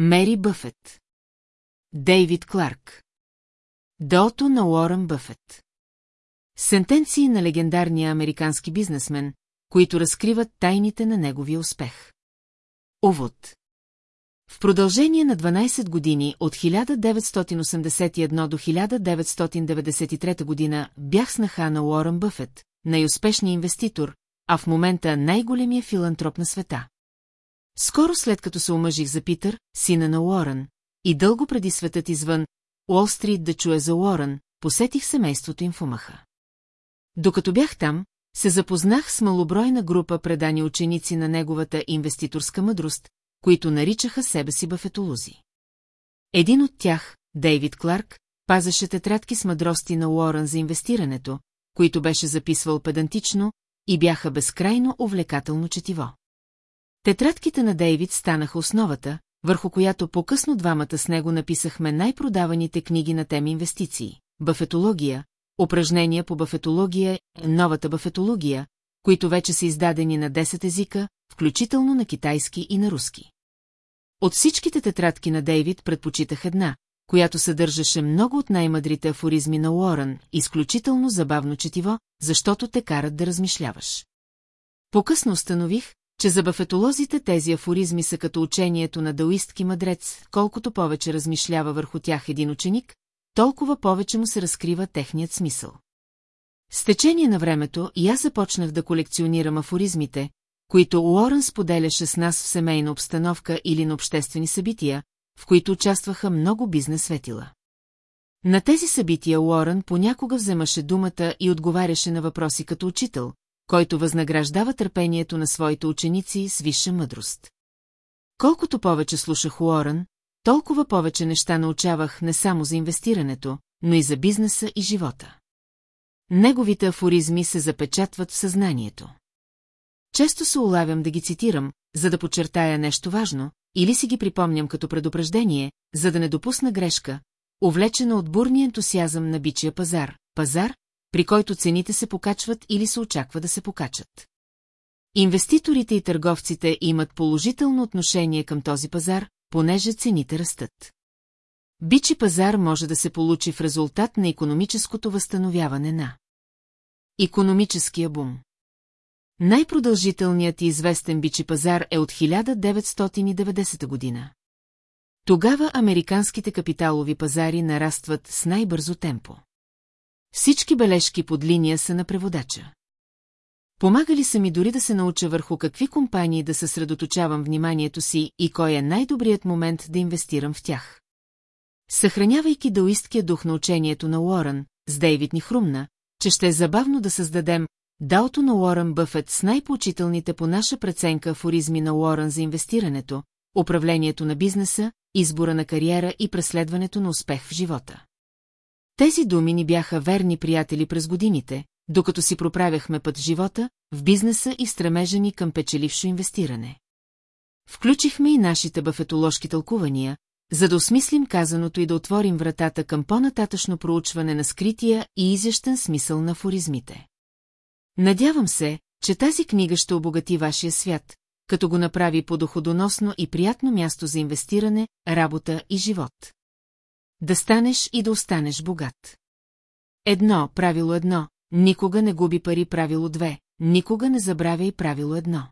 Мери Бъфет. Дейвид Кларк. Дото на Уорън Бъфет. Сентенции на легендарния американски бизнесмен, които разкриват тайните на неговия успех. Увод В продължение на 12 години от 1981 до 1993 година бях снаха на Уорън Бъфет, най-успешният инвеститор, а в момента най-големия филантроп на света. Скоро след като се омъжих за Питър, сина на Уорън, и дълго преди светът извън Уолстрит да чуе за Уорън, посетих семейството им в Омаха. Докато бях там, се запознах с малобройна група предани ученици на неговата инвеститорска мъдрост, които наричаха себе си бафетолузи. Един от тях, Дейвид Кларк, пазаше тетрадки с мъдрости на Уорън за инвестирането, които беше записвал педантично и бяха безкрайно увлекателно четиво. Тетрадките на Дейвид станаха основата, върху която по-късно двамата с него написахме най-продаваните книги на теми инвестиции, бафетология, упражнения по бафетология, новата бафетология, които вече са издадени на 10 езика, включително на китайски и на руски. От всичките тетрадки на Дейвид предпочитах една, която съдържаше много от най-мъдрите афоризми на Уорън, изключително забавно четиво, защото те карат да размишляваш. По-късно установих, че за бафетолозите тези афоризми са като учението на даоистки мъдрец, колкото повече размишлява върху тях един ученик, толкова повече му се разкрива техният смисъл. С течение на времето и аз започнах да колекционирам афоризмите, които Уорън споделяше с нас в семейна обстановка или на обществени събития, в които участваха много бизнес светила. На тези събития Уорън понякога вземаше думата и отговаряше на въпроси като учител, който възнаграждава търпението на своите ученици с висша мъдрост. Колкото повече слушах Уорън, толкова повече неща научавах не само за инвестирането, но и за бизнеса и живота. Неговите афоризми се запечатват в съзнанието. Често се улавям да ги цитирам, за да подчертая нещо важно, или си ги припомням като предупреждение, за да не допусна грешка, увлечена от бурния ентусиазъм на бичия пазар, пазар, при който цените се покачват или се очаква да се покачат. Инвеститорите и търговците имат положително отношение към този пазар, понеже цените растат. Бичи пазар може да се получи в резултат на економическото възстановяване на економическия бум. Най-продължителният и известен бичи пазар е от 1990 година. Тогава американските капиталови пазари нарастват с най-бързо темпо. Всички бележки под линия са на преводача. Помагали са ми дори да се науча върху какви компании да съсредоточавам вниманието си и кой е най-добрият момент да инвестирам в тях. Съхранявайки даоисткия дух на учението на Уорън, с Дейвид ни хрумна, че ще е забавно да създадем Даото на Уорън Бъфет с най-поучителните по наша преценка афоризми на Уорън за инвестирането, управлението на бизнеса, избора на кариера и преследването на успех в живота. Тези думи ни бяха верни приятели през годините, докато си проправяхме път в живота, в бизнеса и стремежа ни към печелившо инвестиране. Включихме и нашите бафетоложки тълкувания, за да осмислим казаното и да отворим вратата към по-нататъчно проучване на скрития и изящен смисъл на форизмите. Надявам се, че тази книга ще обогати вашия свят, като го направи по-доходоносно и приятно място за инвестиране, работа и живот. Да станеш и да останеш богат. Едно, правило едно, никога не губи пари правило две, никога не забравяй правило едно.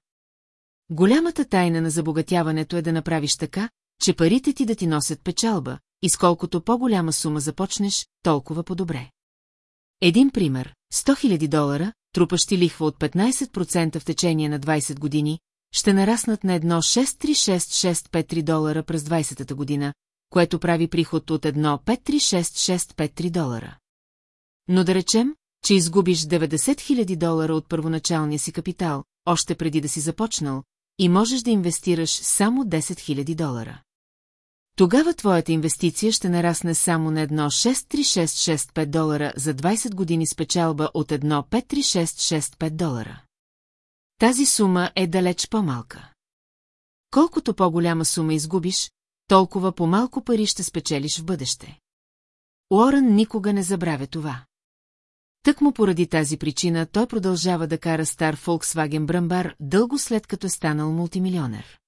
Голямата тайна на забогатяването е да направиш така, че парите ти да ти носят печалба, и сколкото по-голяма сума започнеш, толкова по-добре. Един пример – 100 000 долара, трупащи лихва от 15% в течение на 20 години, ще нараснат на едно 636653 долара през 20-та година, което прави приход от едно 536653 долара. Но да речем, че изгубиш 90 000 долара от първоначалния си капитал, още преди да си започнал, и можеш да инвестираш само 10 000 долара. Тогава твоята инвестиция ще нарасне само на едно 63665 долара за 20 години с печалба от едно 53665 долара. Тази сума е далеч по-малка. Колкото по-голяма сума изгубиш, толкова по-малко пари ще спечелиш в бъдеще. Уорън никога не забравя това. Тък му поради тази причина той продължава да кара стар Volkswagen Бръмбар дълго след като е станал мултимилионер.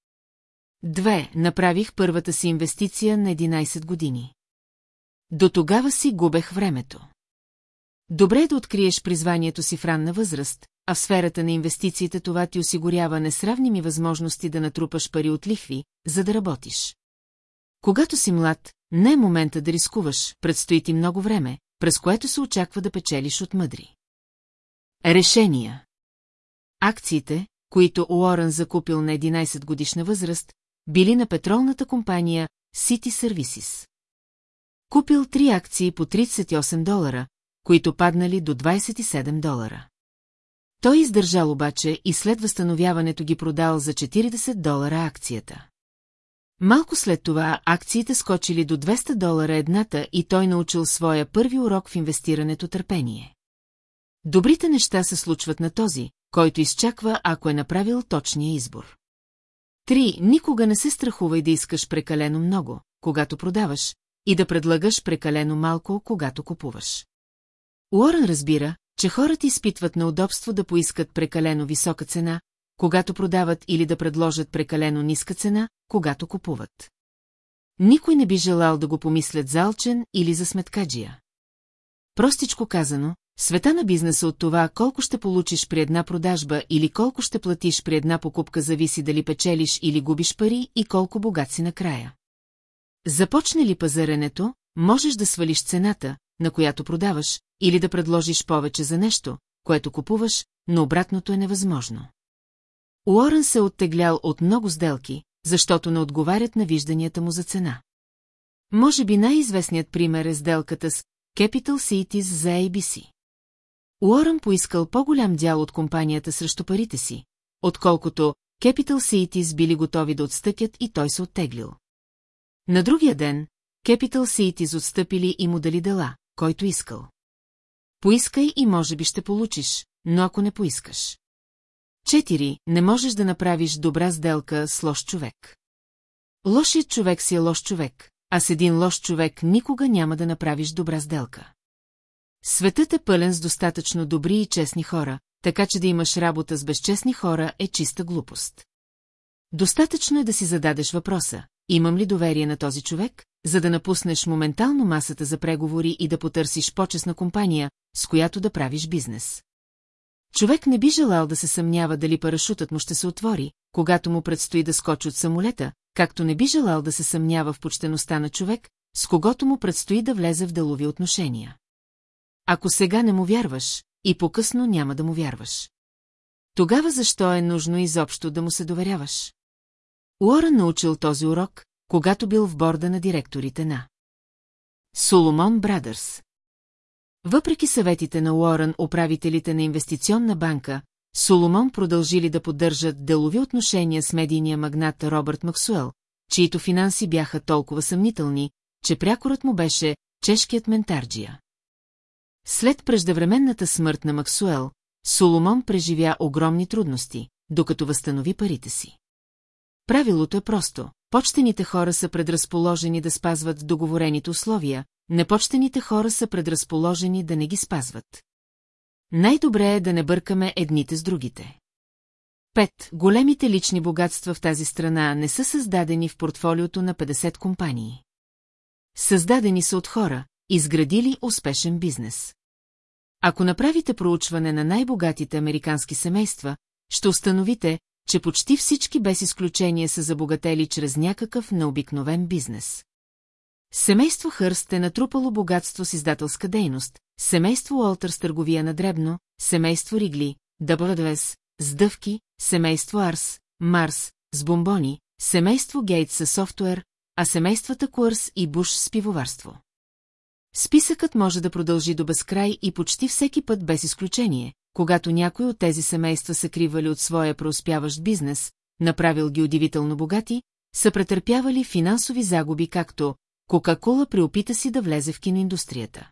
Две, направих първата си инвестиция на 11 години. До тогава си губех времето. Добре е да откриеш призванието си в ранна възраст, а в сферата на инвестициите това ти осигурява несравними възможности да натрупаш пари от лихви, за да работиш. Когато си млад, не е момента да рискуваш, предстои ти много време, през което се очаква да печелиш от мъдри. Решения Акциите, които Уорън закупил на 11 годишна възраст, били на петролната компания City Services. Купил три акции по 38 долара, които паднали до 27 долара. Той издържал обаче и след възстановяването ги продал за 40 долара акцията. Малко след това акциите скочили до 200 долара едната и той научил своя първи урок в инвестирането търпение. Добрите неща се случват на този, който изчаква, ако е направил точния избор. Три, никога не се страхувай да искаш прекалено много, когато продаваш, и да предлагаш прекалено малко, когато купуваш. Уорън разбира, че хората изпитват неудобство да поискат прекалено висока цена, когато продават или да предложат прекалено ниска цена, когато купуват. Никой не би желал да го помислят залчен или за сметкаджия. Простичко казано, света на бизнеса от това колко ще получиш при една продажба или колко ще платиш при една покупка зависи дали печелиш или губиш пари и колко богат си накрая. Започне ли пазаренето, можеш да свалиш цената, на която продаваш, или да предложиш повече за нещо, което купуваш, но обратното е невъзможно. Уорън се оттеглял от много сделки, защото не отговарят на вижданията му за цена. Може би най-известният пример е сделката с Capital Cities за ABC. Уорън поискал по-голям дял от компанията срещу парите си, отколкото Capital Cities били готови да отстъпят и той се оттеглил. На другия ден, Capital Cities отстъпили и му дали дела, който искал. Поискай и може би ще получиш, но ако не поискаш. Четири, не можеш да направиш добра сделка с лош човек. Лошият човек си е лош човек, а с един лош човек никога няма да направиш добра сделка. Светът е пълен с достатъчно добри и честни хора, така че да имаш работа с безчестни хора е чиста глупост. Достатъчно е да си зададеш въпроса, имам ли доверие на този човек, за да напуснеш моментално масата за преговори и да потърсиш почестна компания, с която да правиш бизнес. Човек не би желал да се съмнява дали парашутът му ще се отвори, когато му предстои да скочи от самолета, както не би желал да се съмнява в почтеността на човек, с когото му предстои да влезе в делови отношения. Ако сега не му вярваш, и по-късно няма да му вярваш. Тогава защо е нужно изобщо да му се доверяваш? Уорън научил този урок, когато бил в борда на директорите на Соломон Брадърс. Въпреки съветите на Уорън, управителите на инвестиционна банка, Соломон продължили да поддържат делови отношения с медийния магнат Робърт Максуел, чието финанси бяха толкова съмнителни, че прякорът му беше чешкият ментарджия. След преждевременната смърт на Максуел, Соломон преживя огромни трудности, докато възстанови парите си. Правилото е просто. Почтените хора са предразположени да спазват договорените условия, непочтените хора са предразположени да не ги спазват. Най-добре е да не бъркаме едните с другите. Пет. Големите лични богатства в тази страна не са създадени в портфолиото на 50 компании. Създадени са от хора, изградили успешен бизнес. Ако направите проучване на най-богатите американски семейства, ще установите, че почти всички без изключение са забогатели чрез някакъв необикновен бизнес. Семейство Хърст е натрупало богатство с издателска дейност, семейство Уолтър с търговия на дребно, семейство Ригли, Дъбълдвес, с. Дъвки, семейство Арс, Марс, с бомбони, семейство Гейтс с софтуер, а семействата Куърс и Буш с пивоварство. Списъкът може да продължи до безкрай и почти всеки път без изключение, когато някой от тези семейства са кривали от своя преуспяващ бизнес, направил ги удивително богати, са претърпявали финансови загуби, както Кока-кола приопита си да влезе в киноиндустрията.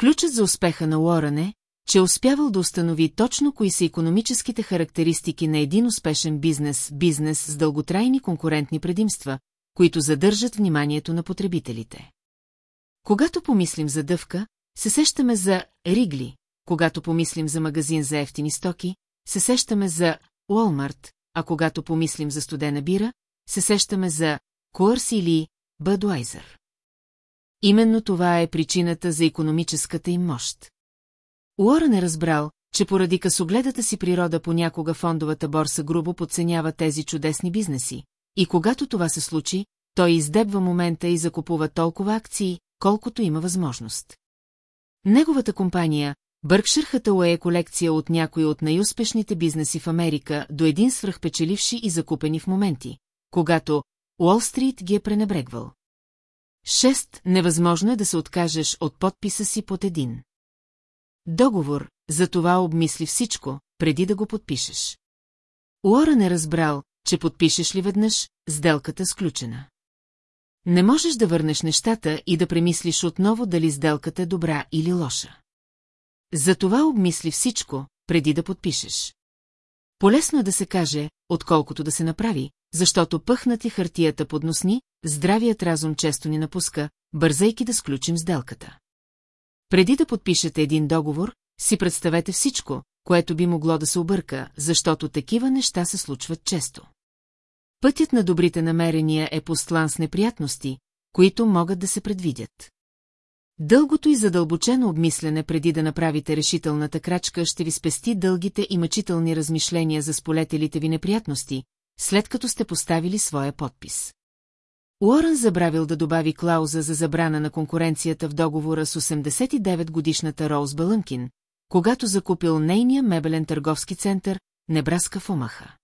Ключът за успеха на Уорън е, че е успявал да установи точно кои са економическите характеристики на един успешен бизнес, бизнес с дълготрайни конкурентни предимства, които задържат вниманието на потребителите. Когато помислим за дъвка, се сещаме за Ригли, когато помислим за магазин за ефтини стоки, се сещаме за Уолмарт, а когато помислим за студена бира, се сещаме за Куърс или Бъдуайзър. Именно това е причината за економическата им мощ. Уорън е разбрал, че поради късогледата си природа понякога фондовата борса грубо подценява тези чудесни бизнеси, и когато това се случи, той издебва момента и закупува толкова акции, колкото има възможност. Неговата компания, Бъркшир Хатауей е колекция от някои от най-успешните бизнеси в Америка до един свръхпечеливши и закупени в моменти, когато Уолл Стрит ги е пренебрегвал. Шест, невъзможно е да се откажеш от подписа си под един. Договор, за това обмисли всичко, преди да го подпишеш. Уорън е разбрал, че подпишеш ли веднъж, сделката е сключена. Не можеш да върнеш нещата и да премислиш отново дали сделката е добра или лоша. Затова обмисли всичко, преди да подпишеш. Полесно е да се каже, отколкото да се направи, защото пъхнати хартията под носни, здравият разум често ни напуска, бързайки да сключим сделката. Преди да подпишете един договор, си представете всичко, което би могло да се обърка, защото такива неща се случват често. Пътят на добрите намерения е постлан с неприятности, които могат да се предвидят. Дългото и задълбочено обмислене преди да направите решителната крачка ще ви спести дългите и мъчителни размишления за сполетелите ви неприятности, след като сте поставили своя подпис. Уорън забравил да добави клауза за забрана на конкуренцията в договора с 89-годишната Роуз Балънкин, когато закупил нейния мебелен търговски център, Небраска в Омаха.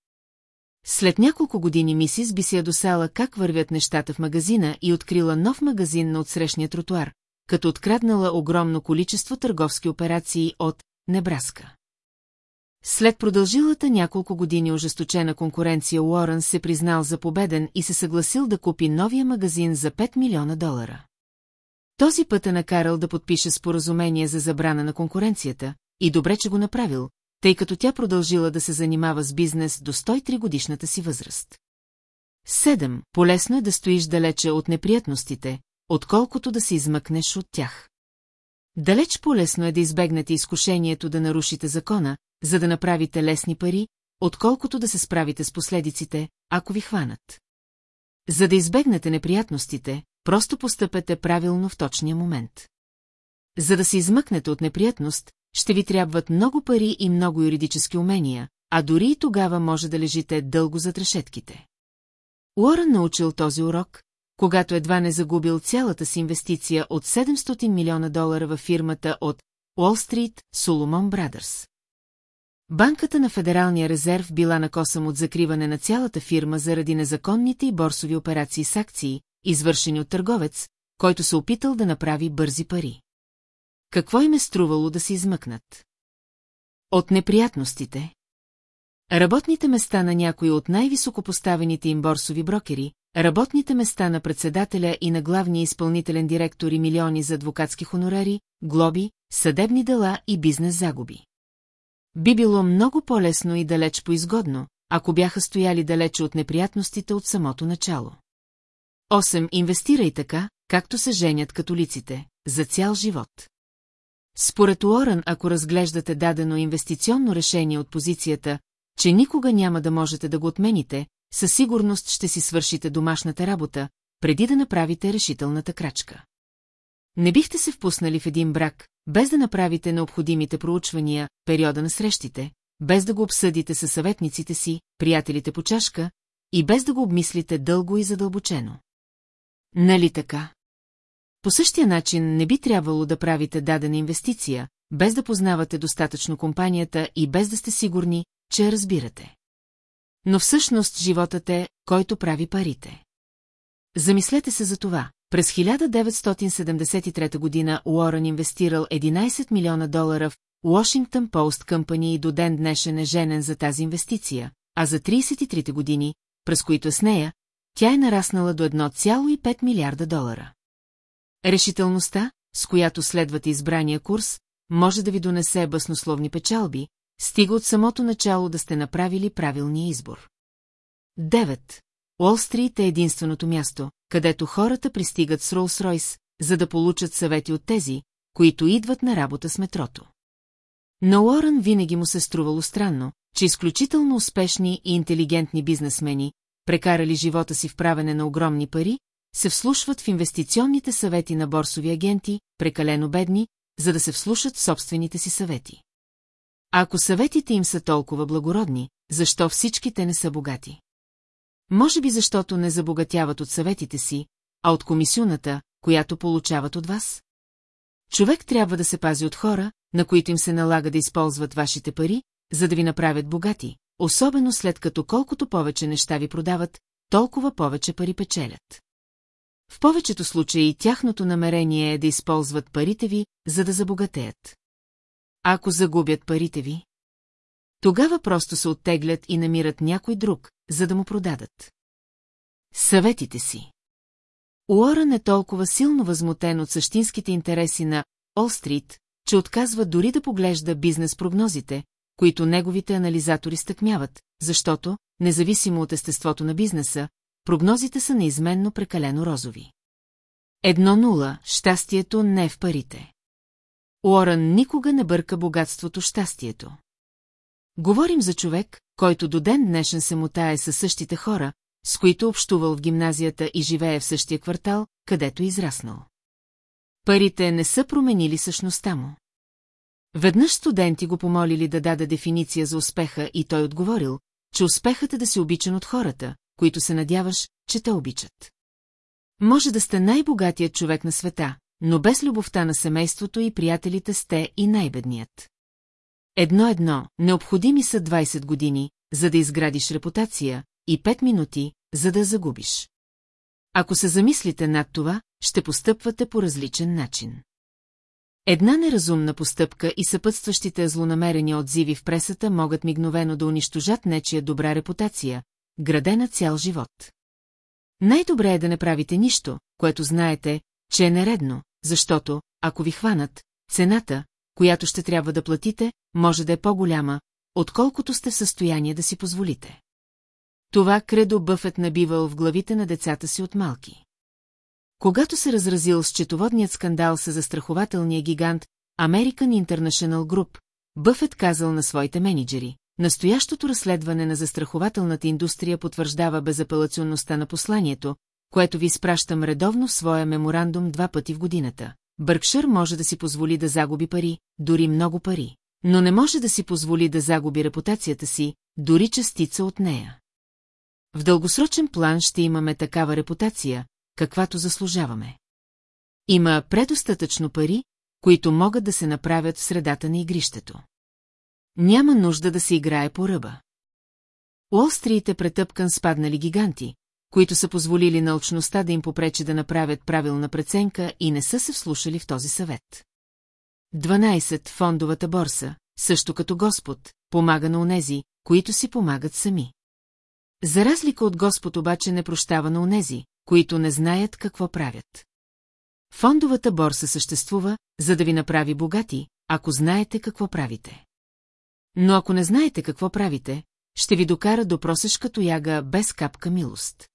След няколко години мисис би си ядосала как вървят нещата в магазина и открила нов магазин на отсрещния тротуар, като откраднала огромно количество търговски операции от Небраска. След продължилата няколко години ожесточена конкуренция Уорън се признал за победен и се съгласил да купи новия магазин за 5 милиона долара. Този път е накарал да подпише споразумение за забрана на конкуренцията, и добре, че го направил, тъй като тя продължила да се занимава с бизнес до 103 годишната си възраст. Седем, полезно е да стоиш далече от неприятностите, отколкото да се измъкнеш от тях. Далеч по-лесно е да избегнете изкушението да нарушите закона, за да направите лесни пари, отколкото да се справите с последиците, ако ви хванат. За да избегнете неприятностите, просто постъпете правилно в точния момент. За да се измъкнете от неприятност, ще ви трябват много пари и много юридически умения, а дори и тогава може да лежите дълго зад решетките. Уорън научил този урок, когато едва не загубил цялата си инвестиция от 700 милиона долара във фирмата от Уолл Стрит Соломон Брадърс. Банката на Федералния резерв била на косъм от закриване на цялата фирма заради незаконните и борсови операции с акции, извършени от търговец, който се опитал да направи бързи пари. Какво им е струвало да се измъкнат? От неприятностите. Работните места на някои от най-високопоставените им борсови брокери, работните места на председателя и на главния изпълнителен директор и милиони за адвокатски хонорари, глоби, съдебни дела и бизнес загуби. Би било много по-лесно и далеч поизгодно, ако бяха стояли далече от неприятностите от самото начало. 8. Инвестирай така, както се женят католиците, за цял живот. Според Уорън, ако разглеждате дадено инвестиционно решение от позицията, че никога няма да можете да го отмените, със сигурност ще си свършите домашната работа, преди да направите решителната крачка. Не бихте се впуснали в един брак, без да направите необходимите проучвания, периода на срещите, без да го обсъдите със съветниците си, приятелите по чашка, и без да го обмислите дълго и задълбочено. Нали така? По същия начин не би трябвало да правите дадена инвестиция, без да познавате достатъчно компанията и без да сте сигурни, че я разбирате. Но всъщност животът е, който прави парите. Замислете се за това. През 1973 година Уорън инвестирал 11 милиона долара в Washington Post Company и до ден днешен е женен за тази инвестиция, а за 33 години, през които е с нея, тя е нараснала до 1,5 милиарда долара. Решителността, с която следвате избрания курс, може да ви донесе баснословни печалби, стига от самото начало да сте направили правилния избор. 9. Уолл-стрит е единственото място, където хората пристигат с Ролс-Ройс, за да получат съвети от тези, които идват на работа с метрото. На Уорън винаги му се струвало странно, че изключително успешни и интелигентни бизнесмени, прекарали живота си в правене на огромни пари, се вслушват в инвестиционните съвети на борсови агенти, прекалено бедни, за да се вслушат собствените си съвети. Ако съветите им са толкова благородни, защо всичките не са богати? Може би защото не забогатяват от съветите си, а от комисионата, която получават от вас? Човек трябва да се пази от хора, на които им се налага да използват вашите пари, за да ви направят богати, особено след като колкото повече неща ви продават, толкова повече пари печелят. В повечето случаи тяхното намерение е да използват парите ви, за да забогатеят. Ако загубят парите ви, тогава просто се оттеглят и намират някой друг, за да му продадат. Съветите си Уорън е толкова силно възмутен от същинските интереси на Олстрит, че отказва дори да поглежда бизнес-прогнозите, които неговите анализатори стъкмяват, защото, независимо от естеството на бизнеса, прогнозите са неизменно прекалено розови. Едно нула, щастието не е в парите. Уорън никога не бърка богатството щастието. Говорим за човек, който до ден днешен се мутае със същите хора, с които общувал в гимназията и живее в същия квартал, където е израснал. Парите не са променили същността му. Веднъж студенти го помолили да даде дефиниция за успеха и той отговорил, че успехът е да си обичан от хората, които се надяваш, че те обичат. Може да сте най-богатият човек на света, но без любовта на семейството и приятелите сте и най-бедният. Едно-едно, необходими са 20 години, за да изградиш репутация, и 5 минути, за да загубиш. Ако се замислите над това, ще постъпвате по различен начин. Една неразумна постъпка и съпътстващите злонамерени отзиви в пресата могат мигновено да унищожат нечия добра репутация, градена цял живот. Най-добре е да не правите нищо, което знаете, че е нередно, защото, ако ви хванат, цената, която ще трябва да платите, може да е по-голяма, отколкото сте в състояние да си позволите. Това кредо Бъфет набивал в главите на децата си от малки. Когато се разразил счетоводният скандал с застрахователния гигант American International Group, Бъфет казал на своите менеджери, настоящото разследване на застрахователната индустрия потвърждава безапелационността на посланието, което ви изпращам редовно в своя меморандум два пъти в годината. Бъркшир може да си позволи да загуби пари, дори много пари, но не може да си позволи да загуби репутацията си, дори частица от нея. В дългосрочен план ще имаме такава репутация, каквато заслужаваме. Има предостатъчно пари, които могат да се направят в средата на игрището. Няма нужда да се играе по ръба. Уолстрит е претъпкан спаднали гиганти, които са позволили на очността да им попречи да направят правилна преценка и не са се вслушали в този съвет. 12. Фондовата борса, също като Господ, помага на онези, които си помагат сами. За разлика от Господ обаче не прощава на онези, които не знаят какво правят. Фондовата борса съществува, за да ви направи богати, ако знаете какво правите. Но ако не знаете какво правите, ще ви докара до просешка тояга без капка милост.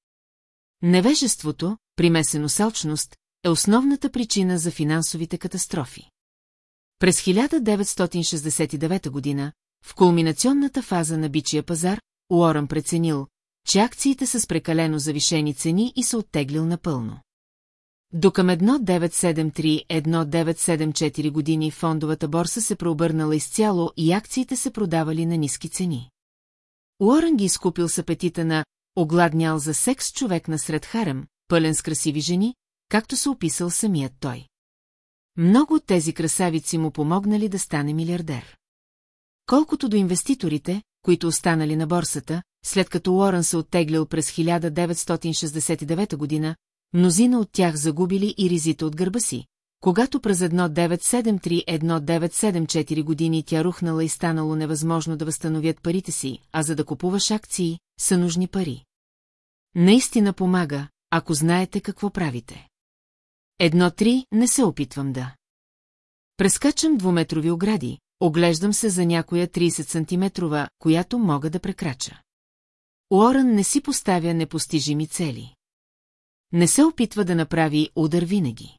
Невежеството, примесено с алчност, е основната причина за финансовите катастрофи. През 1969 година, в кулминационната фаза на бичия пазар, Уорън преценил, че акциите са с прекалено завишени цени и се оттеглил напълно. До към 1973-1974 години фондовата борса се преобърнала изцяло и акциите се продавали на ниски цени. Уорън ги изкупил с апетита на огладнял за секс човек насред харем, пълен с красиви жени, както се описал самият той. Много от тези красавици му помогнали да стане милиардер. Колкото до инвеститорите, които останали на борсата, след като Уорън се оттеглял през 1969 година, мнозина от тях загубили и ризите от гърба си, когато през 1973-1974 години тя рухнала и станало невъзможно да възстановят парите си, а за да купуваш акции, са нужни пари. Наистина помага, ако знаете какво правите. Едно-три не се опитвам да. Прескачам двуметрови огради, оглеждам се за някоя 30 сантиметрова, която мога да прекрача. Уорън не си поставя непостижими цели. Не се опитва да направи удар винаги.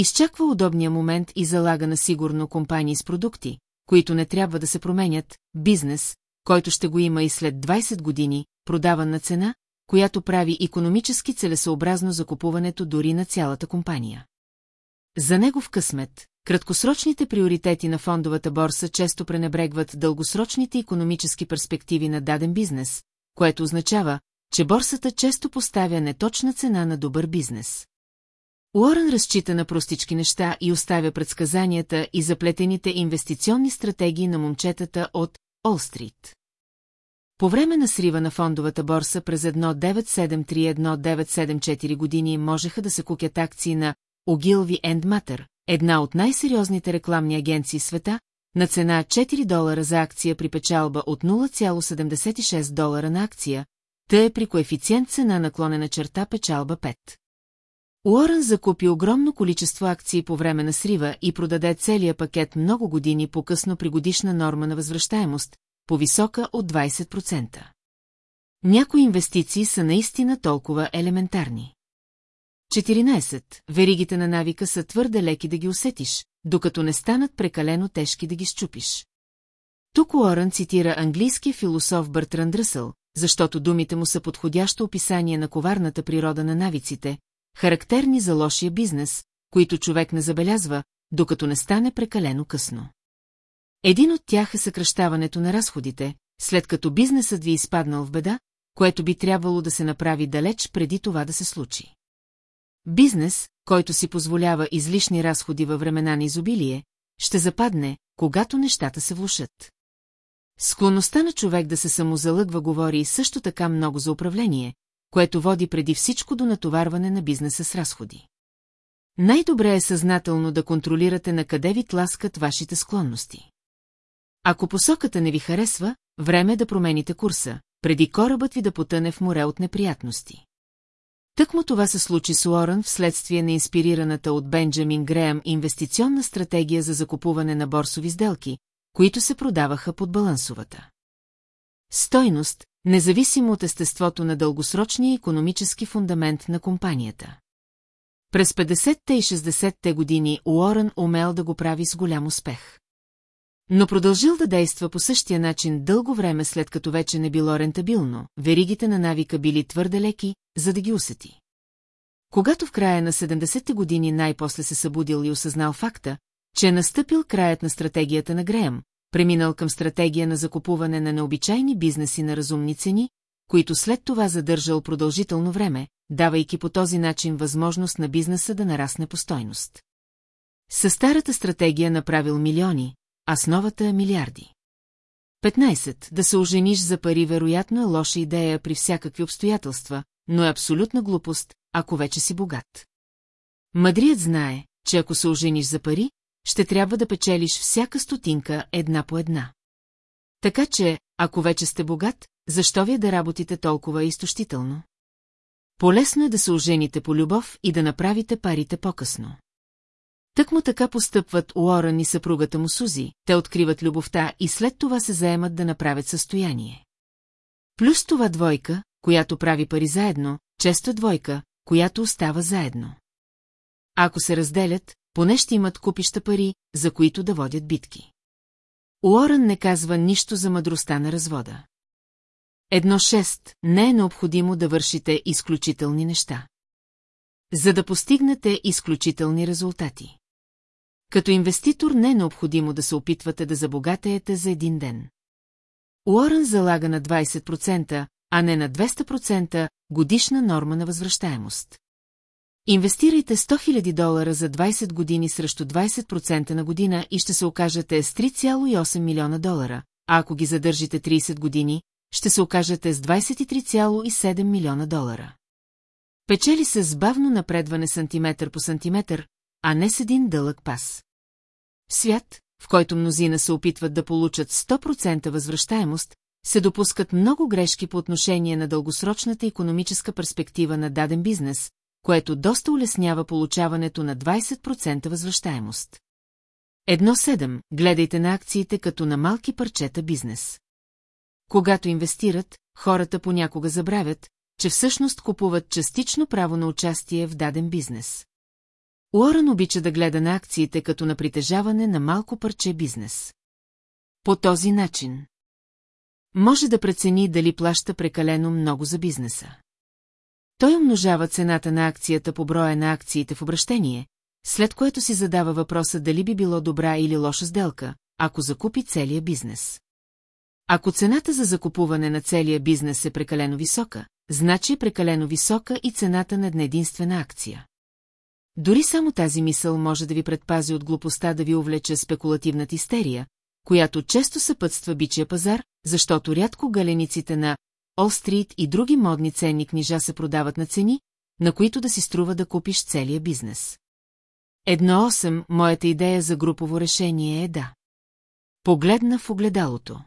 Изчаква удобния момент и залага на сигурно компании с продукти, които не трябва да се променят, бизнес, който ще го има и след 20 години, продаван на цена, която прави економически целесообразно закупуването дори на цялата компания. За негов късмет, краткосрочните приоритети на фондовата борса често пренебрегват дългосрочните економически перспективи на даден бизнес, което означава, че борсата често поставя неточна цена на добър бизнес. Уорън разчита на простички неща и оставя предсказанията и заплетените инвестиционни стратегии на момчетата от Олстрит. По време на срива на фондовата борса през 1973-1974 години можеха да се кукят акции на Ogilvy and Matter, една от най-сериозните рекламни агенции света, на цена 4 долара за акция при печалба от 0,76 долара на акция, тъй е при коефициент цена наклонена черта печалба 5. Уорън закупи огромно количество акции по време на срива и продаде целия пакет много години по-късно при годишна норма на възвръщаемост, по-висока от 20%. Някои инвестиции са наистина толкова елементарни. 14. Веригите на навика са твърде леки да ги усетиш, докато не станат прекалено тежки да ги щупиш. Тук Уорън цитира английския философ Бъртранд Ръсъл, защото думите му са подходящо описание на коварната природа на навиците, характерни за лошия бизнес, които човек не забелязва, докато не стане прекалено късно. Един от тях е съкръщаването на разходите, след като бизнесът ви е изпаднал в беда, което би трябвало да се направи далеч преди това да се случи. Бизнес, който си позволява излишни разходи във времена на изобилие, ще западне, когато нещата се влушат. Склонността на човек да се самозалъгва говори също така много за управление, което води преди всичко до натоварване на бизнеса с разходи. Най-добре е съзнателно да контролирате на къде ви тласкат вашите склонности. Ако посоката не ви харесва, време е да промените курса, преди корабът ви да потъне в море от неприятности. Тък му това се случи с Уорън вследствие на инспирираната от Бенджамин Греъм инвестиционна стратегия за закупуване на борсови сделки, които се продаваха под балансовата. Стойност, независимо от естеството на дългосрочния економически фундамент на компанията. През 50-те и 60-те години Уорън умел да го прави с голям успех. Но продължил да действа по същия начин дълго време след като вече не било рентабилно, веригите на навика били твърде леки, за да ги усети. Когато в края на 70-те години най-после се събудил и осъзнал факта, че е настъпил краят на стратегията на Греъм, преминал към стратегия на закупуване на необичайни бизнеси на разумни цени, които след това задържал продължително време, давайки по този начин възможност на бизнеса да нарасне по стойност. Със старата стратегия направил милиони, а с новата милиарди. 15. Да се ожениш за пари вероятно е лоша идея при всякакви обстоятелства, но е абсолютна глупост, ако вече си богат. Мадрият знае, че ако се ожениш за пари, ще трябва да печелиш всяка стотинка една по една. Така че, ако вече сте богат, защо вие да работите толкова изтощително? Полесно е да се ожените по любов и да направите парите по-късно. Тък му така постъпват Уорън и съпругата му Сузи, те откриват любовта и след това се заемат да направят състояние. Плюс това двойка, която прави пари заедно, често е двойка, която остава заедно. ако се разделят, поне ще имат купища пари, за които да водят битки. Уорън не казва нищо за мъдростта на развода. Едно шест, не е необходимо да вършите изключителни неща. За да постигнете изключителни резултати. Като инвеститор не е необходимо да се опитвате да забогатеете за един ден. Уорън залага на 20%, а не на 200% годишна норма на възвръщаемост. Инвестирайте 100 000 долара за 20 години срещу 20% на година и ще се окажете с 3,8 милиона долара, а ако ги задържите 30 години, ще се окажете с 23,7 милиона долара. Печели се с бавно напредване сантиметър по сантиметър, а не с един дълъг пас. свят, в който мнозина се опитват да получат 100% възвръщаемост, се допускат много грешки по отношение на дългосрочната економическа перспектива на даден бизнес, което доста улеснява получаването на 20% възвръщаемост. Едно седем, гледайте на акциите като на малки парчета бизнес. Когато инвестират, хората понякога забравят, че всъщност купуват частично право на участие в даден бизнес. Уорън обича да гледа на акциите като на притежаване на малко парче бизнес. По този начин може да прецени дали плаща прекалено много за бизнеса. Той умножава цената на акцията по броя на акциите в обращение, след което си задава въпроса дали би било добра или лоша сделка, ако закупи целия бизнес. Ако цената за закупуване на целия бизнес е прекалено висока, значи е прекалено висока и цената на една единствена акция. Дори само тази мисъл може да ви предпази от глупостта да ви увлече спекулативната истерия, която често съпътства бичия пазар, защото рядко галениците на Олстрит и други модни ценни книжа се продават на цени, на които да си струва да купиш целия бизнес. Едно 8 моята идея за групово решение е да. Погледна в огледалото.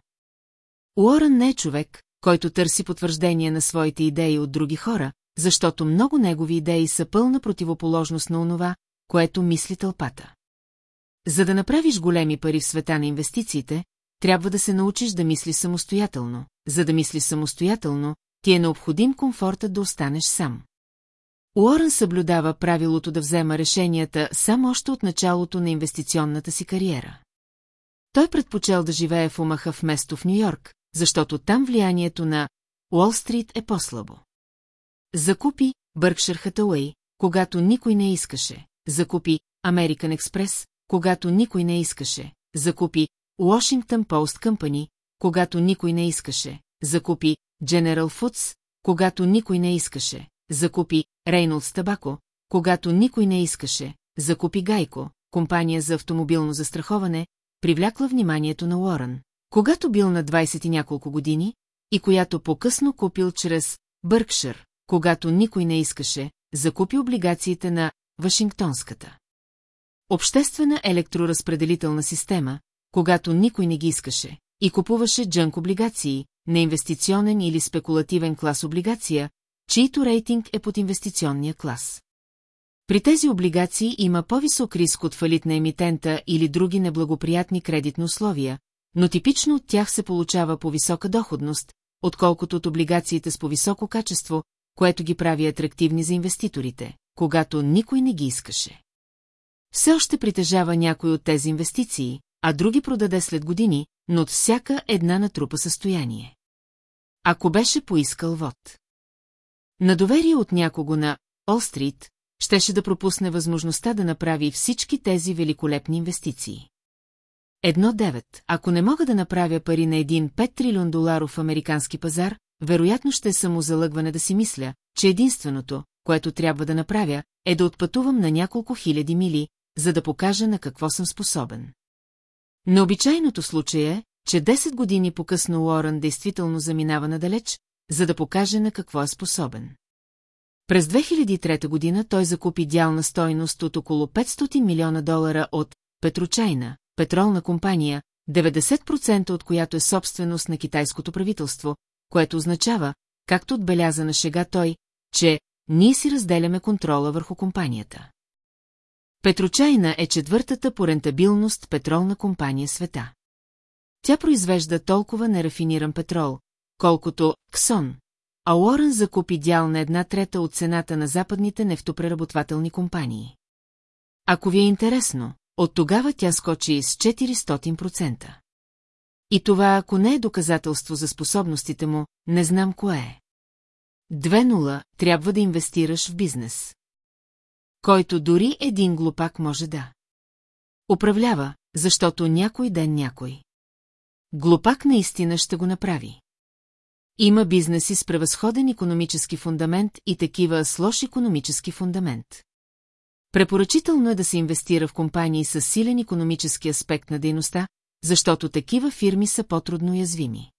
Уорън не е човек, който търси потвърждение на своите идеи от други хора, защото много негови идеи са пълна противоположност на онова, което мисли тълпата. За да направиш големи пари в света на инвестициите, трябва да се научиш да мислиш самостоятелно. За да мислиш самостоятелно, ти е необходим комфортът да останеш сам. Уорън съблюдава правилото да взема решенията само още от началото на инвестиционната си кариера. Той предпочел да живее в Омаха вместо в Нью-Йорк, защото там влиянието на Уолл-стрит е по-слабо. Закупи Бъркшир Хатауей, когато никой не искаше. Закупи American Express, когато никой не искаше. Закупи Washington Post Company, когато никой не искаше. Закупи General Foods, когато никой не искаше. Закупи Reynolds Табако, когато никой не искаше. Закупи Гайко, компания за автомобилно застраховане, привлякла вниманието на Уорън, когато бил на 20 и няколко години, и която по-късно купил чрез Бъркшир, когато никой не искаше, закупи облигациите на Вашингтонската. Обществена електроразпределителна система, когато никой не ги искаше, и купуваше джънк облигации, на инвестиционен или спекулативен клас облигация, чието рейтинг е под инвестиционния клас. При тези облигации има по-висок риск от фалит на емитента или други неблагоприятни кредитни условия, но типично от тях се получава по-висока доходност, отколкото от облигациите с по-високо качество, което ги прави атрактивни за инвеститорите, когато никой не ги искаше. Все още притежава някой от тези инвестиции, а други продаде след години, но от всяка една натрупа състояние. Ако беше поискал вод. На доверие от някого на Олстрит, щеше да пропусне възможността да направи всички тези великолепни инвестиции. Едно девет. Ако не мога да направя пари на един 5 трилион доларов американски пазар, вероятно ще е самозалъгване да си мисля, че единственото, което трябва да направя, е да отпътувам на няколко хиляди мили, за да покажа на какво съм способен. Необичайното случай е, че 10 години по-късно Уорън действително заминава надалеч, за да покаже на какво е способен. През 2003 година той закупи дял на стойност от около 500 милиона долара от Петрочайна, петролна компания, 90% от която е собственост на китайското правителство, което означава, както отбеляза на шега той, че ние си разделяме контрола върху компанията. Петрочайна е четвъртата по рентабилност петролна компания света. Тя произвежда толкова нерафиниран петрол, колкото Ксон, а Уорън закупи дял на една трета от цената на западните нефтопреработвателни компании. Ако ви е интересно, от тогава тя скочи с 400%. И това, ако не е доказателство за способностите му, не знам кое е. 2-0 трябва да инвестираш в бизнес. Който дори един глупак може да. Управлява, защото някой ден някой. Глупак наистина ще го направи. Има бизнеси с превъзходен економически фундамент и такива с лош економически фундамент. Препоръчително е да се инвестира в компании с силен економически аспект на дейността, защото такива фирми са по-трудно уязвими.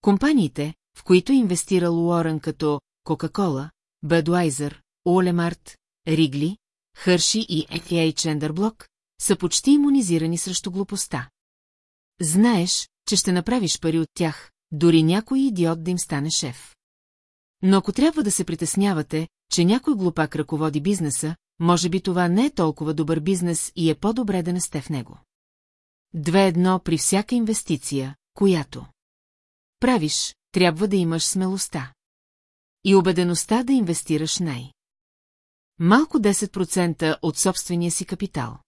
Компаниите, в които е инвестирал Уорън като Кока-Кола, Бедуайзър, Олемарт, Ригли, Хърши и ETA Чендърблок, са почти иммунизирани срещу глупостта. Знаеш, че ще направиш пари от тях, дори някой идиот да им стане шеф. Но ако трябва да се притеснявате, че някой глупак ръководи бизнеса, може би това не е толкова добър бизнес и е по-добре да не сте в него. Две едно при всяка инвестиция, която правиш, трябва да имаш смелостта. И убедеността да инвестираш най. Малко 10% от собствения си капитал.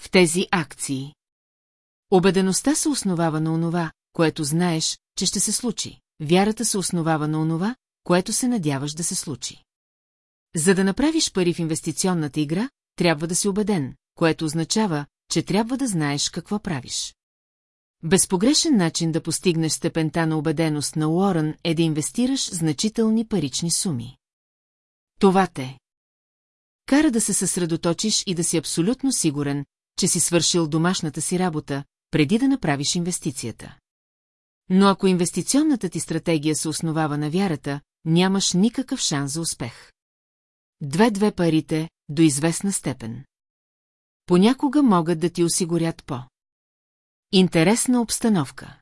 В тези акции. Обедеността се основава на онова, което знаеш, че ще се случи. Вярата се основава на онова, което се надяваш да се случи. За да направиш пари в инвестиционната игра, трябва да си убеден, което означава, че трябва да знаеш какво правиш. Безпогрешен начин да постигнеш степента на убеденост на Уорън е да инвестираш значителни парични суми. Това те. Кара да се съсредоточиш и да си абсолютно сигурен, че си свършил домашната си работа, преди да направиш инвестицията. Но ако инвестиционната ти стратегия се основава на вярата, нямаш никакъв шанс за успех. Две-две парите, до известна степен. Понякога могат да ти осигурят по. Интересна обстановка.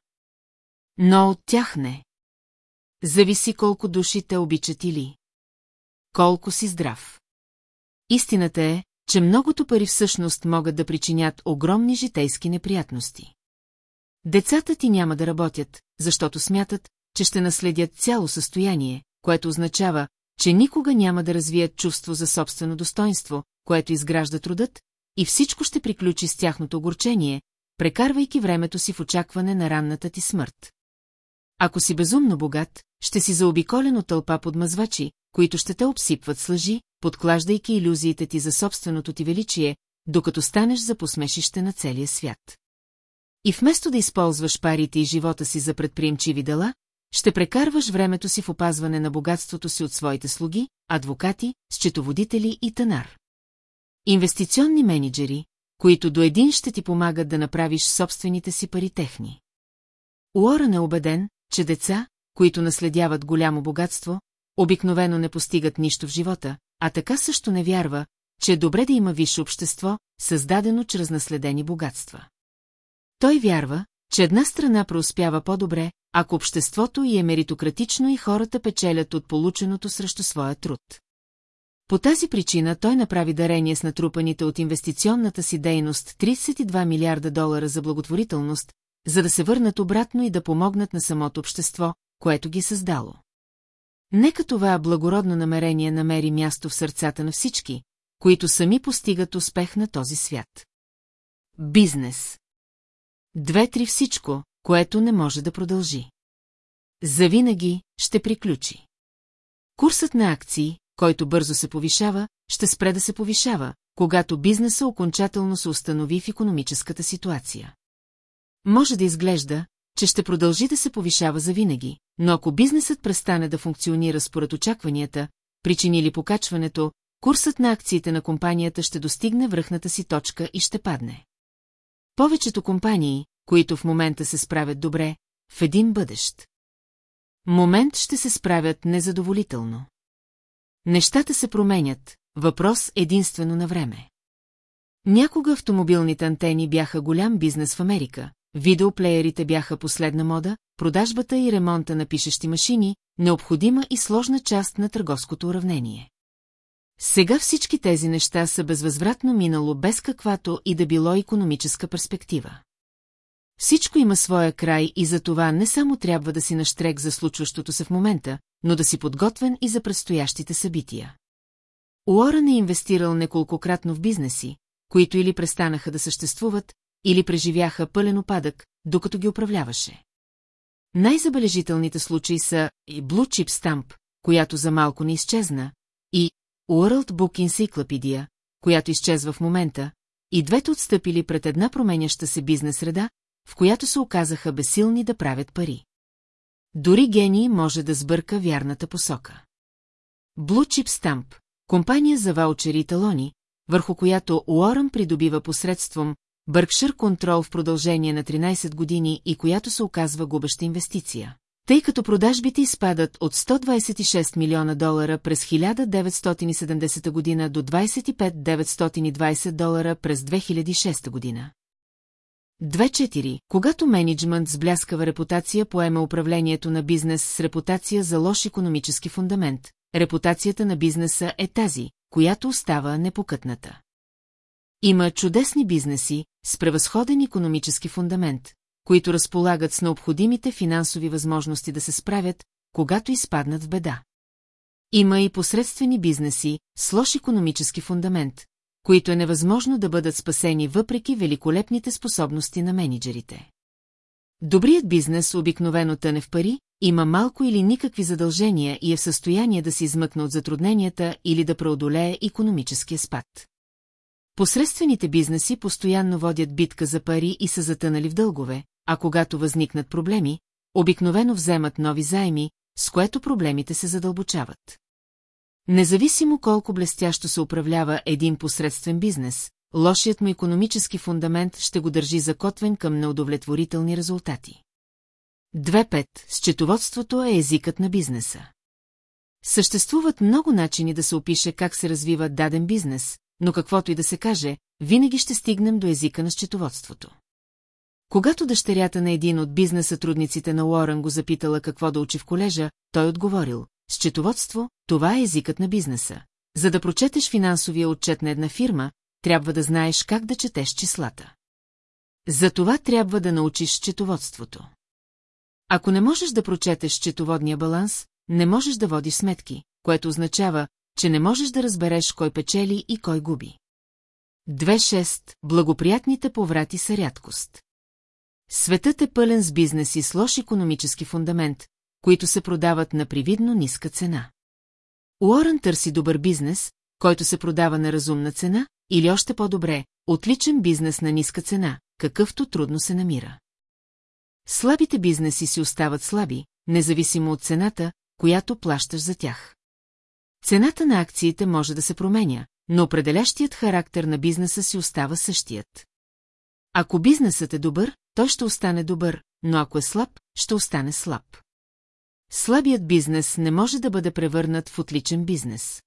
Но от тях не. Зависи колко души те обичат или. Колко си здрав. Истината е, че многото пари всъщност могат да причинят огромни житейски неприятности. Децата ти няма да работят, защото смятат, че ще наследят цяло състояние, което означава, че никога няма да развият чувство за собствено достоинство, което изгражда трудът, и всичко ще приключи с тяхното огорчение, прекарвайки времето си в очакване на ранната ти смърт. Ако си безумно богат, ще си заобиколен от тълпа подмазвачи, които ще те обсипват с лъжи, подклаждайки иллюзиите ти за собственото ти величие, докато станеш за посмешище на целия свят. И вместо да използваш парите и живота си за предприемчиви дела, ще прекарваш времето си в опазване на богатството си от своите слуги, адвокати, счетоводители и танар. Инвестиционни менеджери, които до един ще ти помагат да направиш собствените си пари техни. Уорън е убеден, че деца, които наследяват голямо богатство, обикновено не постигат нищо в живота, а така също не вярва, че е добре да има висше общество, създадено чрез наследени богатства. Той вярва, че една страна преуспява по-добре, ако обществото й е меритократично и хората печелят от полученото срещу своя труд. По тази причина той направи дарение с натрупаните от инвестиционната си дейност 32 милиарда долара за благотворителност, за да се върнат обратно и да помогнат на самото общество, което ги е създало. Нека това благородно намерение намери място в сърцата на всички, които сами постигат успех на този свят. Бизнес Две-три всичко, което не може да продължи. Завинаги ще приключи. Курсът на акции, който бързо се повишава, ще спре да се повишава, когато бизнеса окончателно се установи в економическата ситуация. Може да изглежда, че ще продължи да се повишава завинаги, но ако бизнесът престане да функционира според очакванията, причинили покачването, курсът на акциите на компанията ще достигне връхната си точка и ще падне. Повечето компании, които в момента се справят добре, в един бъдещ. Момент ще се справят незадоволително. Нещата се променят, въпрос единствено на време. Някога автомобилните антени бяха голям бизнес в Америка, видеоплеерите бяха последна мода, продажбата и ремонта на пишещи машини, необходима и сложна част на търговското уравнение. Сега всички тези неща са безвъзвратно минало без каквато и да било економическа перспектива. Всичко има своя край и за това не само трябва да си наштрек за случващото се в момента, но да си подготвен и за предстоящите събития. Уорън е инвестирал неколкократно в бизнеси, които или престанаха да съществуват, или преживяха пълен опадък, докато ги управляваше. Най-забележителните случаи са и Blue Chip Stamp, която за малко не изчезна, и World Book Encyclopedia, която изчезва в момента, и двете отстъпили пред една променяща се бизнес среда, в която се оказаха безсилни да правят пари. Дори гений може да сбърка вярната посока. Blue Chip Stamp, компания за ваучери и талони, върху която Уорън придобива посредством Бъркшир контрол в продължение на 13 години и която се оказва губеща инвестиция. Тъй като продажбите изпадат от 126 милиона долара през 1970 година до 25 920 долара през 2006 година. 2.4. Когато менеджмент с бляскава репутация поема управлението на бизнес с репутация за лош економически фундамент, репутацията на бизнеса е тази, която остава непокътната. Има чудесни бизнеси с превъзходен економически фундамент, които разполагат с необходимите финансови възможности да се справят, когато изпаднат в беда. Има и посредствени бизнеси с лош економически фундамент, които е невъзможно да бъдат спасени въпреки великолепните способности на менеджерите. Добрият бизнес обикновено тъне в пари, има малко или никакви задължения и е в състояние да се измъкне от затрудненията или да преодолее економическия спад. Посредствените бизнеси постоянно водят битка за пари и са затънали в дългове, а когато възникнат проблеми, обикновено вземат нови заеми, с което проблемите се задълбочават. Независимо колко блестящо се управлява един посредствен бизнес, лошият му економически фундамент ще го държи закотвен към неудовлетворителни резултати. 2.5. Счетоводството е езикът на бизнеса. Съществуват много начини да се опише как се развива даден бизнес, но каквото и да се каже, винаги ще стигнем до езика на счетоводството. Когато дъщерята на един от бизнес сътрудниците на Уорън го запитала какво да учи в колежа, той отговорил, счетоводство, това е езикът на бизнеса. За да прочетеш финансовия отчет на една фирма, трябва да знаеш как да четеш числата. За това трябва да научиш счетоводството. Ако не можеш да прочетеш счетоводния баланс, не можеш да водиш сметки, което означава, че не можеш да разбереш кой печели и кой губи. 2.6. Благоприятните поврати са рядкост. Светът е пълен с бизнеси с лош економически фундамент, които се продават на привидно ниска цена. Уорън търси добър бизнес, който се продава на разумна цена, или още по-добре, отличен бизнес на ниска цена, какъвто трудно се намира. Слабите бизнеси си остават слаби, независимо от цената, която плащаш за тях. Цената на акциите може да се променя, но определящият характер на бизнеса си остава същият. Ако бизнесът е добър, той ще остане добър, но ако е слаб, ще остане слаб. Слабият бизнес не може да бъде превърнат в отличен бизнес.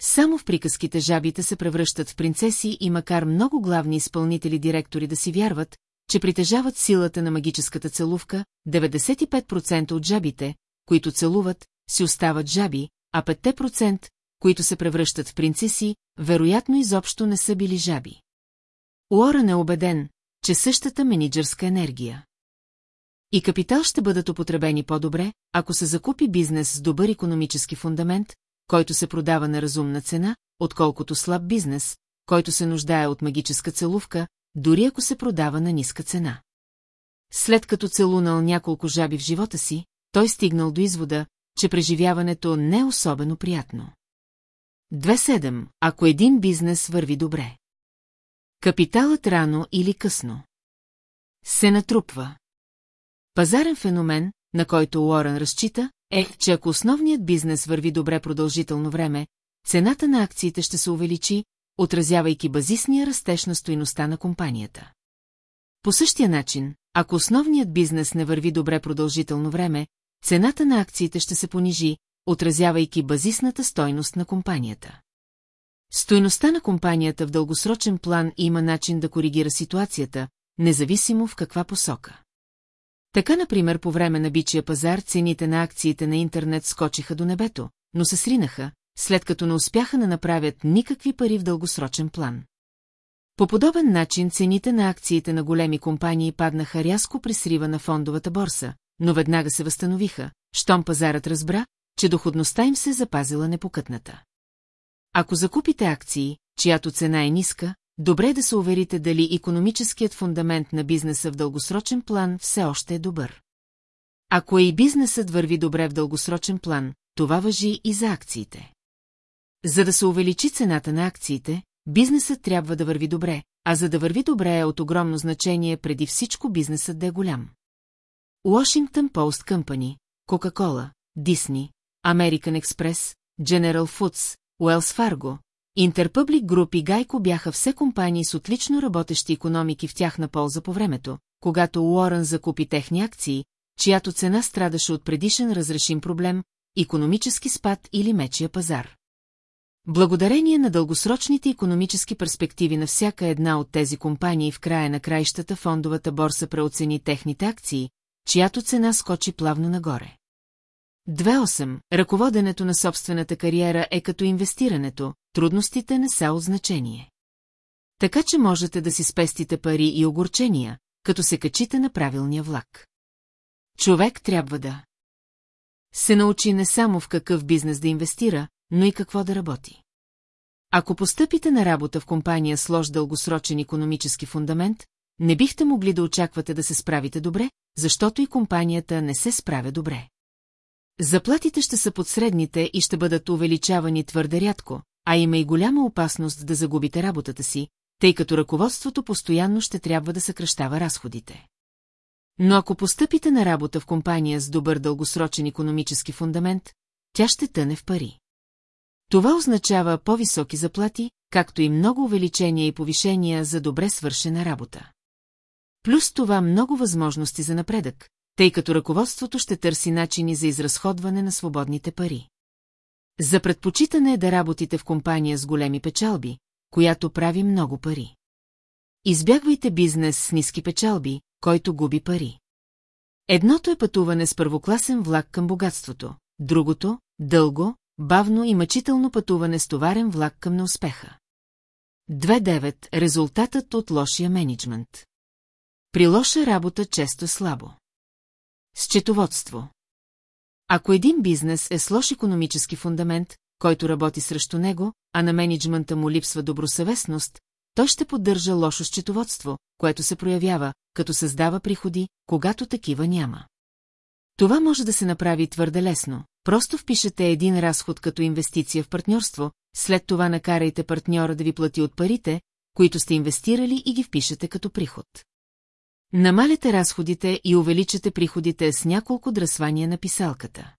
Само в приказките жабите се превръщат в принцеси и макар много главни изпълнители директори да си вярват, че притежават силата на магическата целувка, 95% от жабите, които целуват, си остават жаби, а 5%, които се превръщат в принцеси, вероятно изобщо не са били жаби. Уорън е убеден, че същата менеджерска енергия и капитал ще бъдат употребени по-добре, ако се закупи бизнес с добър економически фундамент, който се продава на разумна цена, отколкото слаб бизнес, който се нуждае от магическа целувка, дори ако се продава на ниска цена. След като целунал няколко жаби в живота си, той стигнал до извода, че преживяването не е особено приятно. 2.7. Ако един бизнес върви добре. Капиталът рано или късно. Се натрупва. Пазарен феномен, на който Уорън разчита, е, че ако основният бизнес върви добре продължително време, цената на акциите ще се увеличи, отразявайки базисния растеж на стоиността на компанията. По същия начин, ако основният бизнес не върви добре продължително време, цената на акциите ще се понижи, отразявайки базисната стойност на компанията. Стойността на компанията в дългосрочен план има начин да коригира ситуацията, независимо в каква посока. Така, например, по време на бичия пазар цените на акциите на интернет скочиха до небето, но се сринаха, след като не успяха да направят никакви пари в дългосрочен план. По подобен начин цените на акциите на големи компании паднаха рязко при срива на фондовата борса, но веднага се възстановиха, щом пазарът разбра, че доходността им се е запазила непокътната. Ако закупите акции, чиято цена е ниска, добре е да се уверите дали економическият фундамент на бизнеса в дългосрочен план все още е добър. Ако и бизнесът върви добре в дългосрочен план, това въжи и за акциите. За да се увеличи цената на акциите, бизнесът трябва да върви добре, а за да върви добре е от огромно значение преди всичко бизнесът да е голям. Washington Post Company, Coca-Cola, Disney, American Express, General Foods, Wells Fargo, Интерпъблик Груп и Гайко бяха все компании с отлично работещи економики в тяхна полза по времето, когато Уорън закупи техни акции, чиято цена страдаше от предишен разрешим проблем, економически спад или мечия пазар. Благодарение на дългосрочните економически перспективи на всяка една от тези компании в края на краищата фондовата борса преоцени техните акции, чиято цена скочи плавно нагоре. 2.8. Ръководенето на собствената кариера е като инвестирането, трудностите не са от значение. Така че можете да си спестите пари и огорчения, като се качите на правилния влак. Човек трябва да се научи не само в какъв бизнес да инвестира, но и какво да работи. Ако постъпите на работа в компания с лош дългосрочен економически фундамент, не бихте могли да очаквате да се справите добре, защото и компанията не се справя добре. Заплатите ще са под средните и ще бъдат увеличавани твърде рядко, а има и голяма опасност да загубите работата си, тъй като ръководството постоянно ще трябва да съкръщава разходите. Но ако постъпите на работа в компания с добър дългосрочен економически фундамент, тя ще тъне в пари. Това означава по-високи заплати, както и много увеличения и повишения за добре свършена работа. Плюс това много възможности за напредък, тъй като ръководството ще търси начини за изразходване на свободните пари. За предпочитане е да работите в компания с големи печалби, която прави много пари. Избягвайте бизнес с ниски печалби, който губи пари. Едното е пътуване с първокласен влак към богатството, другото – дълго, бавно и мъчително пътуване с товарен влак към неуспеха. 2.9. Резултатът от лошия менеджмент. При лоша работа често слабо. Счетоводство. Ако един бизнес е с лош економически фундамент, който работи срещу него, а на менеджмента му липсва добросъвестност, той ще поддържа лошо счетоводство, което се проявява, като създава приходи, когато такива няма. Това може да се направи твърде лесно. Просто впишете един разход като инвестиция в партньорство, след това накарайте партньора да ви плати от парите, които сте инвестирали и ги впишете като приход. Намаляте разходите и увеличате приходите с няколко дръсвания на писалката.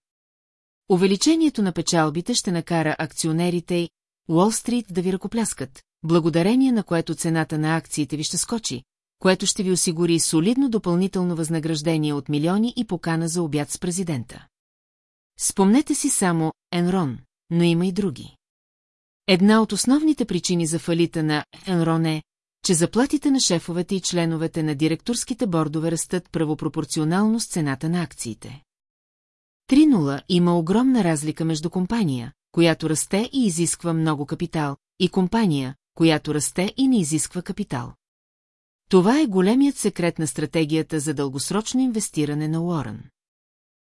Увеличението на печалбите ще накара акционерите и Уолл Стрит да ви ръкопляскат, благодарение на което цената на акциите ви ще скочи, което ще ви осигури солидно допълнително възнаграждение от милиони и покана за обяд с президента. Спомнете си само Енрон, но има и други. Една от основните причини за фалита на Енрон е, че заплатите на шефовете и членовете на директорските бордове растат правопропорционално с цената на акциите. 3.0 има огромна разлика между компания, която расте и изисква много капитал, и компания, която расте и не изисква капитал. Това е големият секрет на стратегията за дългосрочно инвестиране на Уорън.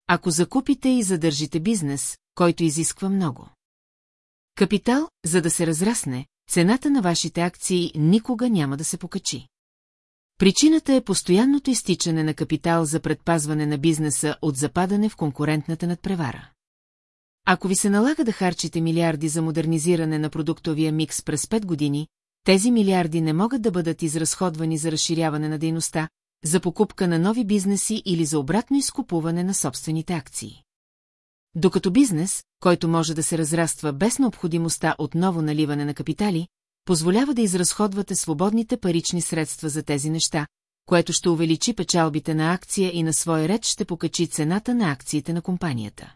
Ако закупите и задържите бизнес, който изисква много. Капитал, за да се разрасне, цената на вашите акции никога няма да се покачи. Причината е постоянното изтичане на капитал за предпазване на бизнеса от западане в конкурентната надпревара. Ако ви се налага да харчите милиарди за модернизиране на продуктовия микс през 5 години, тези милиарди не могат да бъдат изразходвани за разширяване на дейността, за покупка на нови бизнеси или за обратно изкупуване на собствените акции. Докато бизнес, който може да се разраства без необходимостта от ново наливане на капитали, позволява да изразходвате свободните парични средства за тези неща, което ще увеличи печалбите на акция и на свой ред ще покачи цената на акциите на компанията.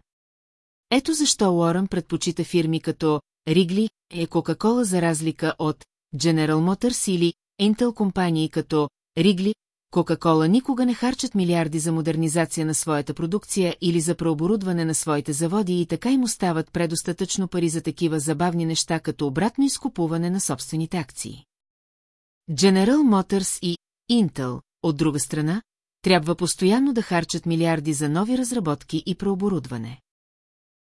Ето защо Уорън предпочита фирми като Ригли и Кока-Кола за разлика от General Motors или Intel компании като Ригли, Кока-Кола никога не харчат милиарди за модернизация на своята продукция или за преоборудване на своите заводи и така им остават предостатъчно пари за такива забавни неща като обратно изкупуване на собствените акции. General Motors и Intel, от друга страна, трябва постоянно да харчат милиарди за нови разработки и преоборудване.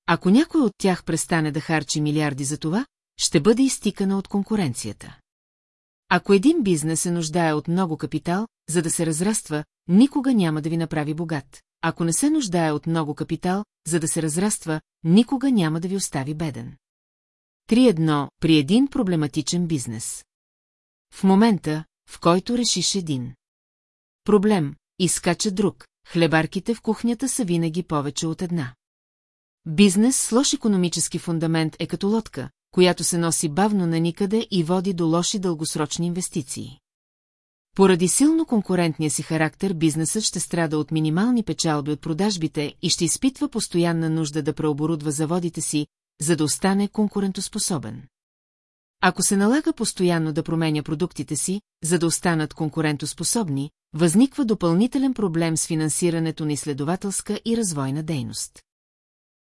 Ако някой от тях престане да харчи милиарди за това, ще бъде изтикана от конкуренцията. Ако един бизнес се нуждае от много капитал, за да се разраства, никога няма да ви направи богат. Ако не се нуждае от много капитал, за да се разраства, никога няма да ви остави беден. 3.1. При един проблематичен бизнес. В момента, в който решиш един проблем, изкача друг, хлебарките в кухнята са винаги повече от една. Бизнес с лош економически фундамент е като лодка, която се носи бавно на никъде и води до лоши дългосрочни инвестиции. Поради силно конкурентния си характер бизнесът ще страда от минимални печалби от продажбите и ще изпитва постоянна нужда да преоборудва заводите си, за да остане конкурентоспособен. Ако се налага постоянно да променя продуктите си, за да останат конкурентоспособни, възниква допълнителен проблем с финансирането на изследователска и развойна дейност.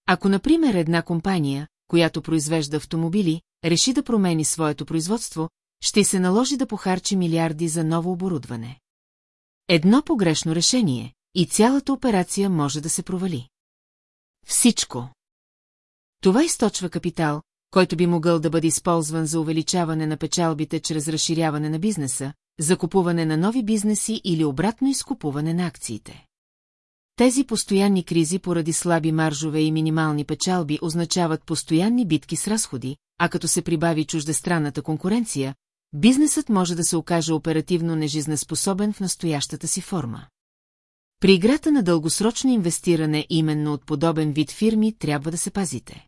Ако, например, една компания, която произвежда автомобили, реши да промени своето производство, ще се наложи да похарчи милиарди за ново оборудване. Едно погрешно решение и цялата операция може да се провали. Всичко. Това източва капитал, който би могъл да бъде използван за увеличаване на печалбите чрез разширяване на бизнеса, закупуване на нови бизнеси или обратно изкупуване на акциите. Тези постоянни кризи поради слаби маржове и минимални печалби означават постоянни битки с разходи, а като се прибави чуждестранната конкуренция, бизнесът може да се окаже оперативно нежизнеспособен в настоящата си форма. При играта на дългосрочно инвестиране именно от подобен вид фирми трябва да се пазите.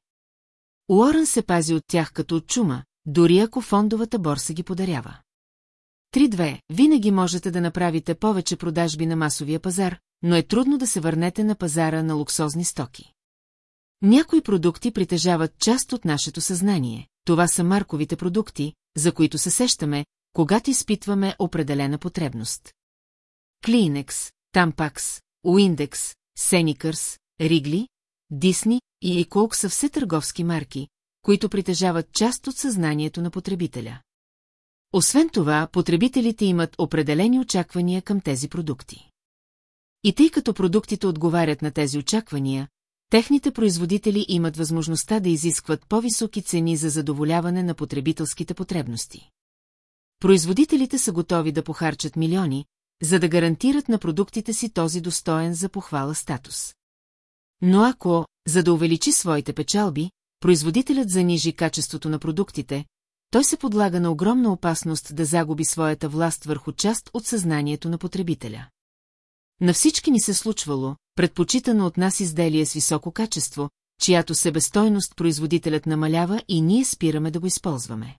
Уорън се пази от тях като от чума, дори ако фондовата борса ги подарява. 3-2. Винаги можете да направите повече продажби на масовия пазар, но е трудно да се върнете на пазара на луксозни стоки. Някои продукти притежават част от нашето съзнание. Това са марковите продукти, за които се сещаме, когато изпитваме определена потребност. Клинекс, Тампакс, Уиндекс, Сеникърс, Ригли, Дисни и Иколк са все търговски марки, които притежават част от съзнанието на потребителя. Освен това, потребителите имат определени очаквания към тези продукти. И тъй като продуктите отговарят на тези очаквания, техните производители имат възможността да изискват по-високи цени за задоволяване на потребителските потребности. Производителите са готови да похарчат милиони, за да гарантират на продуктите си този достоен за похвала статус. Но ако, за да увеличи своите печалби, производителят занижи качеството на продуктите, той се подлага на огромна опасност да загуби своята власт върху част от съзнанието на потребителя. На всички ни се случвало, предпочитано от нас изделие с високо качество, чиято себестойност производителят намалява и ние спираме да го използваме.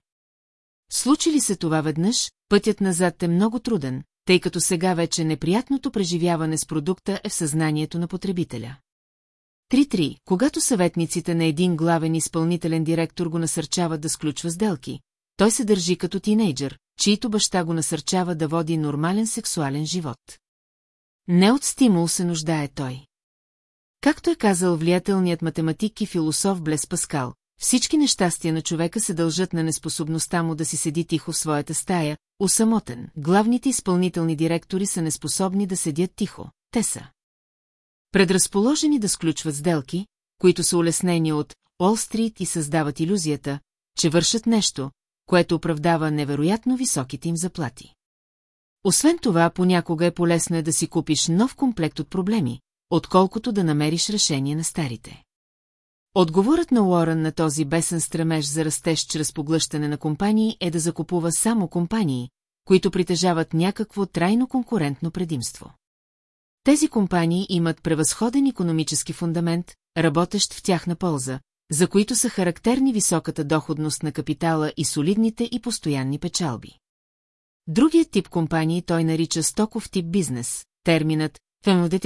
Случи ли се това веднъж, пътят назад е много труден, тъй като сега вече неприятното преживяване с продукта е в съзнанието на потребителя. 3-3. Когато съветниците на един главен изпълнителен директор го насърчават да сключва сделки, той се държи като тинейджър, чието баща го насърчава да води нормален сексуален живот. Не от стимул се нуждае той. Както е казал влиятелният математик и философ Блес Паскал, всички нещастия на човека се дължат на неспособността му да си седи тихо в своята стая, усамотен. Главните изпълнителни директори са неспособни да седят тихо. Те са. Предразположени да сключват сделки, които са улеснени от Уолл-стрит и създават иллюзията, че вършат нещо, което оправдава невероятно високите им заплати. Освен това, понякога е полезно е да си купиш нов комплект от проблеми, отколкото да намериш решение на старите. Отговорът на Уорън на този бесен стремеж за растеж чрез поглъщане на компании е да закупува само компании, които притежават някакво трайно конкурентно предимство. Тези компании имат превъзходен економически фундамент, работещ в тяхна полза, за които са характерни високата доходност на капитала и солидните и постоянни печалби. Другият тип компании той нарича стоков тип бизнес. Терминът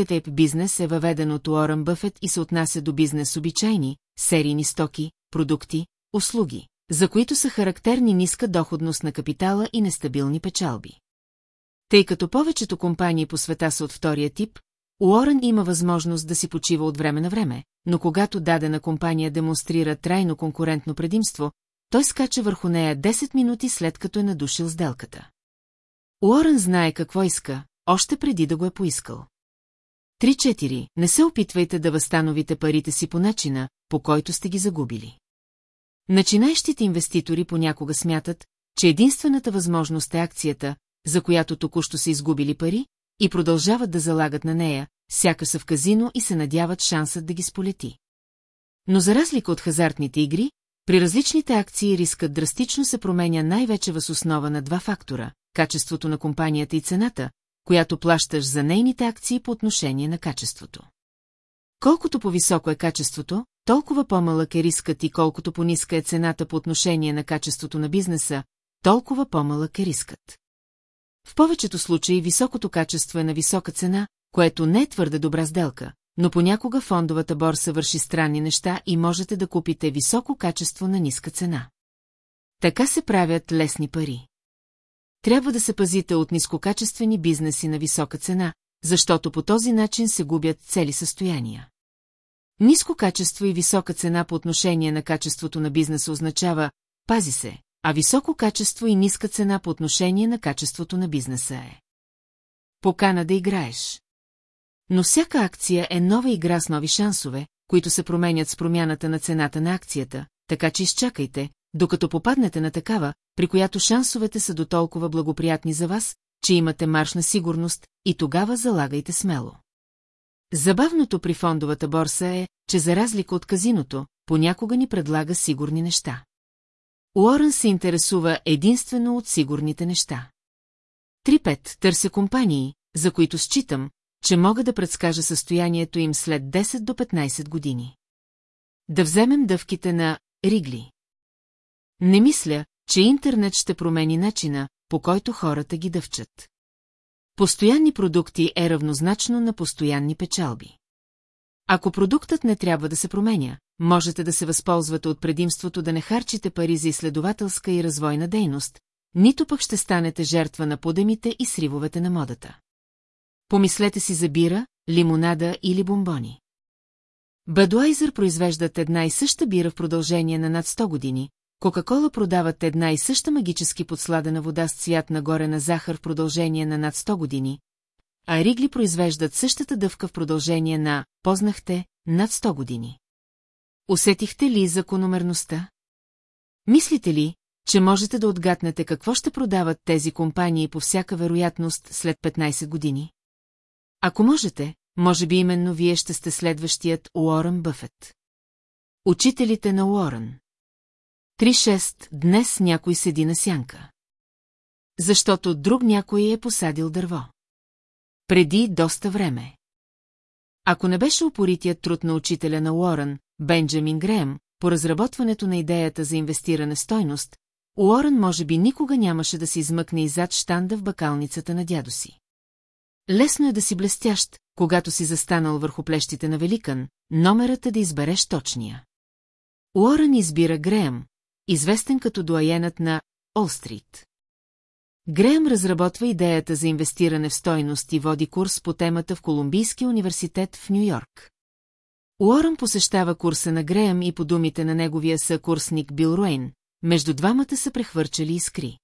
тип бизнес е въведен от Уорън Бъфет и се отнася до бизнес обичайни, серийни стоки, продукти, услуги, за които са характерни ниска доходност на капитала и нестабилни печалби. Тъй като повечето компании по света са от втория тип, Уорън има възможност да си почива от време на време, но когато дадена компания демонстрира трайно конкурентно предимство, той скача върху нея 10 минути след като е надушил сделката. Уорън знае какво иска, още преди да го е поискал. 3-4. Не се опитвайте да възстановите парите си по начина, по който сте ги загубили. Начинаещите инвеститори понякога смятат, че единствената възможност е акцията, за която току-що са изгубили пари, и продължават да залагат на нея, сяка са в казино и се надяват шансът да ги сполети. Но за разлика от хазартните игри, при различните акции рискът драстично се променя най-вече въз основа на два фактора – качеството на компанията и цената, която плащаш за нейните акции по отношение на качеството. Колкото по-високо е качеството, толкова по-малък е рискът и колкото по-ниска е цената по отношение на качеството на бизнеса, толкова по-малък е рискът. В повечето случаи високото качество е на висока цена, което не е твърде добра сделка, но понякога фондовата борса върши странни неща и можете да купите високо качество на ниска цена. Така се правят лесни пари. Трябва да се пазите от нискокачествени бизнеси на висока цена, защото по този начин се губят цели състояния. Ниско качество и висока цена по отношение на качеството на бизнеса означава «пази се», а високо качество и ниска цена по отношение на качеството на бизнеса е. Покана да играеш. Но всяка акция е нова игра с нови шансове, които се променят с промяната на цената на акцията, така че изчакайте, докато попаднете на такава, при която шансовете са до толкова благоприятни за вас, че имате марш на сигурност, и тогава залагайте смело. Забавното при фондовата борса е, че за разлика от казиното, понякога ни предлага сигурни неща. Уорън се интересува единствено от сигурните неща. 3-5 търся компании, за които считам, че мога да предскажа състоянието им след 10 до 15 години. Да вземем дъвките на Ригли. Не мисля, че интернет ще промени начина, по който хората ги дъвчат. Постоянни продукти е равнозначно на постоянни печалби. Ако продуктът не трябва да се променя, можете да се възползвате от предимството да не харчите пари за изследователска и развойна дейност, нито пък ще станете жертва на подемите и сривовете на модата. Помислете си за бира, лимонада или бомбони. Бадуайзър произвеждат една и съща бира в продължение на над 100 години, Кока-кола продават една и съща магически подсладена вода с цвят нагоре на захар в продължение на над 100 години, а Ригли произвеждат същата дъвка в продължение на, познахте, над 100 години. Усетихте ли закономерността? Мислите ли, че можете да отгатнете какво ще продават тези компании по всяка вероятност след 15 години? Ако можете, може би именно вие ще сте следващият Уорън Бъфет. Учителите на Уорън 3-6 днес някой седи на сянка. Защото друг някой е посадил дърво. Преди доста време. Ако не беше упоритият труд на учителя на Уорън, Бенджамин Греем, по разработването на идеята за инвестиране стойност, Уорън може би никога нямаше да се измъкне иззад штанда в бакалницата на дядо си. Лесно е да си блестящ, когато си застанал върху плещите на Великан, номерът е да избереш точния. Уорън избира Греем, известен като дуаенът на Олстрит. Греем разработва идеята за инвестиране в стойност и води курс по темата в Колумбийския университет в Нью-Йорк. Уорън посещава курса на Греем и по думите на неговия съкурсник Бил Руейн, между двамата са прехвърчали искри.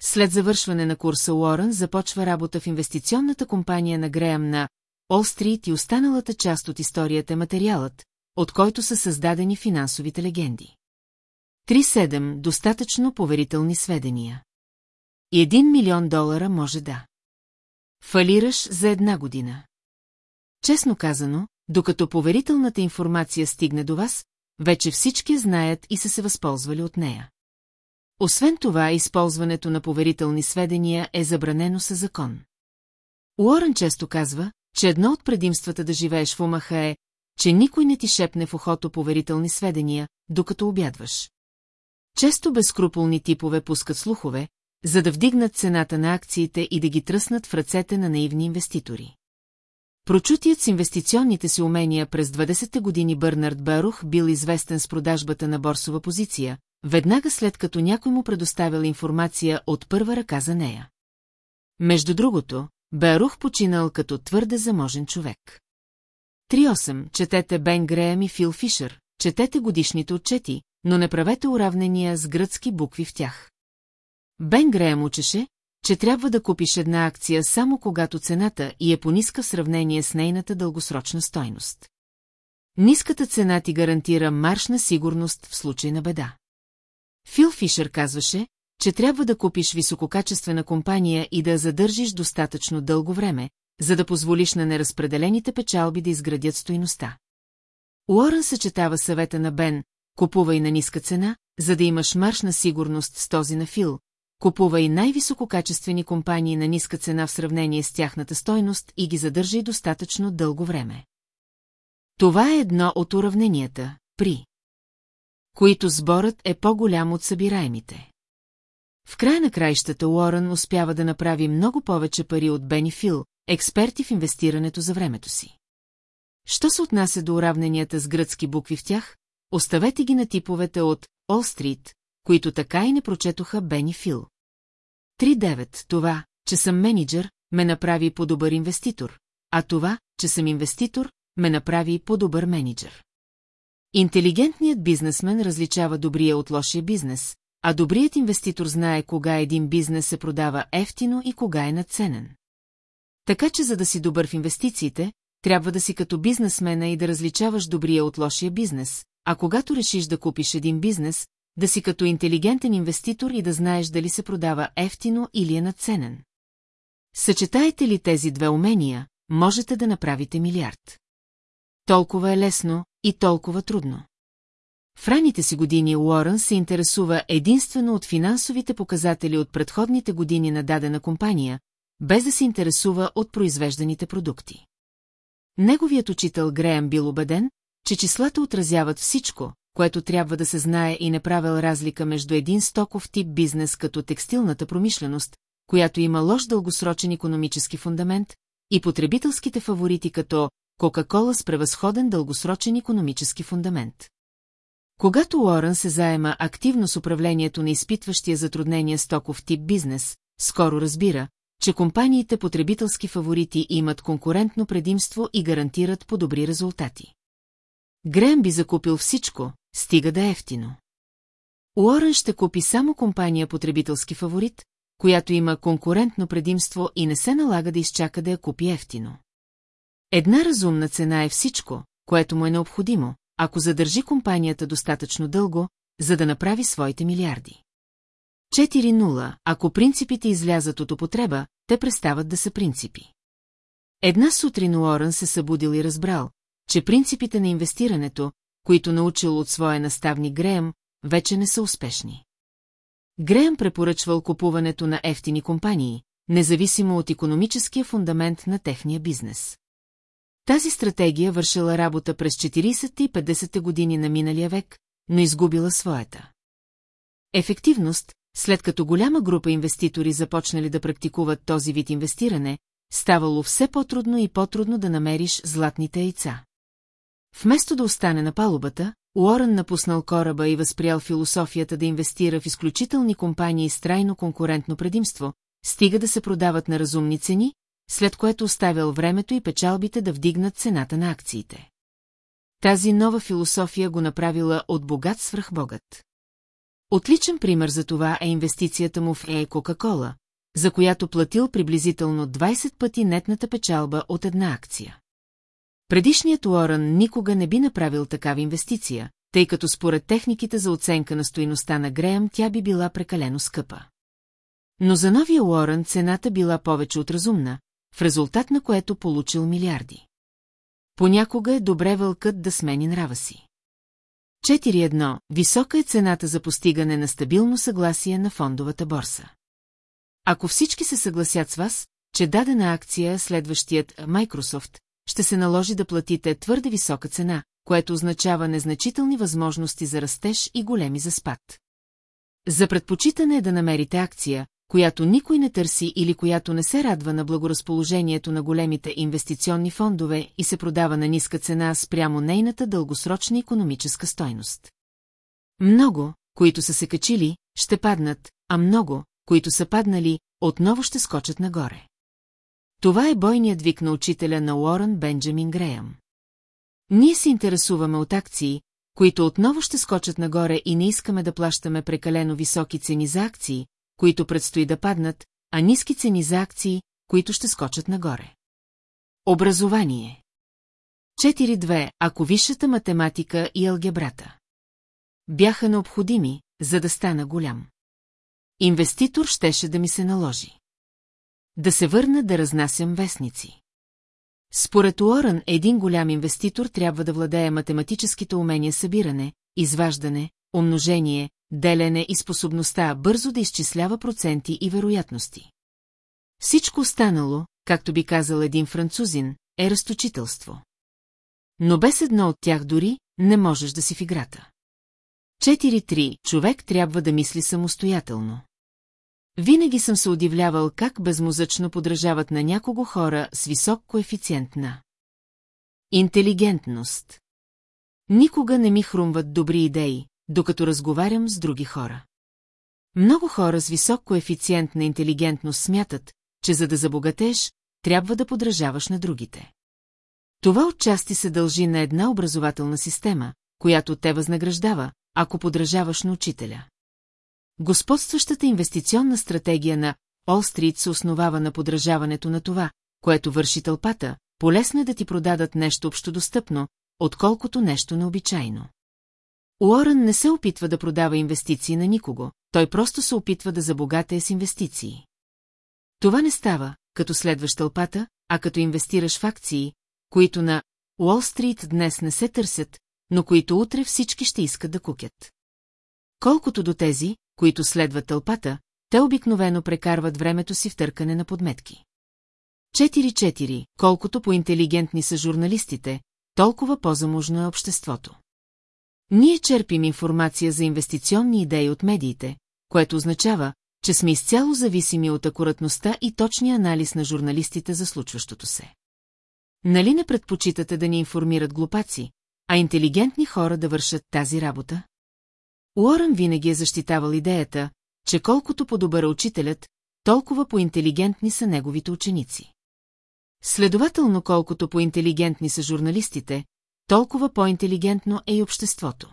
След завършване на курса Уорън започва работа в инвестиционната компания на Греем на Олстрит и останалата част от историята е материалът, от който са създадени финансовите легенди. 3-7 достатъчно поверителни сведения. Един милион долара може да. Фалираш за една година. Честно казано, докато поверителната информация стигне до вас, вече всички знаят и са се възползвали от нея. Освен това, използването на поверителни сведения е забранено със закон. Уорън често казва, че едно от предимствата да живееш в Омаха е, че никой не ти шепне в ухото поверителни сведения, докато обядваш. Често безкруполни типове пускат слухове, за да вдигнат цената на акциите и да ги тръснат в ръцете на наивни инвеститори. Прочутият с инвестиционните си умения през 20-те години Бърнард Барух бил известен с продажбата на борсова позиция, веднага след като някой му предоставил информация от първа ръка за нея. Между другото, Барух починал като твърде заможен човек. 3.8. Четете Бен Греем и Фил Фишер, четете годишните отчети, но не правете уравнения с гръцки букви в тях. Бен Греем учеше, че трябва да купиш една акция само когато цената и е по-ниска в сравнение с нейната дългосрочна стойност. Ниската цена ти гарантира маршна сигурност в случай на беда. Фил Фишер казваше, че трябва да купиш висококачествена компания и да я задържиш достатъчно дълго време, за да позволиш на неразпределените печалби да изградят стойността. Уорън съчетава съвета на Бен, купувай на ниска цена, за да имаш маршна сигурност с този на Фил, купувай най-висококачествени компании на ниска цена в сравнение с тяхната стойност и ги задържай достатъчно дълго време. Това е едно от уравненията, при които сборът е по-голям от събираемите. В края на краищата Уорън успява да направи много повече пари от Бени Фил, експерти в инвестирането за времето си. Що се отнася до уравненията с гръцки букви в тях, Оставете ги на типовете от Ол Стрит, които така и не прочетоха Бени Фил. 3.9. Това, че съм менеджер, ме направи по-добър инвеститор, а това, че съм инвеститор, ме направи по-добър менеджер. Интелигентният бизнесмен различава добрия от лошия бизнес, а добрият инвеститор знае кога един бизнес се продава ефтино и кога е надценен. Така че за да си добър в инвестициите, трябва да си като бизнесмена и да различаваш добрия от лошия бизнес, а когато решиш да купиш един бизнес, да си като интелигентен инвеститор и да знаеш дали се продава ефтино или е надценен. Съчетаете ли тези две умения, можете да направите милиард. Толкова е лесно и толкова трудно. В ранните си години Уорън се интересува единствено от финансовите показатели от предходните години на дадена компания, без да се интересува от произвежданите продукти. Неговият учител Греъм бил убеден, че числата отразяват всичко, което трябва да се знае и не правил разлика между един стоков тип бизнес като текстилната промишленост, която има лош дългосрочен економически фундамент, и потребителските фаворити като Кока-кола с превъзходен дългосрочен економически фундамент. Когато Уорън се заема активно с управлението на изпитващия затруднения стоков тип бизнес, скоро разбира, че компаниите потребителски фаворити имат конкурентно предимство и гарантират по-добри резултати. Грем би закупил всичко, стига да е ефтино. Уорън ще купи само компания потребителски фаворит, която има конкурентно предимство и не се налага да изчака да я купи ефтино. Една разумна цена е всичко, което му е необходимо, ако задържи компанията достатъчно дълго, за да направи своите милиарди. 4.0. Ако принципите излязат от употреба, те престават да са принципи. Една сутрин Уорън се събудил и разбрал, че принципите на инвестирането, които научил от своя наставник Греъм, вече не са успешни. Греъм препоръчвал купуването на ефтини компании, независимо от економическия фундамент на техния бизнес. Тази стратегия вършила работа през 40 и 50 години на миналия век, но изгубила своята. Ефективност, след като голяма група инвеститори започнали да практикуват този вид инвестиране, ставало все по-трудно и по-трудно да намериш златните яйца. Вместо да остане на палубата, Уорън напуснал кораба и възприял философията да инвестира в изключителни компании с трайно конкурентно предимство, стига да се продават на разумни цени, след което оставял времето и печалбите да вдигнат цената на акциите. Тази нова философия го направила от богат свръхбогат. Отличен пример за това е инвестицията му в Е Кока-Кола, за която платил приблизително 20 пъти нетната печалба от една акция. Предишният Уорън никога не би направил такава инвестиция, тъй като според техниките за оценка на стоиността на Греъм тя би била прекалено скъпа. Но за новия Уорън цената била повече от разумна, в резултат на което получил милиарди. Понякога е добре вълкът да смени нрава си. 4.1. Висока е цената за постигане на стабилно съгласие на фондовата борса. Ако всички се съгласят с вас, че дадена акция, следващият Microsoft, ще се наложи да платите твърде висока цена, което означава незначителни възможности за растеж и големи за спад. За предпочитане е да намерите акция, която никой не търси или която не се радва на благоразположението на големите инвестиционни фондове и се продава на ниска цена спрямо нейната дългосрочна економическа стойност. Много, които са се качили, ще паднат, а много, които са паднали, отново ще скочат нагоре. Това е бойният вик на учителя на Уорън Бенджамин Греъм. Ние се интересуваме от акции, които отново ще скочат нагоре и не искаме да плащаме прекалено високи цени за акции, които предстои да паднат, а ниски цени за акции, които ще скочат нагоре. Образование 4.2. Ако висшата математика и алгебрата бяха необходими, за да стана голям. Инвеститор щеше да ми се наложи. Да се върна да разнасям вестници. Според Уорън, един голям инвеститор трябва да владее математическите умения събиране, изваждане, умножение, делене и способността бързо да изчислява проценти и вероятности. Всичко останало, както би казал един французин, е разточителство. Но без едно от тях дори не можеш да си в играта. 4-3. Човек трябва да мисли самостоятелно. Винаги съм се удивлявал как безмозъчно подражават на някого хора с висок коефициент на интелигентност. Никога не ми хрумват добри идеи, докато разговарям с други хора. Много хора с висок коефициент на интелигентност смятат, че за да забогатеш, трябва да подражаваш на другите. Това отчасти се дължи на една образователна система, която те възнаграждава, ако подражаваш на учителя. Господстващата инвестиционна стратегия на Олстрит се основава на подражаването на това, което върши тълпата, полезно е да ти продадат нещо общодостъпно, отколкото нещо необичайно. Уорън не се опитва да продава инвестиции на никого, той просто се опитва да забогатее с инвестиции. Това не става, като следваш тълпата, а като инвестираш в акции, които на Уолл Стрит днес не се търсят, но които утре всички ще искат да кукят. Колкото до тези, които следват тълпата, те обикновено прекарват времето си в търкане на подметки. 4-4, колкото по-интелигентни са журналистите, толкова по-заможно е обществото. Ние черпим информация за инвестиционни идеи от медиите, което означава, че сме изцяло зависими от акуратността и точния анализ на журналистите за случващото се. Нали не предпочитате да ни информират глупаци, а интелигентни хора да вършат тази работа? Уорън винаги е защитавал идеята, че колкото по-добър е учителят, толкова по-интелигентни са неговите ученици. Следователно, колкото по-интелигентни са журналистите, толкова по-интелигентно е и обществото.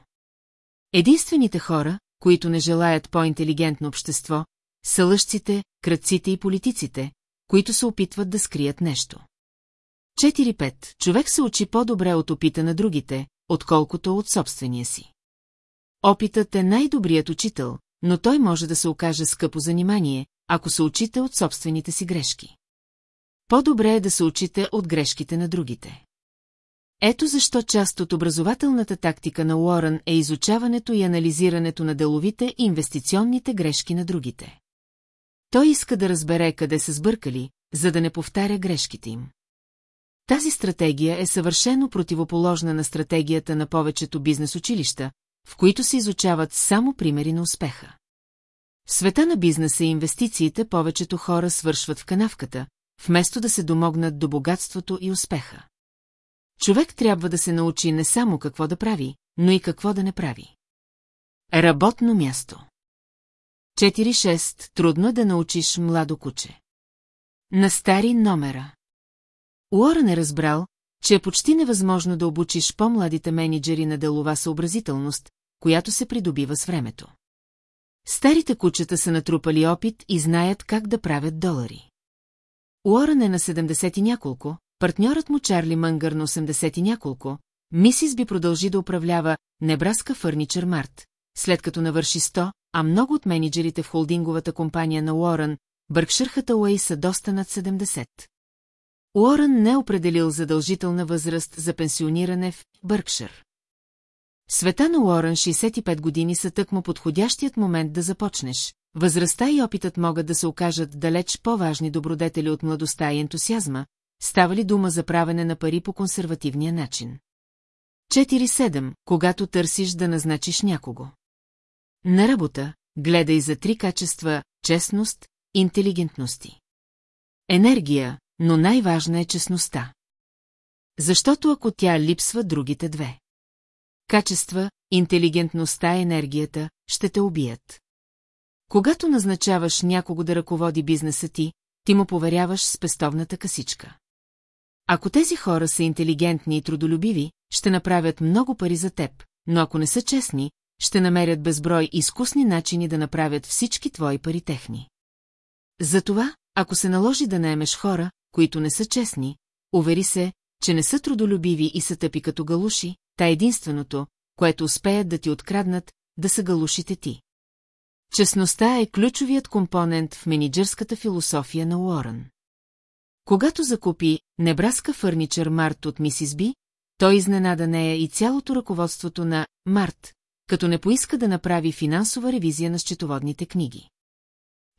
Единствените хора, които не желаят по-интелигентно общество, са лъжците, кръците и политиците, които се опитват да скрият нещо. 4-5. Човек се учи по-добре от опита на другите, отколкото от собствения си. Опитът е най-добрият учител, но той може да се окаже скъпо занимание, ако се учите от собствените си грешки. По-добре е да се учите от грешките на другите. Ето защо част от образователната тактика на Уорън е изучаването и анализирането на деловите и инвестиционните грешки на другите. Той иска да разбере къде са сбъркали, за да не повтаря грешките им. Тази стратегия е съвършено противоположна на стратегията на повечето бизнес училища, в които се изучават само примери на успеха. В света на бизнеса и инвестициите повечето хора свършват в канавката, вместо да се домогнат до богатството и успеха. Човек трябва да се научи не само какво да прави, но и какво да не прави. Работно място 4-6. Трудно е да научиш младо куче. На стари номера. Уорън е разбрал, че е почти невъзможно да обучиш по-младите менеджери на делова съобразителност, която се придобива с времето. Старите кучета са натрупали опит и знаят как да правят долари. Уорън е на 70 и няколко, партньорът му Чарли Мънгър на 80 и няколко, мисис би продължи да управлява Небраска Фърничър Март, след като навърши 100, а много от менеджерите в холдинговата компания на Уорън, Бъркшир Хатауей са доста над 70. Уорън не е определил задължителна възраст за пенсиониране в Бъркшир. Света на Уорън 65 години са тъкмо подходящият момент да започнеш. Възрастта и опитът могат да се окажат далеч по-важни добродетели от младостта и ентусиазма, става ли дума за правене на пари по консервативния начин. 4-7, когато търсиш да назначиш някого. На работа, гледай за три качества – честност, интелигентности. Енергия, но най-важна е честността. Защото ако тя липсва другите две. Качества, интелигентността и енергията ще те убият. Когато назначаваш някого да ръководи бизнеса ти, ти му поверяваш спестовната касичка. Ако тези хора са интелигентни и трудолюбиви, ще направят много пари за теб, но ако не са честни, ще намерят безброй изкусни начини да направят всички твои пари техни. Затова, ако се наложи да наемеш хора, които не са честни, увери се, че не са трудолюбиви и са тъпи като галуши, та единственото, което успеят да ти откраднат, да са галушите ти. Честността е ключовият компонент в менеджерската философия на Уорън. Когато закупи Небраска Фърничър Март от мисис Би, той изненада нея и цялото ръководството на Март, като не поиска да направи финансова ревизия на счетоводните книги.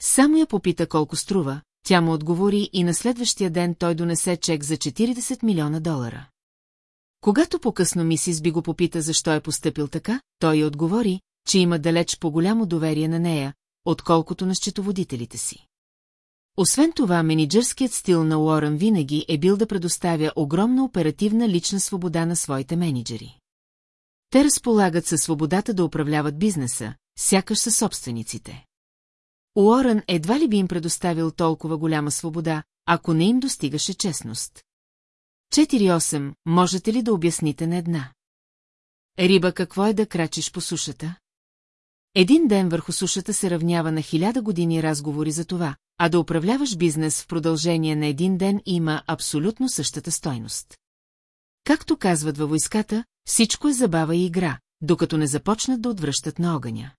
Само я попита колко струва, тя му отговори и на следващия ден той донесе чек за 40 милиона долара. Когато по-късно мисис би го попита защо е поступил така, той отговори, че има далеч по-голямо доверие на нея, отколкото на счетоводителите си. Освен това, менеджерският стил на Уорън винаги е бил да предоставя огромна оперативна лична свобода на своите менеджери. Те разполагат със свободата да управляват бизнеса, сякаш със собствениците. Уорън едва ли би им предоставил толкова голяма свобода, ако не им достигаше честност. 4-8. Можете ли да обясните на една? Риба, какво е да крачиш по сушата? Един ден върху сушата се равнява на хиляда години разговори за това, а да управляваш бизнес в продължение на един ден има абсолютно същата стойност. Както казват във войската, всичко е забава и игра, докато не започнат да отвръщат на огъня.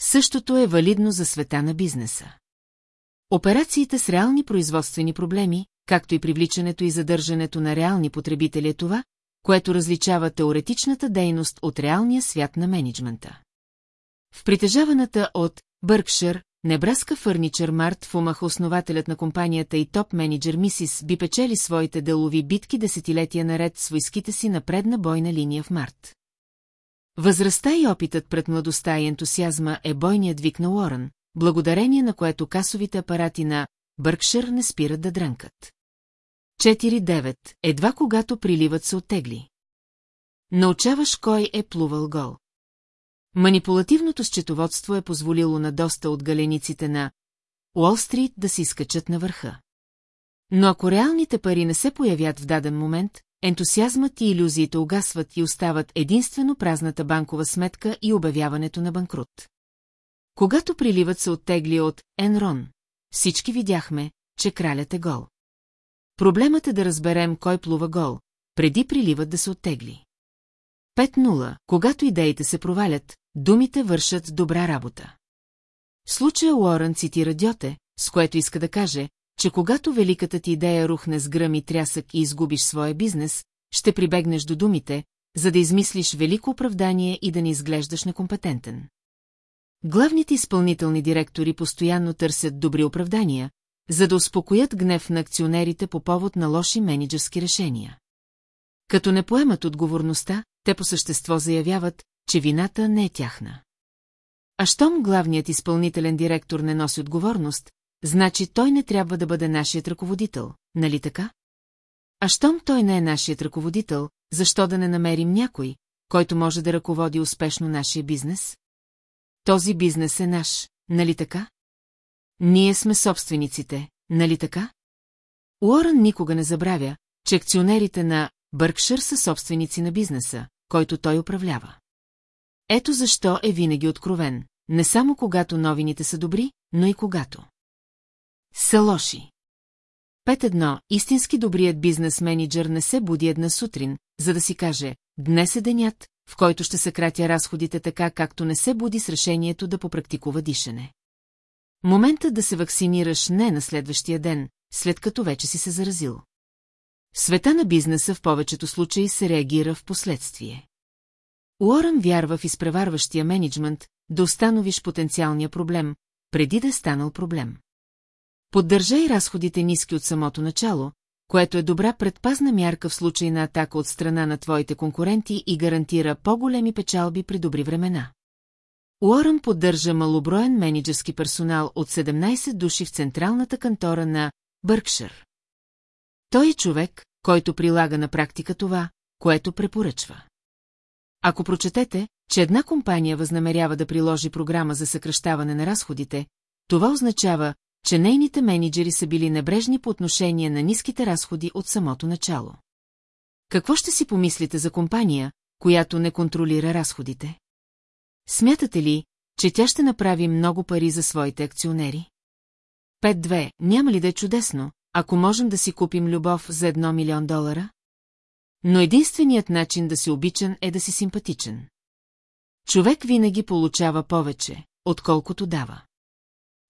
Същото е валидно за света на бизнеса. Операциите с реални производствени проблеми, както и привличането и задържането на реални потребители е това, което различава теоретичната дейност от реалния свят на менеджмента. В притежаваната от Бъркшир, Небраска Фърничър Март Фумах, основателят на компанията и топ-менеджер Мисис, би печели своите делови битки десетилетия наред с войските си на предна бойна линия в Март. Възрастта и опитът пред младостта и ентусиазма е бойният вик на Уорън, благодарение на което касовите апарати на Бъркшир не спират да дрънкат. 4-9. Едва когато приливът се оттегли. Научаваш кой е плувал гол. Манипулативното счетоводство е позволило на доста от галениците на Уолстрит да се изкачат на върха. Но ако реалните пари не се появят в даден момент, ентусиазмът и иллюзиите угасват и остават единствено празната банкова сметка и обявяването на банкрут. Когато приливът се оттегли от Енрон, всички видяхме, че кралят е гол. Проблемът е да разберем кой плува гол, преди приливът да се оттегли. 5-0, когато идеите се провалят, думите вършат добра работа. В случая Уорън цитира Дьоте, с което иска да каже, че когато великата ти идея рухне с гръм и трясък и изгубиш своя бизнес, ще прибегнеш до думите, за да измислиш велико оправдание и да не изглеждаш некомпетентен. Главните изпълнителни директори постоянно търсят добри оправдания, за да успокоят гнев на акционерите по повод на лоши менеджерски решения. Като не поемат отговорността, те по същество заявяват, че вината не е тяхна. А щом главният изпълнителен директор не носи отговорност, значи той не трябва да бъде нашият ръководител, нали така? А щом той не е нашият ръководител, защо да не намерим някой, който може да ръководи успешно нашия бизнес? Този бизнес е наш, нали така? Ние сме собствениците, нали така? Уорън никога не забравя, че акционерите на Бъркшир са собственици на бизнеса, който той управлява. Ето защо е винаги откровен, не само когато новините са добри, но и когато. Са лоши. Пет едно, истински добрият бизнес менеджер не се буди една сутрин, за да си каже, днес е денят, в който ще съкратя разходите така, както не се буди с решението да попрактикува дишане. Моментът да се вакцинираш не на следващия ден, след като вече си се заразил. Света на бизнеса в повечето случаи се реагира в последствие. Уорън вярва в изпреварващия менеджмент да установиш потенциалния проблем, преди да е станал проблем. Поддържай разходите ниски от самото начало, което е добра предпазна мярка в случай на атака от страна на твоите конкуренти и гарантира по-големи печалби при добри времена. Уорън поддържа малоброен менеджерски персонал от 17 души в централната кантора на Бъркшир. Той е човек, който прилага на практика това, което препоръчва. Ако прочетете, че една компания възнамерява да приложи програма за съкръщаване на разходите, това означава, че нейните менеджери са били небрежни по отношение на ниските разходи от самото начало. Какво ще си помислите за компания, която не контролира разходите? Смятате ли, че тя ще направи много пари за своите акционери? 5-2, няма ли да е чудесно, ако можем да си купим любов за едно милион долара? Но единственият начин да си обичан е да си симпатичен. Човек винаги получава повече, отколкото дава.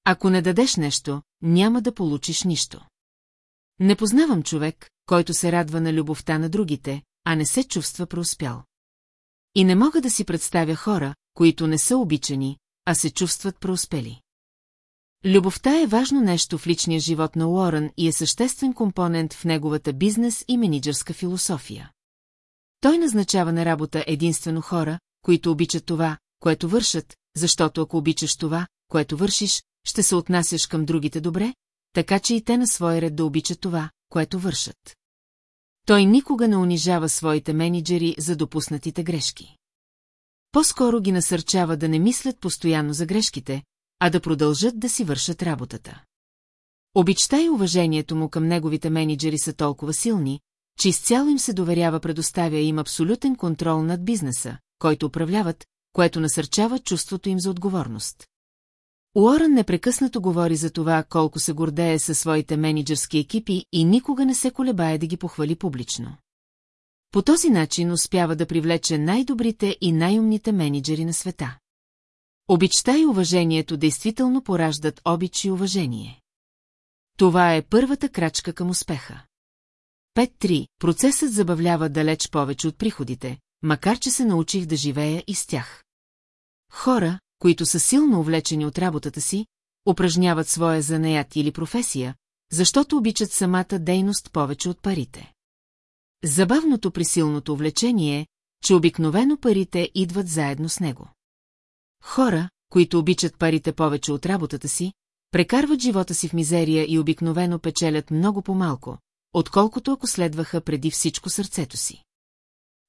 Ако не дадеш нещо, няма да получиш нищо. Не познавам човек, който се радва на любовта на другите, а не се чувства преуспял. И не мога да си представя хора, които не са обичани, а се чувстват преуспели. Любовта е важно нещо в личния живот на Уорън и е съществен компонент в неговата бизнес и менеджерска философия. Той назначава на работа единствено хора, които обичат това, което вършат, защото ако обичаш това, което вършиш, ще се отнасяш към другите добре, така че и те на своя ред да обичат това, което вършат. Той никога не унижава своите менеджери за допуснатите грешки. По-скоро ги насърчава да не мислят постоянно за грешките, а да продължат да си вършат работата. Обичта и уважението му към неговите менеджери са толкова силни, че изцяло им се доверява предоставя им абсолютен контрол над бизнеса, който управляват, което насърчава чувството им за отговорност. Уорън непрекъснато говори за това, колко се гордее със своите менеджерски екипи и никога не се колебае да ги похвали публично. По този начин успява да привлече най-добрите и най-умните менеджери на света. Обичта и уважението действително пораждат обич и уважение. Това е първата крачка към успеха. 5.3. Процесът забавлява далеч повече от приходите, макар че се научих да живея и с тях. Хора, които са силно увлечени от работата си, упражняват своя занаят или професия, защото обичат самата дейност повече от парите. Забавното при силното увлечение е, че обикновено парите идват заедно с него. Хора, които обичат парите повече от работата си, прекарват живота си в мизерия и обикновено печелят много по-малко, отколкото ако следваха преди всичко сърцето си.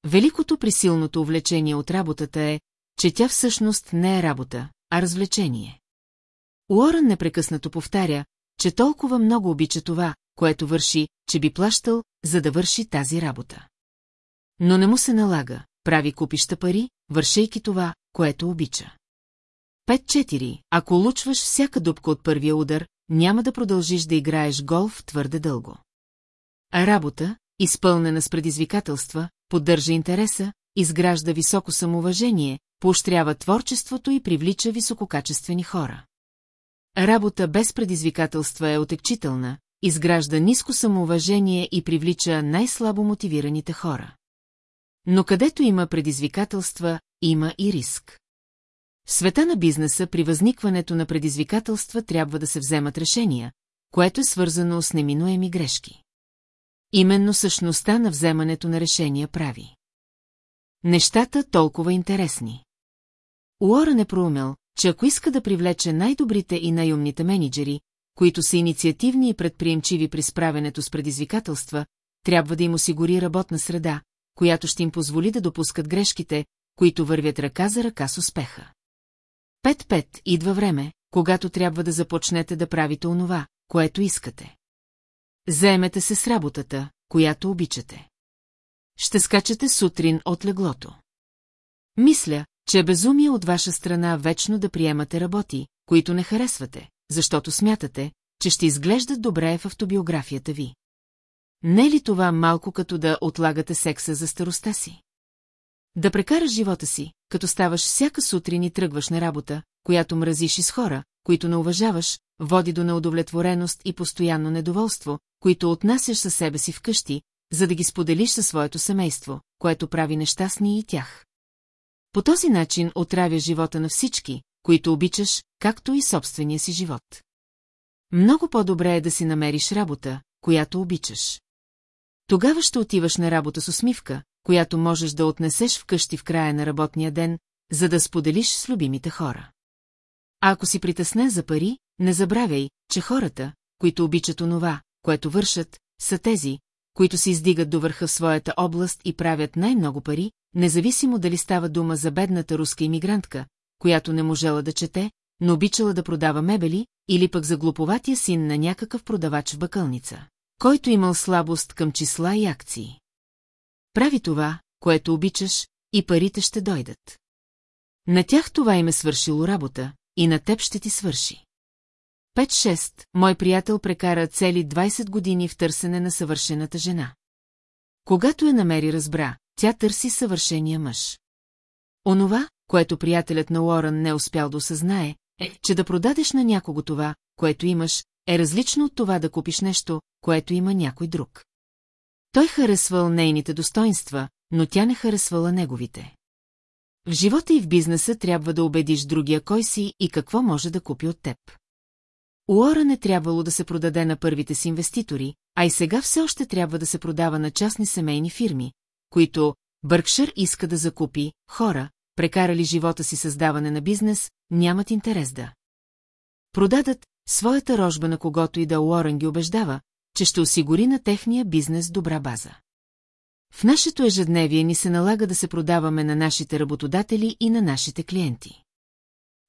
Великото при силното увлечение от работата е, че тя всъщност не е работа, а развлечение. Уорън непрекъснато повтаря, че толкова много обича това, което върши, че би плащал, за да върши тази работа. Но не му се налага, прави купища пари, вършейки това, което обича. 5-4. Ако лучваш всяка дупка от първия удар, няма да продължиш да играеш голф твърде дълго. А работа, изпълнена с предизвикателства, поддържа интереса, изгражда високо самоуважение, поощрява творчеството и привлича висококачествени хора. Работа без предизвикателства е отекчителна, изгражда ниско самоуважение и привлича най-слабо мотивираните хора. Но където има предизвикателства, има и риск. В света на бизнеса при възникването на предизвикателства трябва да се вземат решения, което е свързано с неминуеми грешки. Именно същността на вземането на решения прави. Нещата толкова интересни. Уорън е проумел, че ако иска да привлече най-добрите и най-умните менеджери, които са инициативни и предприемчиви при справянето с предизвикателства, трябва да им осигури работна среда, която ще им позволи да допускат грешките, които вървят ръка за ръка с успеха. Пет-пет идва време, когато трябва да започнете да правите онова, което искате. Заемете се с работата, която обичате. Ще скачате сутрин от леглото. Мисля, че е безумие от ваша страна вечно да приемате работи, които не харесвате, защото смятате, че ще изглеждат добре в автобиографията ви. Не е ли това малко като да отлагате секса за староста си? Да прекараш живота си, като ставаш всяка сутрин и тръгваш на работа, която мразиш и с хора, които не уважаваш, води до неудовлетвореност и постоянно недоволство, които отнасяш със себе си вкъщи, за да ги споделиш със своето семейство, което прави нещастни и тях. По този начин отравя живота на всички, които обичаш, както и собствения си живот. Много по-добре е да си намериш работа, която обичаш. Тогава ще отиваш на работа с усмивка, която можеш да отнесеш вкъщи в края на работния ден, за да споделиш с любимите хора. А ако си притеснен за пари, не забравяй, че хората, които обичат онова, което вършат, са тези, които се издигат до върха в своята област и правят най-много пари, независимо дали става дума за бедната руска иммигрантка, която не можела да чете, но обичала да продава мебели, или пък за глуповатия син на някакъв продавач в бакълница, който имал слабост към числа и акции. Прави това, което обичаш, и парите ще дойдат. На тях това им е свършило работа, и на теб ще ти свърши. 5-6, мой приятел прекара цели 20 години в търсене на съвършената жена. Когато я намери разбра, тя търси съвършения мъж. Онова, което приятелят на Уорън не успял да осъзнае, е, че да продадеш на някого това, което имаш, е различно от това да купиш нещо, което има някой друг. Той харесвал нейните достоинства, но тя не харесвала неговите. В живота и в бизнеса трябва да убедиш другия кой си и какво може да купи от теб. Уора не трябвало да се продаде на първите си инвеститори, а и сега все още трябва да се продава на частни семейни фирми, които Бъркшир иска да закупи, хора, прекарали живота си създаване на бизнес, нямат интерес да. Продадат своята рожба на когото и да Уорън ги убеждава, че ще осигури на техния бизнес добра база. В нашето ежедневие ни се налага да се продаваме на нашите работодатели и на нашите клиенти.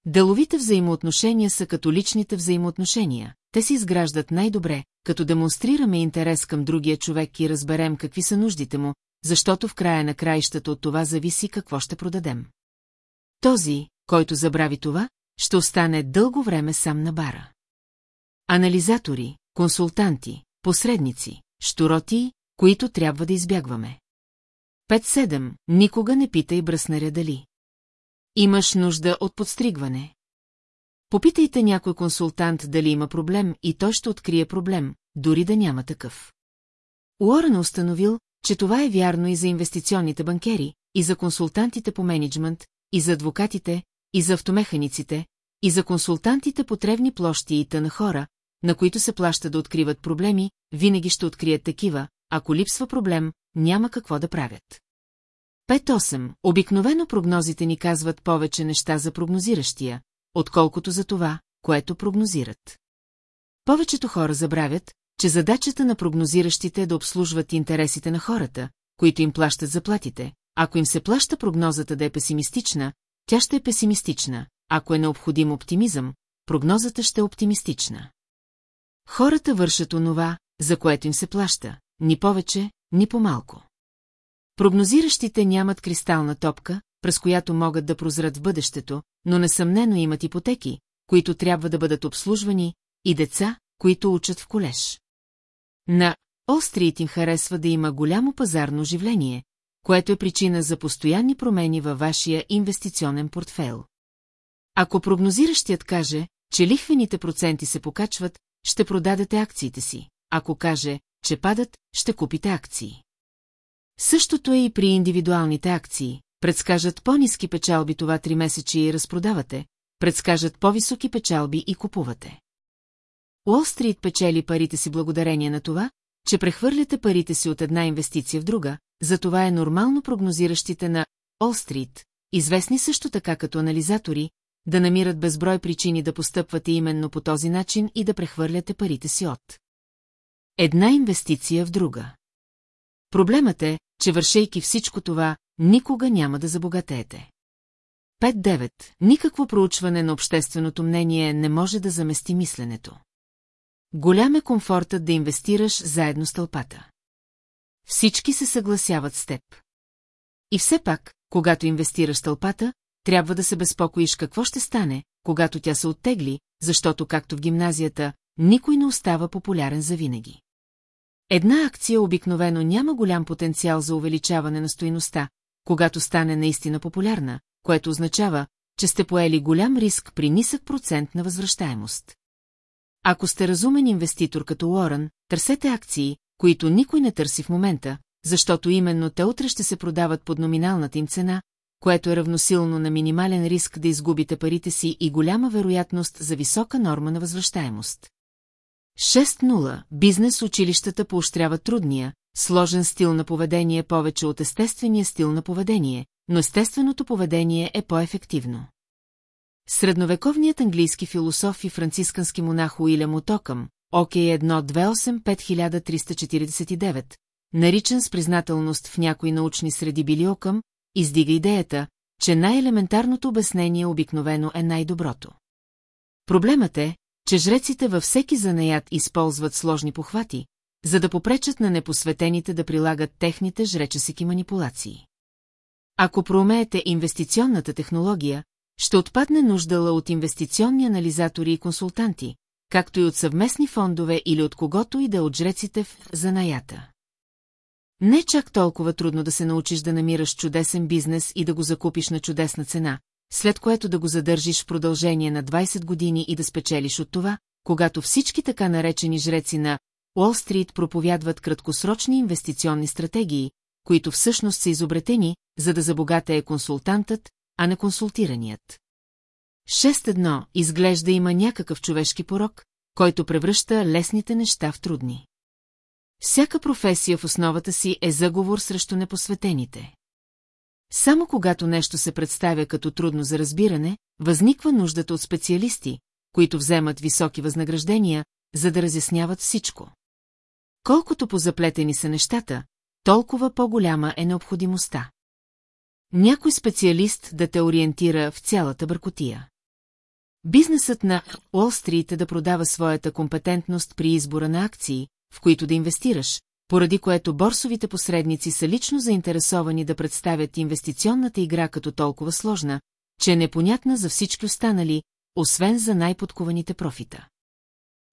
Деловите взаимоотношения са като личните взаимоотношения. Те се изграждат най-добре, като демонстрираме интерес към другия човек и разберем какви са нуждите му, защото в края на краищата от това зависи какво ще продадем. Този, който забрави това, ще остане дълго време сам на бара. Анализатори, консултанти, посредници, штуроти, които трябва да избягваме. 5-7. Никога не питай бръснаря дали. Имаш нужда от подстригване. Попитайте някой консултант дали има проблем и той ще открие проблем, дори да няма такъв. Уорън е установил, че това е вярно и за инвестиционните банкери, и за консултантите по менеджмент, и за адвокатите, и за автомеханиците, и за консултантите по тревни площи и тъна хора, на които се плаща да откриват проблеми, винаги ще открият такива, ако липсва проблем, няма какво да правят. 5-8. Обикновено прогнозите ни казват повече неща за прогнозиращия, отколкото за това, което прогнозират. Повечето хора забравят, че задачата на прогнозиращите е да обслужват интересите на хората, които им плащат заплатите. Ако им се плаща прогнозата да е песимистична, тя ще е песимистична, ако е необходим оптимизъм, прогнозата ще е оптимистична. Хората вършат онова, за което им се плаща, ни повече, ни по-малко. Прогнозиращите нямат кристална топка, през която могат да прозрат в бъдещето, но несъмнено имат ипотеки, които трябва да бъдат обслужвани, и деца, които учат в колеж. На Олстрит им харесва да има голямо пазарно оживление, което е причина за постоянни промени във вашия инвестиционен портфейл. Ако прогнозиращият каже, че лихвените проценти се покачват, ще продадете акциите си. Ако каже, че падат, ще купите акции. Същото е и при индивидуалните акции. Предскажат по-низки печалби това три месечи и разпродавате, предскажат по-високи печалби и купувате. Уолстрит печели парите си благодарение на това, че прехвърляте парите си от една инвестиция в друга, затова е нормално прогнозиращите на Олстрит, известни също така като анализатори, да намират безброй причини да постъпвате именно по този начин и да прехвърляте парите си от една инвестиция в друга. Проблемът е, че вършейки всичко това, никога няма да забогатеете. 5.9. Никакво проучване на общественото мнение не може да замести мисленето. Голям е комфортът да инвестираш заедно с тълпата. Всички се съгласяват с теб. И все пак, когато инвестираш тълпата, трябва да се безпокоиш какво ще стане, когато тя се оттегли, защото, както в гимназията, никой не остава популярен за винаги. Една акция обикновено няма голям потенциал за увеличаване на стоиността, когато стане наистина популярна, което означава, че сте поели голям риск при нисък процент на възвръщаемост. Ако сте разумен инвеститор като Уорън, търсете акции, които никой не търси в момента, защото именно те утре ще се продават под номиналната им цена, което е равносилно на минимален риск да изгубите парите си и голяма вероятност за висока норма на възвръщаемост. 6.0. Бизнес училищата поощряват трудния, сложен стил на поведение повече от естествения стил на поведение, но естественото поведение е по-ефективно. Средновековният английски философ и францискански монах Уилям Отокъм, ОК 1-285-1349, наричан с признателност в някои научни среди Били Окъм, издига идеята, че най-елементарното обяснение обикновено е най-доброто. Проблемът е, че жреците във всеки занаят използват сложни похвати, за да попречат на непосветените да прилагат техните жречесики манипулации. Ако проумеете инвестиционната технология, ще отпадне нуждала от инвестиционни анализатори и консултанти, както и от съвместни фондове или от когото и да от жреците в занаята. Не чак толкова трудно да се научиш да намираш чудесен бизнес и да го закупиш на чудесна цена, след което да го задържиш в продължение на 20 години и да спечелиш от това, когато всички така наречени жреци на Уолл-стрит проповядват краткосрочни инвестиционни стратегии, които всъщност са изобретени, за да забогатее консултантът, а не консултираният. 6.1. Изглежда има някакъв човешки порок, който превръща лесните неща в трудни. Всяка професия в основата си е заговор срещу непосветените. Само когато нещо се представя като трудно за разбиране, възниква нуждата от специалисти, които вземат високи възнаграждения, за да разясняват всичко. Колкото позаплетени са нещата, толкова по-голяма е необходимостта. Някой специалист да те ориентира в цялата бъркотия. Бизнесът на Уолл-стрит е да продава своята компетентност при избора на акции, в които да инвестираш, поради което борсовите посредници са лично заинтересовани да представят инвестиционната игра като толкова сложна, че е непонятна за всички останали, освен за най-подкованите профита.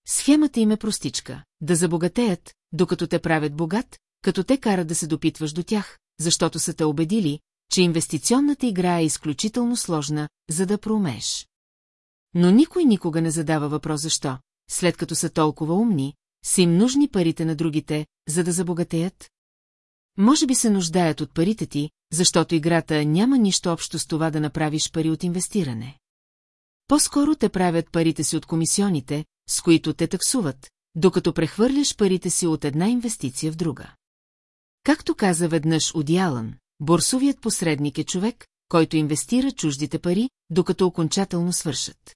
Схемата им е простичка – да забогатеят, докато те правят богат, като те карат да се допитваш до тях, защото са те убедили, че инвестиционната игра е изключително сложна, за да проумееш. Но никой никога не задава въпрос защо, след като са толкова умни, са им нужни парите на другите, за да забогатеят? Може би се нуждаят от парите ти, защото играта няма нищо общо с това да направиш пари от инвестиране. По-скоро те правят парите си от комисионите, с които те таксуват, докато прехвърляш парите си от една инвестиция в друга. Както каза веднъж Одиалън, борсовият посредник е човек, който инвестира чуждите пари, докато окончателно свършат.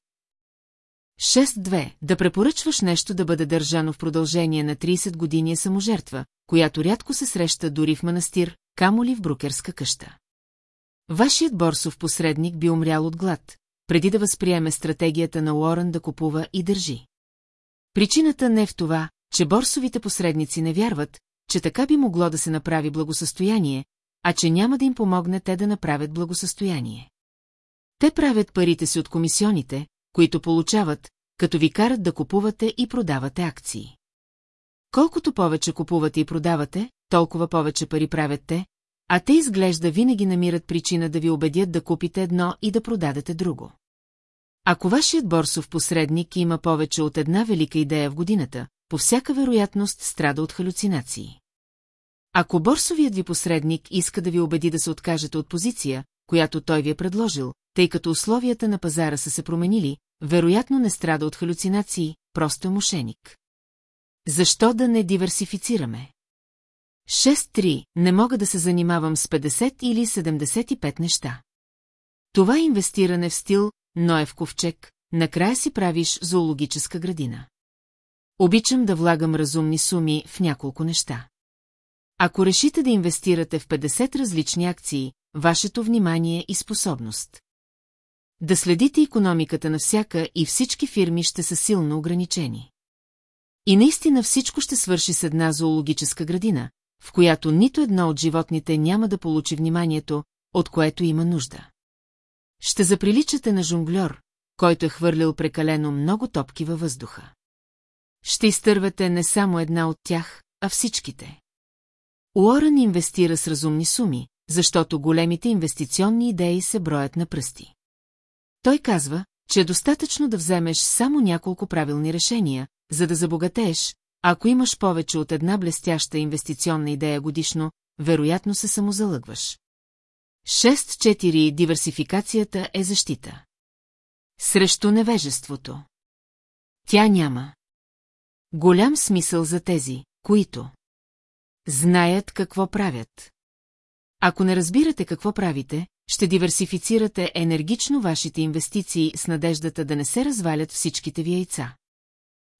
6.2. Да препоръчваш нещо да бъде държано в продължение на 30 години е саможертва, която рядко се среща дори в манастир, камо ли в брукерска къща. Вашият борсов посредник би умрял от глад, преди да възприеме стратегията на Уорън да купува и държи. Причината не е в това, че борсовите посредници не вярват, че така би могло да се направи благосъстояние, а че няма да им помогне те да направят благосъстояние. Те правят парите си от комисионите, които получават, като ви карат да купувате и продавате акции. Колкото повече купувате и продавате, толкова повече пари правят те, а те изглежда винаги намират причина да ви убедят да купите едно и да продадете друго. Ако вашият борсов посредник има повече от една велика идея в годината, по всяка вероятност страда от халюцинации. Ако борсовият ви посредник иска да ви убеди да се откажете от позиция, която той ви е предложил, тъй като условията на пазара са се променили, вероятно не страда от халюцинации, просто е мошеник. Защо да не диверсифицираме? 6.3. Не мога да се занимавам с 50 или 75 неща. Това е инвестиране в стил Ноев ковчег, накрая си правиш зоологическа градина. Обичам да влагам разумни суми в няколко неща. Ако решите да инвестирате в 50 различни акции, вашето внимание и способност. Да следите економиката на всяка и всички фирми ще са силно ограничени. И наистина всичко ще свърши с една зоологическа градина, в която нито едно от животните няма да получи вниманието, от което има нужда. Ще заприличате на жонглер, който е хвърлил прекалено много топки във въздуха. Ще изтървате не само една от тях, а всичките. Уорън инвестира с разумни суми, защото големите инвестиционни идеи се броят на пръсти. Той казва, че е достатъчно да вземеш само няколко правилни решения, за да забогатееш, ако имаш повече от една блестяща инвестиционна идея годишно, вероятно се самозалъгваш. 6.4. Диверсификацията е защита. Срещу невежеството. Тя няма. Голям смисъл за тези, които знаят какво правят. Ако не разбирате какво правите, ще диверсифицирате енергично вашите инвестиции с надеждата да не се развалят всичките ви яйца.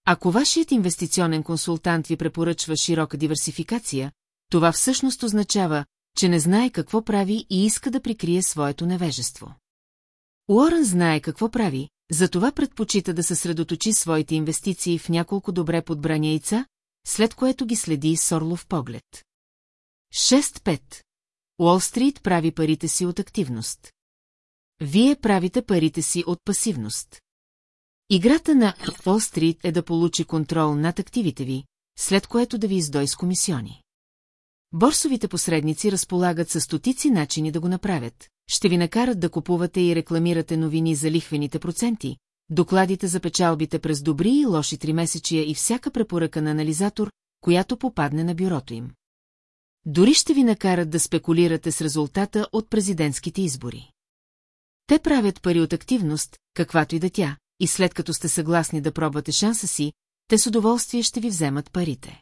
Ако вашият инвестиционен консултант ви препоръчва широка диверсификация, това всъщност означава, че не знае какво прави и иска да прикрие своето невежество. Уорън знае какво прави, затова предпочита да съсредоточи своите инвестиции в няколко добре подбрани яйца, след което ги следи с орлов поглед. 6-5. Уолстрит прави парите си от активност. Вие правите парите си от пасивност. Играта на Уолл Стрит е да получи контрол над активите ви, след което да ви издой с комисиони. Борсовите посредници разполагат с стотици начини да го направят. Ще ви накарат да купувате и рекламирате новини за лихвените проценти, докладите за печалбите през добри и лоши тримесечия и всяка препоръка на анализатор, която попадне на бюрото им. Дори ще ви накарат да спекулирате с резултата от президентските избори. Те правят пари от активност, каквато и да тя, и след като сте съгласни да пробвате шанса си, те с удоволствие ще ви вземат парите.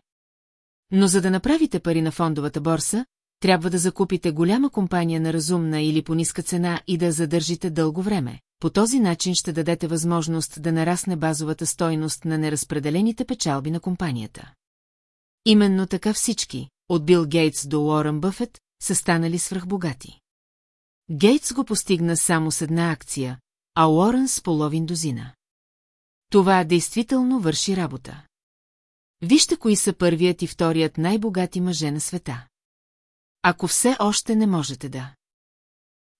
Но за да направите пари на фондовата борса, трябва да закупите голяма компания на разумна или по ниска цена и да задържите дълго време. По този начин ще дадете възможност да нарасне базовата стойност на неразпределените печалби на компанията. Именно така всички, от Бил Гейтс до Уорън Бъфет, са станали свръхбогати. Гейтс го постигна само с една акция, а Уорън с половин дозина. Това действително върши работа. Вижте кои са първият и вторият най-богати мъже на света. Ако все още не можете да.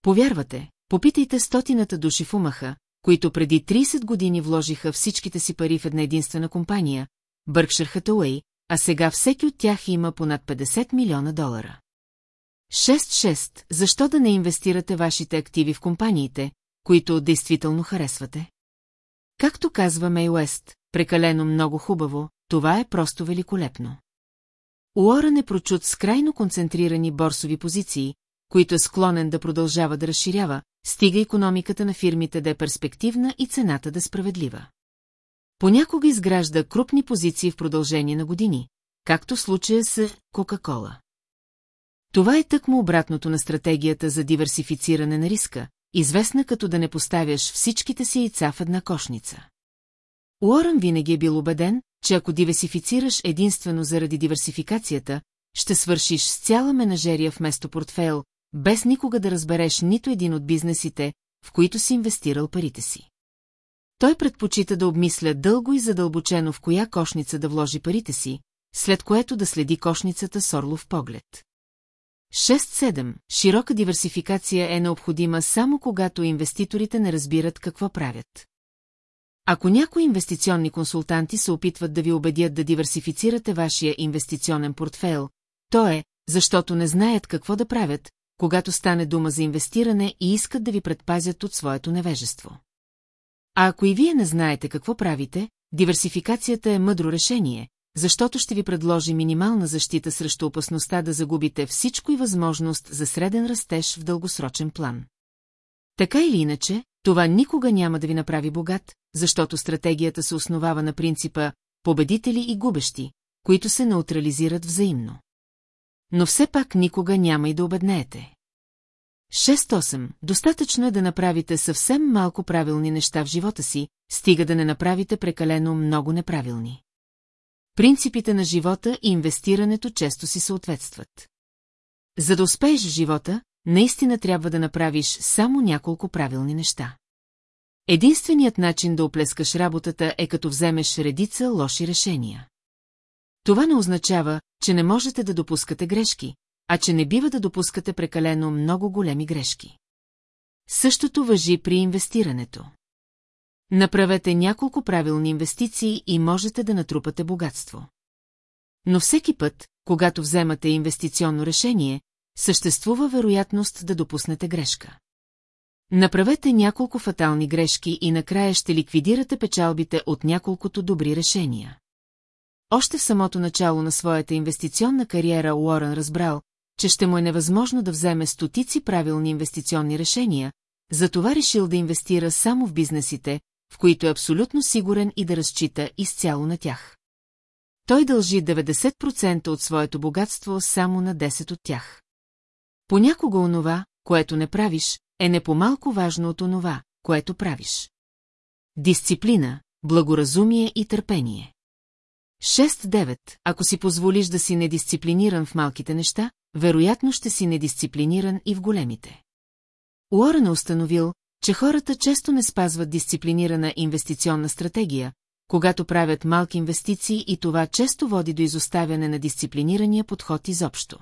Повярвате, попитайте стотината души в умаха, които преди 30 години вложиха всичките си пари в една единствена компания, Бъркшир Хатауей, а сега всеки от тях има понад 50 милиона долара. 6-6. Защо да не инвестирате вашите активи в компаниите, които действително харесвате? Както казва Мей Уест, прекалено много хубаво, това е просто великолепно. Уорън е прочут с крайно концентрирани борсови позиции, които е склонен да продължава да разширява, стига економиката на фирмите да е перспективна и цената да е справедлива. Понякога изгражда крупни позиции в продължение на години, както в случая с Кока-Кола. Това е тъкмо обратното на стратегията за диверсифициране на риска, известна като да не поставяш всичките си яйца в една кошница. Уорън винаги е бил убеден, че ако диверсифицираш единствено заради диверсификацията, ще свършиш с цяла менажерия вместо портфейл, без никога да разбереш нито един от бизнесите, в които си инвестирал парите си. Той предпочита да обмисля дълго и задълбочено в коя кошница да вложи парите си, след което да следи кошницата с орлов поглед. 6-7. Широка диверсификация е необходима само когато инвеститорите не разбират какво правят. Ако някои инвестиционни консултанти се опитват да ви убедят да диверсифицирате вашия инвестиционен портфейл, то е, защото не знаят какво да правят, когато стане дума за инвестиране и искат да ви предпазят от своето невежество. А ако и вие не знаете какво правите, диверсификацията е мъдро решение, защото ще ви предложи минимална защита срещу опасността да загубите всичко и възможност за среден растеж в дългосрочен план. Така или иначе, това никога няма да ви направи богат, защото стратегията се основава на принципа победители и губещи, които се неутрализират взаимно. Но все пак никога няма и да обеднеете. 6-8. Достатъчно е да направите съвсем малко правилни неща в живота си, стига да не направите прекалено много неправилни. Принципите на живота и инвестирането често си съответстват. За да успееш в живота, наистина трябва да направиш само няколко правилни неща. Единственият начин да оплескаш работата е като вземеш редица лоши решения. Това не означава, че не можете да допускате грешки, а че не бива да допускате прекалено много големи грешки. Същото въжи при инвестирането. Направете няколко правилни инвестиции и можете да натрупате богатство. Но всеки път, когато вземате инвестиционно решение, съществува вероятност да допуснете грешка. Направете няколко фатални грешки и накрая ще ликвидирате печалбите от няколкото добри решения. Още в самото начало на своята инвестиционна кариера Уорън разбрал, че ще му е невъзможно да вземе стотици правилни инвестиционни решения, затова решил да инвестира само в бизнесите, в които е абсолютно сигурен и да разчита изцяло на тях. Той дължи 90% от своето богатство само на 10 от тях. Понякога онова, което не правиш, е не по-малко важно от онова, което правиш. Дисциплина, благоразумие и търпение. 6-9. Ако си позволиш да си недисциплиниран в малките неща, вероятно ще си недисциплиниран и в големите. Уорън е установил, че хората често не спазват дисциплинирана инвестиционна стратегия, когато правят малки инвестиции и това често води до изоставяне на дисциплинирания подход изобщо.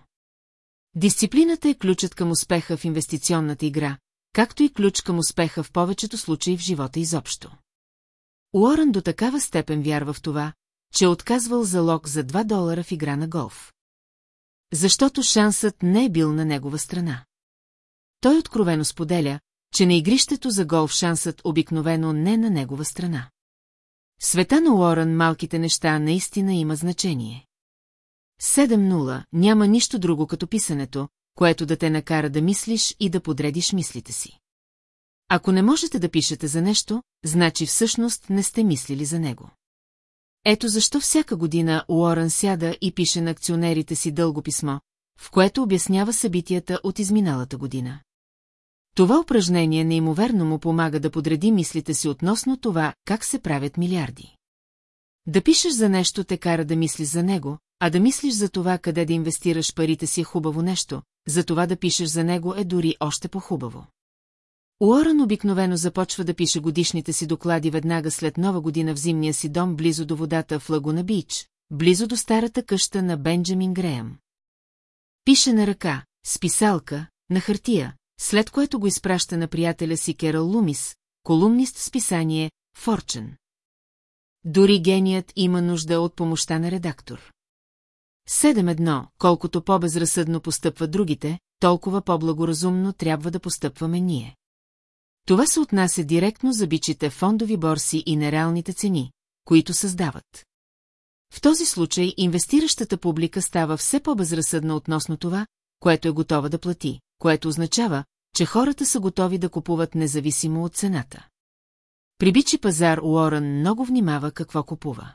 Дисциплината е ключът към успеха в инвестиционната игра, както и ключ към успеха в повечето случаи в живота изобщо. Уорън до такава степен вярва в това, че е отказвал залог за 2 долара в игра на голф. Защото шансът не е бил на негова страна. Той откровено споделя, че на игрището за голф шансът обикновено не е на негова страна. света на Уорън малките неща наистина има значение. 7-0 няма нищо друго като писането, което да те накара да мислиш и да подредиш мислите си. Ако не можете да пишете за нещо, значи всъщност не сте мислили за него. Ето защо всяка година Уорън сяда и пише на акционерите си дълго писмо, в което обяснява събитията от изминалата година. Това упражнение неимоверно му помага да подреди мислите си относно това, как се правят милиарди. Да пишеш за нещо те кара да мислиш за него, а да мислиш за това къде да инвестираш парите си е хубаво нещо, за това да пишеш за него е дори още по-хубаво. Уорън обикновено започва да пише годишните си доклади веднага след нова година в зимния си дом близо до водата в Лагуна Бич, близо до старата къща на Бенджамин Греъм. Пише на ръка, с писалка, на хартия, след което го изпраща на приятеля си Керал Лумис, колумнист в списание «Форчен». Дори геният има нужда от помощта на редактор. Седем едно, колкото по-безразсъдно постъпват другите, толкова по-благоразумно трябва да постъпваме ние. Това се отнася директно за бичите фондови борси и нереалните цени, които създават. В този случай инвестиращата публика става все по-безразсъдна относно това, което е готова да плати, което означава, че хората са готови да купуват независимо от цената. При бичи пазар Уорън много внимава какво купува.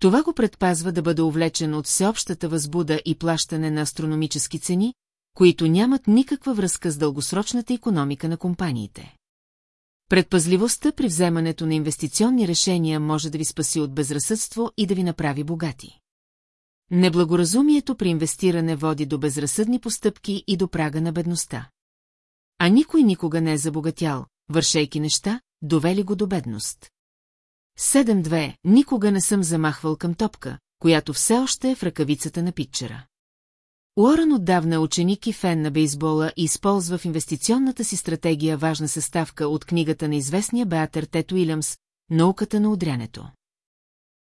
Това го предпазва да бъде увлечен от всеобщата възбуда и плащане на астрономически цени, които нямат никаква връзка с дългосрочната економика на компаниите. Предпазливостта при вземането на инвестиционни решения може да ви спаси от безразсъдство и да ви направи богати. Неблагоразумието при инвестиране води до безразсъдни постъпки и до прага на бедността. А никой никога не е забогатял, вършейки неща, довели го до бедност. 7-2. Никога не съм замахвал към топка, която все още е в ръкавицата на питчера. Уорън отдавна е ученик и фен на бейсбола и използва в инвестиционната си стратегия важна съставка от книгата на известния Беатър Тет Уилямс «Науката на удрянето».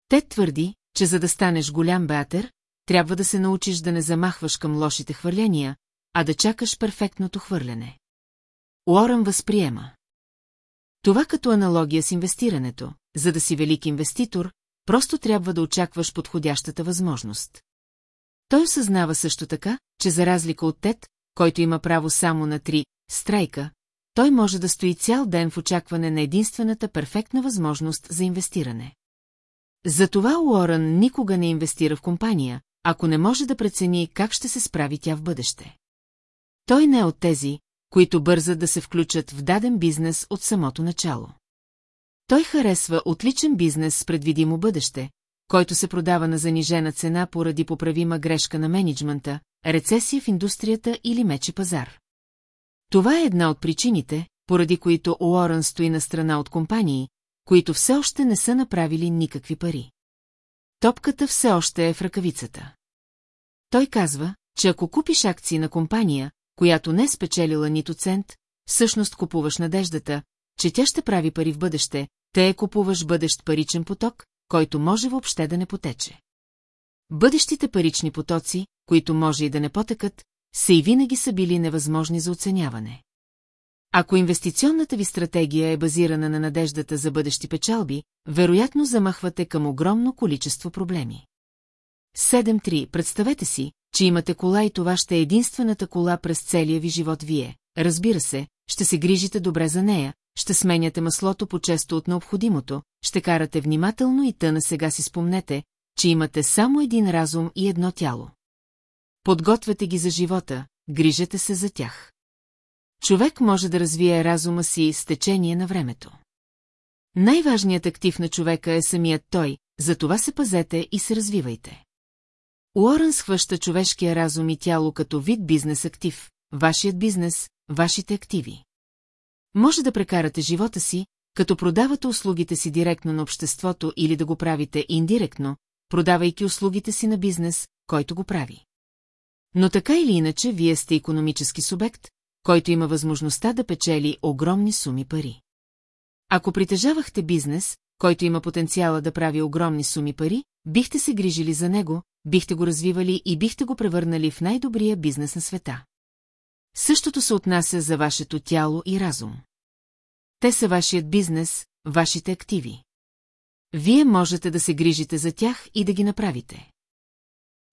Тет твърди, че за да станеш голям Беатър, трябва да се научиш да не замахваш към лошите хвърления, а да чакаш перфектното хвърляне. Уорън възприема. Това като аналогия с инвестирането, за да си велик инвеститор, просто трябва да очакваш подходящата възможност. Той осъзнава също така, че за разлика от Тед, който има право само на три страйка, той може да стои цял ден в очакване на единствената перфектна възможност за инвестиране. Затова Уорън никога не инвестира в компания, ако не може да прецени как ще се справи тя в бъдеще. Той не е от тези, които бързат да се включат в даден бизнес от самото начало. Той харесва отличен бизнес с предвидимо бъдеще, който се продава на занижена цена поради поправима грешка на менеджмента, рецесия в индустрията или мече пазар. Това е една от причините, поради които Уорън стои на страна от компании, които все още не са направили никакви пари. Топката все още е в ръкавицата. Той казва, че ако купиш акции на компания, която не е спечелила нито цент, всъщност купуваш надеждата, че тя ще прави пари в бъдеще, те е купуваш бъдещ паричен поток, който може въобще да не потече. Бъдещите парични потоци, които може и да не потекат, са и винаги са били невъзможни за оценяване. Ако инвестиционната ви стратегия е базирана на надеждата за бъдещи печалби, вероятно замахвате към огромно количество проблеми. 7.3. Представете си, че имате кола и това ще е единствената кола през целия ви живот вие. Разбира се, ще се грижите добре за нея, ще сменяте маслото по-често от необходимото, ще карате внимателно и тъна сега си спомнете, че имате само един разум и едно тяло. Подготвяте ги за живота, грижете се за тях. Човек може да развие разума си с течение на времето. Най-важният актив на човека е самият той, затова се пазете и се развивайте. Уорън схваща човешкия разум и тяло като вид бизнес актив, вашият бизнес, вашите активи. Може да прекарате живота си, като продавате услугите си директно на обществото или да го правите индиректно, продавайки услугите си на бизнес, който го прави. Но така или иначе, вие сте економически субект, който има възможността да печели огромни суми пари. Ако притежавахте бизнес, който има потенциала да прави огромни суми пари, бихте се грижили за него, бихте го развивали и бихте го превърнали в най-добрия бизнес на света. Същото се отнася за вашето тяло и разум. Те са вашият бизнес, вашите активи. Вие можете да се грижите за тях и да ги направите.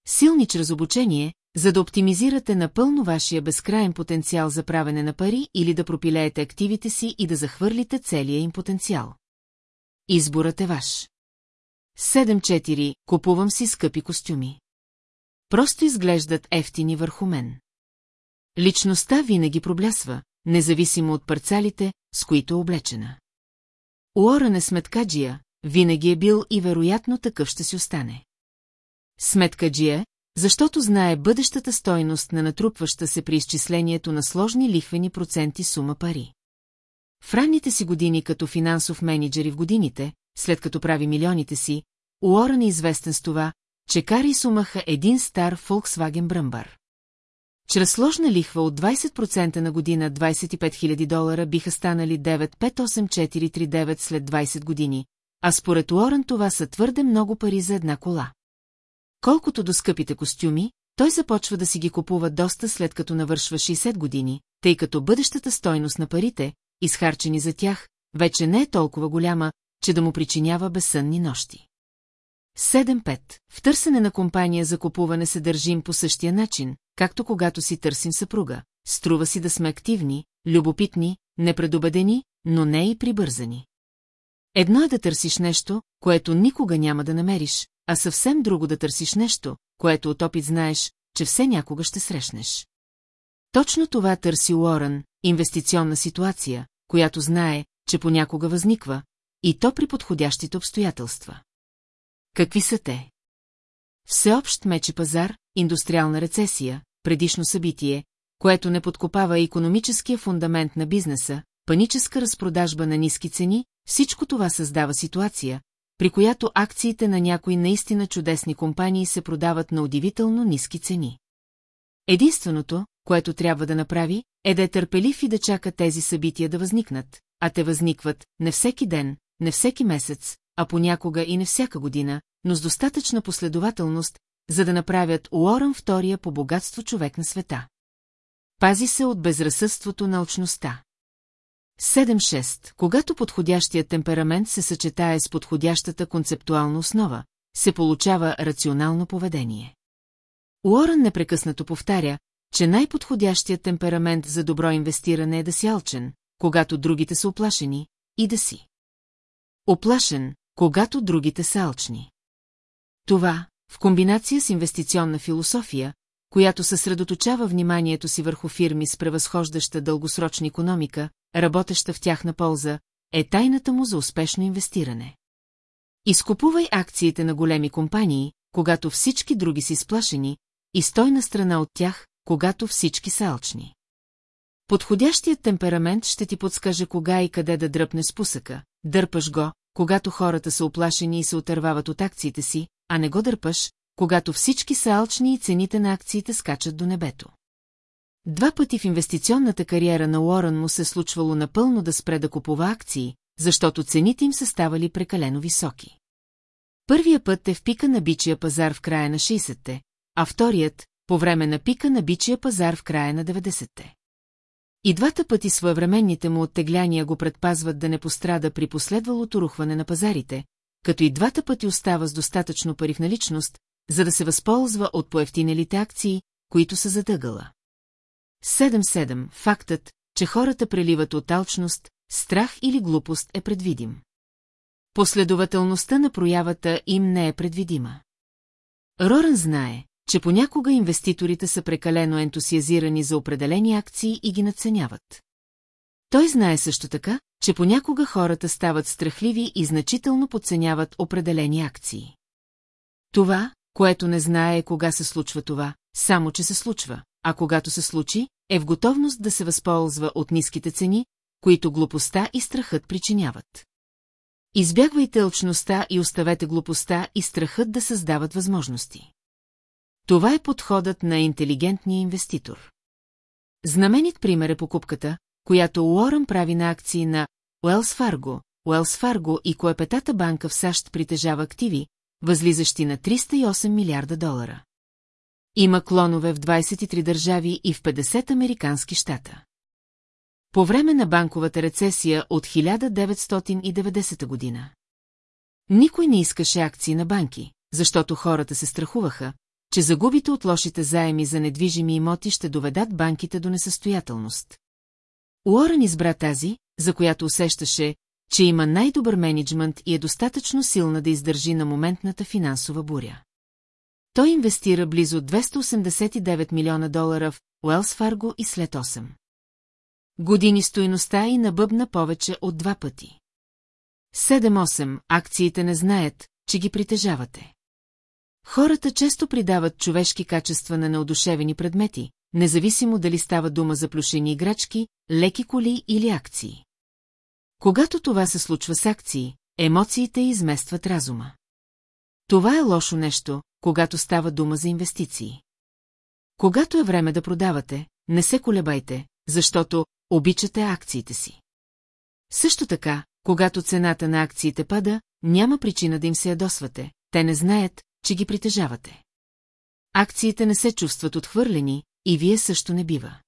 Силни чрез обучение, за да оптимизирате напълно вашия безкрайен потенциал за правене на пари или да пропилеете активите си и да захвърлите целия им потенциал. Изборът е ваш. 7-4. Купувам си скъпи костюми. Просто изглеждат ефтини върху мен. Личността винаги проблясва, независимо от парцалите, с които е облечена. Уорън е сметкаджия, винаги е бил и вероятно такъв ще си остане. Сметкаджия, защото знае бъдещата стойност на натрупваща се при изчислението на сложни лихвени проценти сума пари. В ранните си години като финансов менеджер и в годините, след като прави милионите си, Уорън е известен с това, че кара и сумаха един стар Volkswagen Бръмбар. Чрез сложна лихва от 20% на година 25 000 долара биха станали 958439 след 20 години, а според Уорън това са твърде много пари за една кола. Колкото до скъпите костюми, той започва да си ги купува доста след като навършва 60 години, тъй като бъдещата стойност на парите, изхарчени за тях, вече не е толкова голяма, че да му причинява безсънни нощи. 7-5. В търсене на компания за купуване се държим по същия начин, както когато си търсим съпруга. Струва си да сме активни, любопитни, непредобедени, но не и прибързани. Едно е да търсиш нещо, което никога няма да намериш, а съвсем друго да търсиш нещо, което от опит знаеш, че все някога ще срещнеш. Точно това търси Уорън, инвестиционна ситуация, която знае, че понякога възниква, и то при подходящите обстоятелства. Какви са те? Всеобщ мечи пазар, индустриална рецесия, предишно събитие, което не подкопава економическия фундамент на бизнеса, паническа разпродажба на ниски цени, всичко това създава ситуация, при която акциите на някои наистина чудесни компании се продават на удивително ниски цени. Единственото, което трябва да направи, е да е търпелив и да чака тези събития да възникнат, а те възникват не всеки ден, не всеки месец, а понякога и не всяка година, но с достатъчна последователност, за да направят Уорън втория по богатство човек на света. Пази се от безразсъдството на очността. 7-6. Когато подходящият темперамент се съчетае с подходящата концептуална основа, се получава рационално поведение. Уорън непрекъснато повтаря, че най-подходящият темперамент за добро инвестиране е да си алчен, когато другите са оплашени, и да си. Оплашен, когато другите са алчни. Това, в комбинация с инвестиционна философия, която съсредоточава вниманието си върху фирми с превъзхождаща дългосрочна економика, работеща в тяхна полза, е тайната му за успешно инвестиране. Изкупувай акциите на големи компании, когато всички други са изплашени, и стой на страна от тях, когато всички са алчни. Подходящият темперамент ще ти подскаже кога и къде да дръпне спусъка, дърпаш го, когато хората са оплашени и се отървават от акциите си, а не го дърпаш, когато всички са алчни и цените на акциите скачат до небето. Два пъти в инвестиционната кариера на Уорън му се случвало напълно да спре да купува акции, защото цените им са ставали прекалено високи. Първия път е в пика на бичия пазар в края на 60-те, а вторият – по време на пика на бичия пазар в края на 90-те. И двата пъти своевременните му оттегляния го предпазват да не пострада при последвалото рухване на пазарите, като и двата пъти остава с достатъчно пари в наличност, за да се възползва от поевтинелите акции, които са задъгала. 7-7. Фактът, че хората преливат от алчност, страх или глупост е предвидим. Последователността на проявата им не е предвидима. Роран знае, че понякога инвеститорите са прекалено ентусиазирани за определени акции и ги надценяват. Той знае също така, че понякога хората стават страхливи и значително подценяват определени акции. Това, което не знае кога се случва това, само че се случва, а когато се случи, е в готовност да се възползва от ниските цени, които глупостта и страхът причиняват. Избягвайте алчността и оставете глупостта и страхът да създават възможности. Това е подходът на интелигентния инвеститор. Знаменит пример е покупката, която Уорън прави на акции на Уелс Фарго, Уелс Фарго и Коепетата банка в САЩ притежава активи, възлизащи на 308 милиарда долара. Има клонове в 23 държави и в 50 американски щата. По време на банковата рецесия от 1990 година. Никой не искаше акции на банки, защото хората се страхуваха, че загубите от лошите заеми за недвижими имоти ще доведат банките до несъстоятелност. Уорън избра тази, за която усещаше, че има най-добър менеджмент и е достатъчно силна да издържи на моментната финансова буря. Той инвестира близо 289 милиона долара в Уелс Фарго и след 8. Години стоиността и набъбна повече от два пъти. 7-8 акциите не знаят, че ги притежавате. Хората често придават човешки качества на неодушевени предмети, независимо дали става дума за плюшени играчки, леки коли или акции. Когато това се случва с акции, емоциите изместват разума. Това е лошо нещо, когато става дума за инвестиции. Когато е време да продавате, не се колебайте, защото обичате акциите си. Също така, когато цената на акциите пада, няма причина да им се ядосвате, те не знаят, че ги притежавате. Акциите не се чувстват отхвърлени и вие също не бива.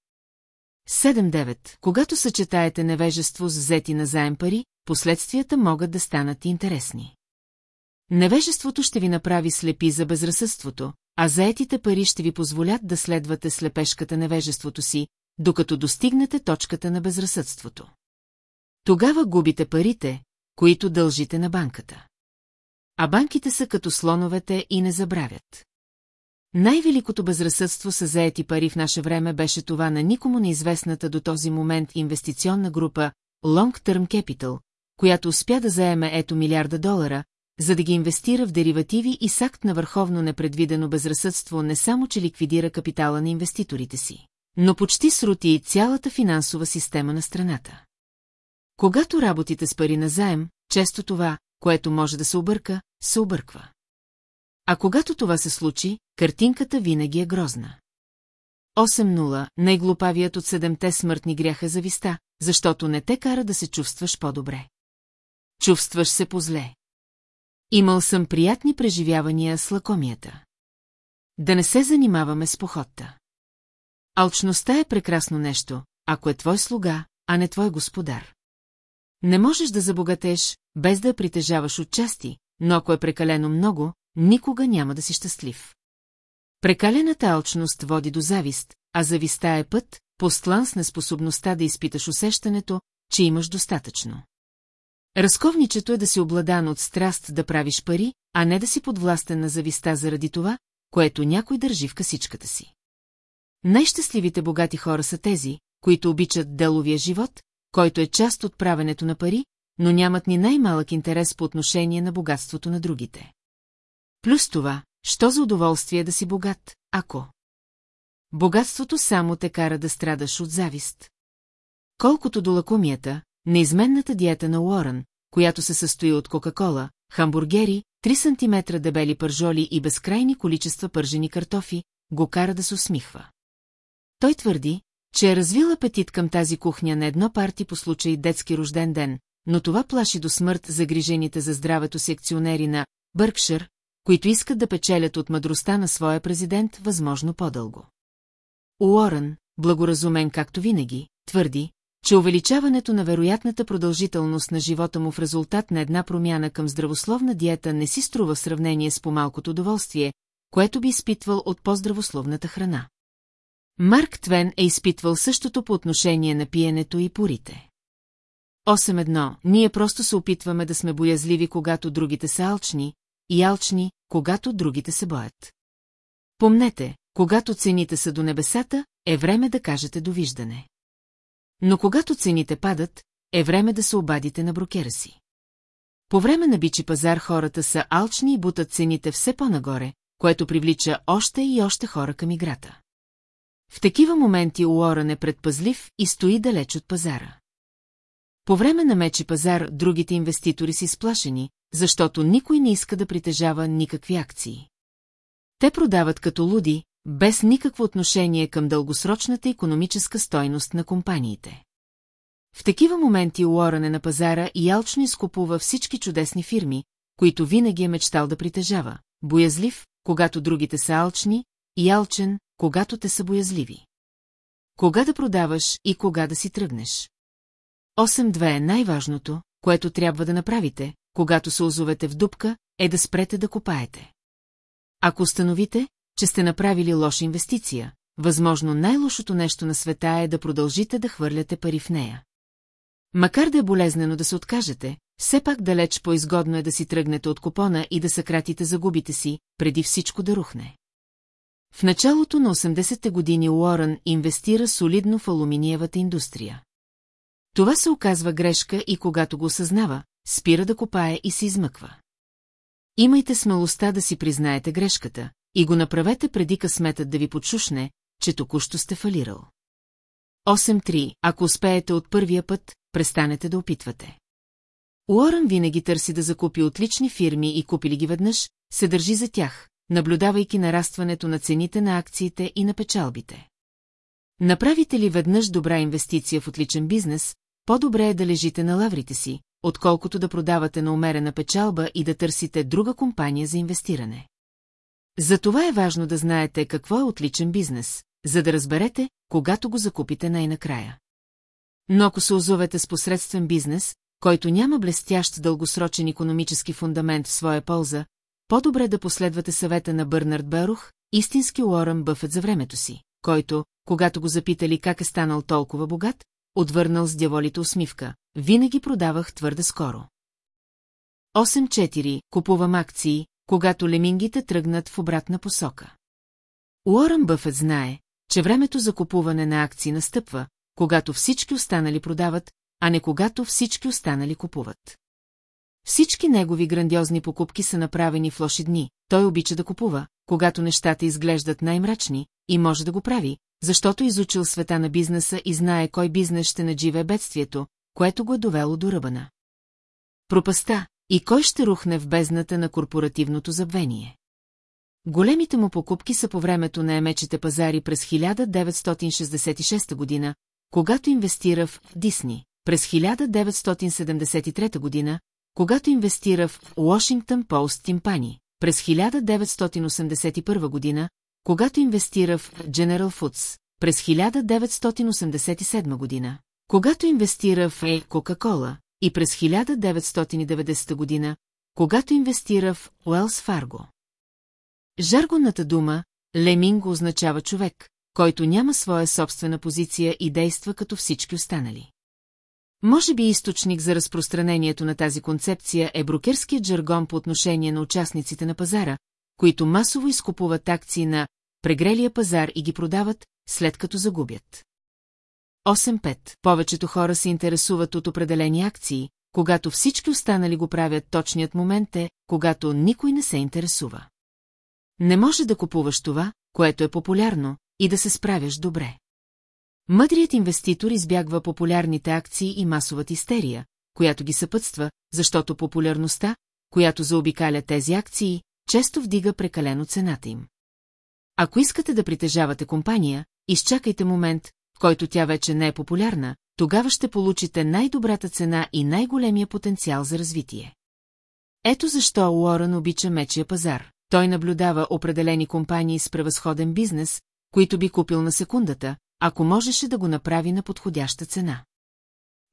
7-9. Когато съчетаете невежество с взети на заем пари, последствията могат да станат интересни. Невежеството ще ви направи слепи за безразсъдството, а заетите пари ще ви позволят да следвате слепешката невежеството си, докато достигнете точката на безразсъдството. Тогава губите парите, които дължите на банката. А банките са като слоновете и не забравят. Най-великото безразсъдство са заети пари в наше време беше това на никому неизвестната до този момент инвестиционна група Long Term Capital, която успя да заеме ето милиарда долара, за да ги инвестира в деривативи и с акт на върховно непредвидено безразсъдство не само, че ликвидира капитала на инвеститорите си, но почти срути и цялата финансова система на страната. Когато работите с пари на заем, често това, което може да се обърка, се обърква. А когато това се случи, картинката винаги е грозна. 8-0, най-глупавият от седемте смъртни гряха зависта, защото не те кара да се чувстваш по-добре. Чувстваш се по-зле. Имал съм приятни преживявания с лакомията. Да не се занимаваме с походта. Алчността е прекрасно нещо, ако е твой слуга, а не твой господар. Не можеш да забогатеш, без да притежаваш отчасти, но ако е прекалено много, никога няма да си щастлив. Прекалената алчност води до завист, а зависта е път, постлан с неспособността да изпиташ усещането, че имаш достатъчно. Разковничето е да си обладан от страст да правиш пари, а не да си подвластен на зависта заради това, което някой държи в касичката си. Най-щастливите богати хора са тези, които обичат деловия живот, който е част от правенето на пари, но нямат ни най-малък интерес по отношение на богатството на другите. Плюс това, що за удоволствие да си богат, ако... Богатството само те кара да страдаш от завист. Колкото до лакомията, неизменната диета на Уорън, която се състои от Кока-кола, хамбургери, 3 см дебели пържоли и безкрайни количества пържени картофи, го кара да се усмихва. Той твърди, че е развил апетит към тази кухня на едно парти по случай детски рожден ден, но това плаши до смърт загрижените за здравето си акционери на Бъркшир, които искат да печелят от мъдростта на своя президент възможно по-дълго. Уорън, благоразумен както винаги, твърди, че увеличаването на вероятната продължителност на живота му в резултат на една промяна към здравословна диета не си струва в сравнение с по-малкото удоволствие, което би изпитвал от по-здравословната храна. Марк Твен е изпитвал същото по отношение на пиенето и порите. 8.1. Ние просто се опитваме да сме боязливи, когато другите са алчни, и алчни, когато другите се боят. Помнете, когато цените са до небесата, е време да кажете довиждане. Но когато цените падат, е време да се обадите на брокера си. По време на бичи пазар хората са алчни и бутат цените все по-нагоре, което привлича още и още хора към играта. В такива моменти Уорън е предпазлив и стои далеч от пазара. По време на мечи пазар другите инвеститори си сплашени, защото никой не иска да притежава никакви акции. Те продават като луди, без никакво отношение към дългосрочната економическа стойност на компаниите. В такива моменти Уорън е на пазара и алчно изкупува всички чудесни фирми, които винаги е мечтал да притежава, боязлив, когато другите са алчни, и алчен, когато те са боязливи. Кога да продаваш и кога да си тръгнеш. 8.2 е най-важното, което трябва да направите, когато се озовете в дупка, е да спрете да копаете. Ако установите, че сте направили лоша инвестиция, възможно най-лошото нещо на света е да продължите да хвърляте пари в нея. Макар да е болезнено да се откажете, все пак далеч по-изгодно е да си тръгнете от купона и да съкратите загубите си, преди всичко да рухне. В началото на 80-те години Уорън инвестира солидно в алуминиевата индустрия. Това се оказва грешка и когато го осъзнава, спира да копае и се измъква. Имайте смелостта да си признаете грешката и го направете преди късметът да ви подшушне, че току-що сте фалирал. 8.3. Ако успеете от първия път, престанете да опитвате. Уорън винаги търси да закупи отлични фирми и купили ги веднъж, се държи за тях, наблюдавайки нарастването на цените на акциите и на печалбите. Направите ли веднъж добра инвестиция в отличен бизнес, по-добре е да лежите на лаврите си, отколкото да продавате на умерена печалба и да търсите друга компания за инвестиране. Затова е важно да знаете какво е отличен бизнес, за да разберете, когато го закупите най-накрая. Но ако се озовете с посредствен бизнес, който няма блестящ дългосрочен економически фундамент в своя полза, по-добре да последвате съвета на Бърнард Берух, истински Уорън Бъфет за времето си, който, когато го запитали как е станал толкова богат, отвърнал с дяволите усмивка. Винаги продавах твърде скоро. 8-4. Купувам акции, когато лемингите тръгнат в обратна посока. Уорън Бъфет знае, че времето за купуване на акции настъпва, когато всички останали продават, а не когато всички останали купуват. Всички негови грандиозни покупки са направени в лоши дни, той обича да купува, когато нещата изглеждат най-мрачни, и може да го прави, защото изучил света на бизнеса и знае кой бизнес ще надживе бедствието, което го е довело до ръбана. Пропаста и кой ще рухне в бездната на корпоративното забвение. Големите му покупки са по времето на емечите пазари през 1966 година, когато инвестира в Дисни, през 1973 година, когато инвестира в Washington Post Timpani, през 1981 година, когато инвестира в General Foods, през 1987 година, когато инвестира в Coca-Cola и през 1990 година, когато инвестира в Wells Fargo. Жаргонната дума «леминг» означава човек, който няма своя собствена позиция и действа като всички останали. Може би източник за разпространението на тази концепция е брокерският жаргон по отношение на участниците на пазара, които масово изкупуват акции на прегрелия пазар и ги продават, след като загубят. 8.5. Повечето хора се интересуват от определени акции, когато всички останали го правят точният момент е, когато никой не се интересува. Не може да купуваш това, което е популярно, и да се справяш добре. Мъдрият инвеститор избягва популярните акции и масовата истерия, която ги съпътства, защото популярността, която заобикаля тези акции, често вдига прекалено цената им. Ако искате да притежавате компания, изчакайте момент, в който тя вече не е популярна, тогава ще получите най-добрата цена и най-големия потенциал за развитие. Ето защо Уорън обича мечия пазар. Той наблюдава определени компании с превъзходен бизнес, които би купил на секундата, ако можеше да го направи на подходяща цена.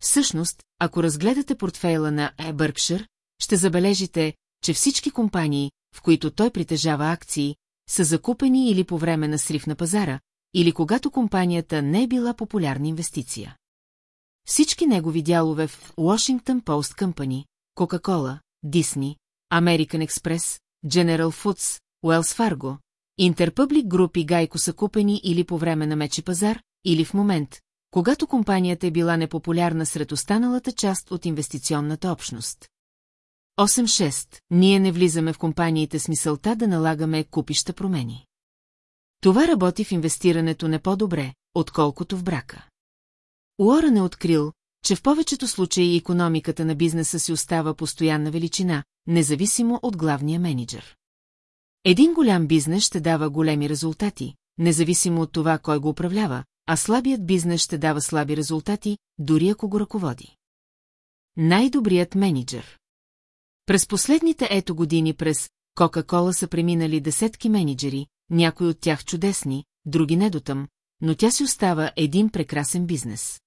Всъщност, ако разгледате портфейла на Е. Бъркшир, ще забележите, че всички компании, в които той притежава акции, са закупени или по време на срив на пазара, или когато компанията не е била популярна инвестиция. Всички негови дялове в Washington Post Company, Coca-Cola, Disney, American Express, General Foods, Wells Fargo, Интерпъблик Груп и Гайко са купени или по време на мечи пазар, или в момент, когато компанията е била непопулярна сред останалата част от инвестиционната общност. 8.6. Ние не влизаме в компаниите с мисълта да налагаме купища промени. Това работи в инвестирането не по-добре, отколкото в брака. Уорън е открил, че в повечето случаи економиката на бизнеса си остава постоянна величина, независимо от главния менеджер. Един голям бизнес ще дава големи резултати, независимо от това кой го управлява, а слабият бизнес ще дава слаби резултати, дори ако го ръководи. Най-добрият менеджер През последните ето години през Кока-Кола са преминали десетки менеджери, някои от тях чудесни, други недотъм, но тя си остава един прекрасен бизнес.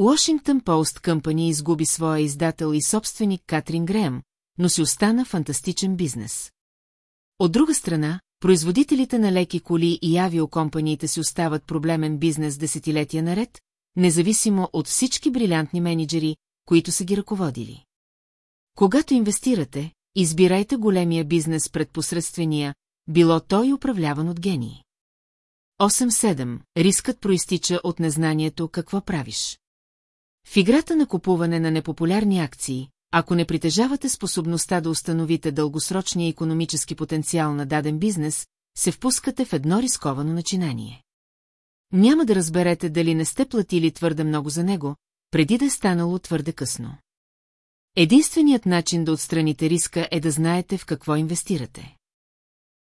Washington Post Company изгуби своя издател и собственик Катрин Греъм, но си остана фантастичен бизнес. От друга страна, производителите на леки коли и авиокомпаниите си остават проблемен бизнес десетилетия наред, независимо от всички брилянтни менеджери, които са ги ръководили. Когато инвестирате, избирайте големия бизнес пред посредствения, било той управляван от гении. 8-7. Рискът проистича от незнанието какво правиш. В играта на купуване на непопулярни акции, ако не притежавате способността да установите дългосрочния економически потенциал на даден бизнес, се впускате в едно рисковано начинание. Няма да разберете дали не сте платили твърде много за него, преди да е станало твърде късно. Единственият начин да отстраните риска е да знаете в какво инвестирате.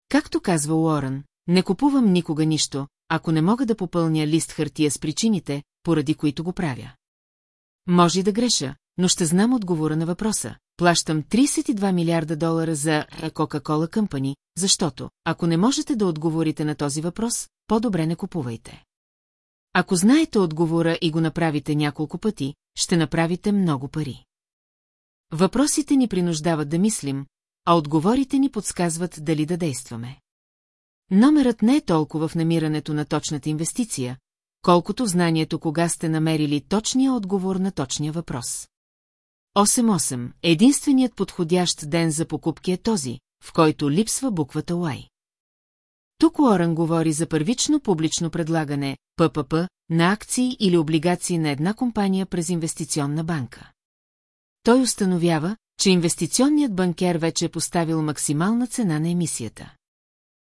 Както казва Уорън, не купувам никога нищо, ако не мога да попълня лист хартия с причините, поради които го правя. Може да греша, но ще знам отговора на въпроса. Плащам 32 милиарда долара за Coca-Cola Company, защото, ако не можете да отговорите на този въпрос, по-добре не купувайте. Ако знаете отговора и го направите няколко пъти, ще направите много пари. Въпросите ни принуждават да мислим, а отговорите ни подсказват дали да действаме. Номерът не е толкова в намирането на точната инвестиция, колкото в знанието кога сте намерили точния отговор на точния въпрос. 8-8. Единственият подходящ ден за покупки е този, в който липсва буквата Y. Тук Уорън говори за първично публично предлагане, ППП, на акции или облигации на една компания през инвестиционна банка. Той установява, че инвестиционният банкер вече е поставил максимална цена на емисията.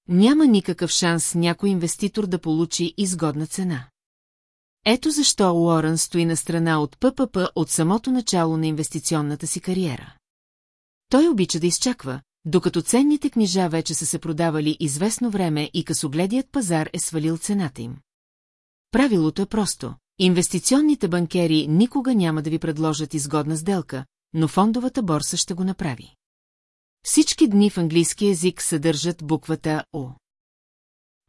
Няма никакъв шанс някой инвеститор да получи изгодна цена. Ето защо Уорън стои на страна от ППП от самото начало на инвестиционната си кариера. Той обича да изчаква, докато ценните книжа вече са се продавали известно време и късогледият пазар е свалил цената им. Правилото е просто. Инвестиционните банкери никога няма да ви предложат изгодна сделка, но фондовата борса ще го направи. Всички дни в английски язик съдържат буквата О.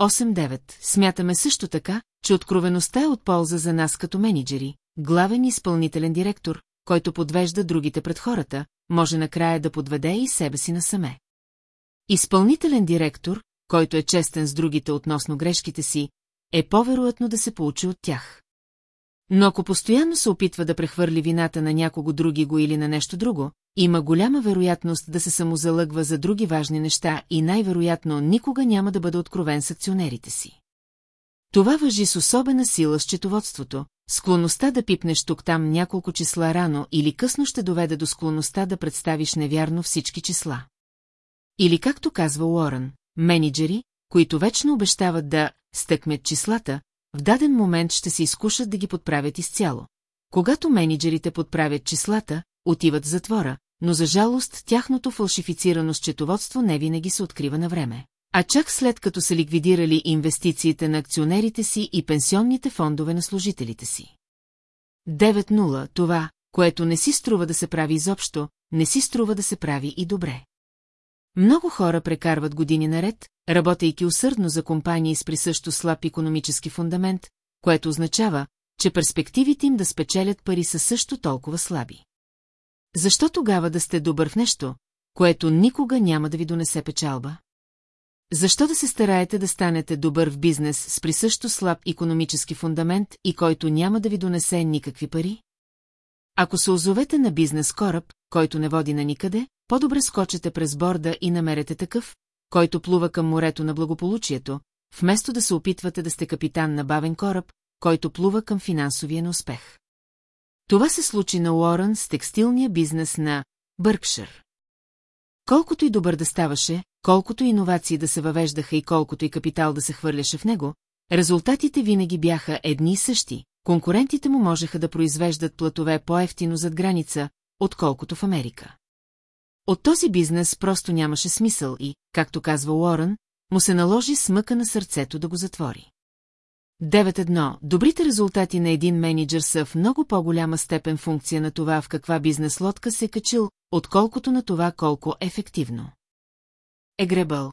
8-9. Смятаме също така, че откровеността е от полза за нас като менеджери, главен изпълнителен директор, който подвежда другите пред хората, може накрая да подведе и себе си насаме. Изпълнителен директор, който е честен с другите относно грешките си, е по-вероятно да се получи от тях. Но ако постоянно се опитва да прехвърли вината на някого други го или на нещо друго, има голяма вероятност да се самозалъгва за други важни неща и най-вероятно никога няма да бъде откровен с акционерите си. Това въжи с особена сила счетоводството, склонността да пипнеш тук-там няколко числа рано или късно ще доведе до склонността да представиш невярно всички числа. Или както казва Уорън, менеджери, които вечно обещават да стъкмят числата, в даден момент ще се изкушат да ги подправят изцяло. Когато менеджерите подправят числата, отиват в затвора, но за жалост тяхното фалшифицирано счетоводство не винаги се открива на време. А чак след като са ликвидирали инвестициите на акционерите си и пенсионните фондове на служителите си. 9.0. Това, което не си струва да се прави изобщо, не си струва да се прави и добре. Много хора прекарват години наред, работейки усърдно за компании с присъщо слаб економически фундамент, което означава, че перспективите им да спечелят пари са също толкова слаби. Защо тогава да сте добър в нещо, което никога няма да ви донесе печалба? Защо да се стараете да станете добър в бизнес с присъщо слаб економически фундамент и който няма да ви донесе никакви пари? Ако се озовете на бизнес кораб, който не води на никъде, по-добре скочете през борда и намерете такъв, който плува към морето на благополучието, вместо да се опитвате да сте капитан на бавен кораб, който плува към финансовия неуспех. Това се случи на Уорън с текстилния бизнес на Бъркшир. Колкото и добър да ставаше, колкото иновации да се въвеждаха и колкото и капитал да се хвърляше в него, резултатите винаги бяха едни и същи. Конкурентите му можеха да произвеждат платове по-ефтино зад граница, отколкото в Америка. От този бизнес просто нямаше смисъл и, както казва Уорън, му се наложи смъка на сърцето да го затвори. 9.1. Добрите резултати на един менеджер са в много по-голяма степен функция на това в каква бизнес лодка се е качил, отколкото на това колко ефективно. Егребъл.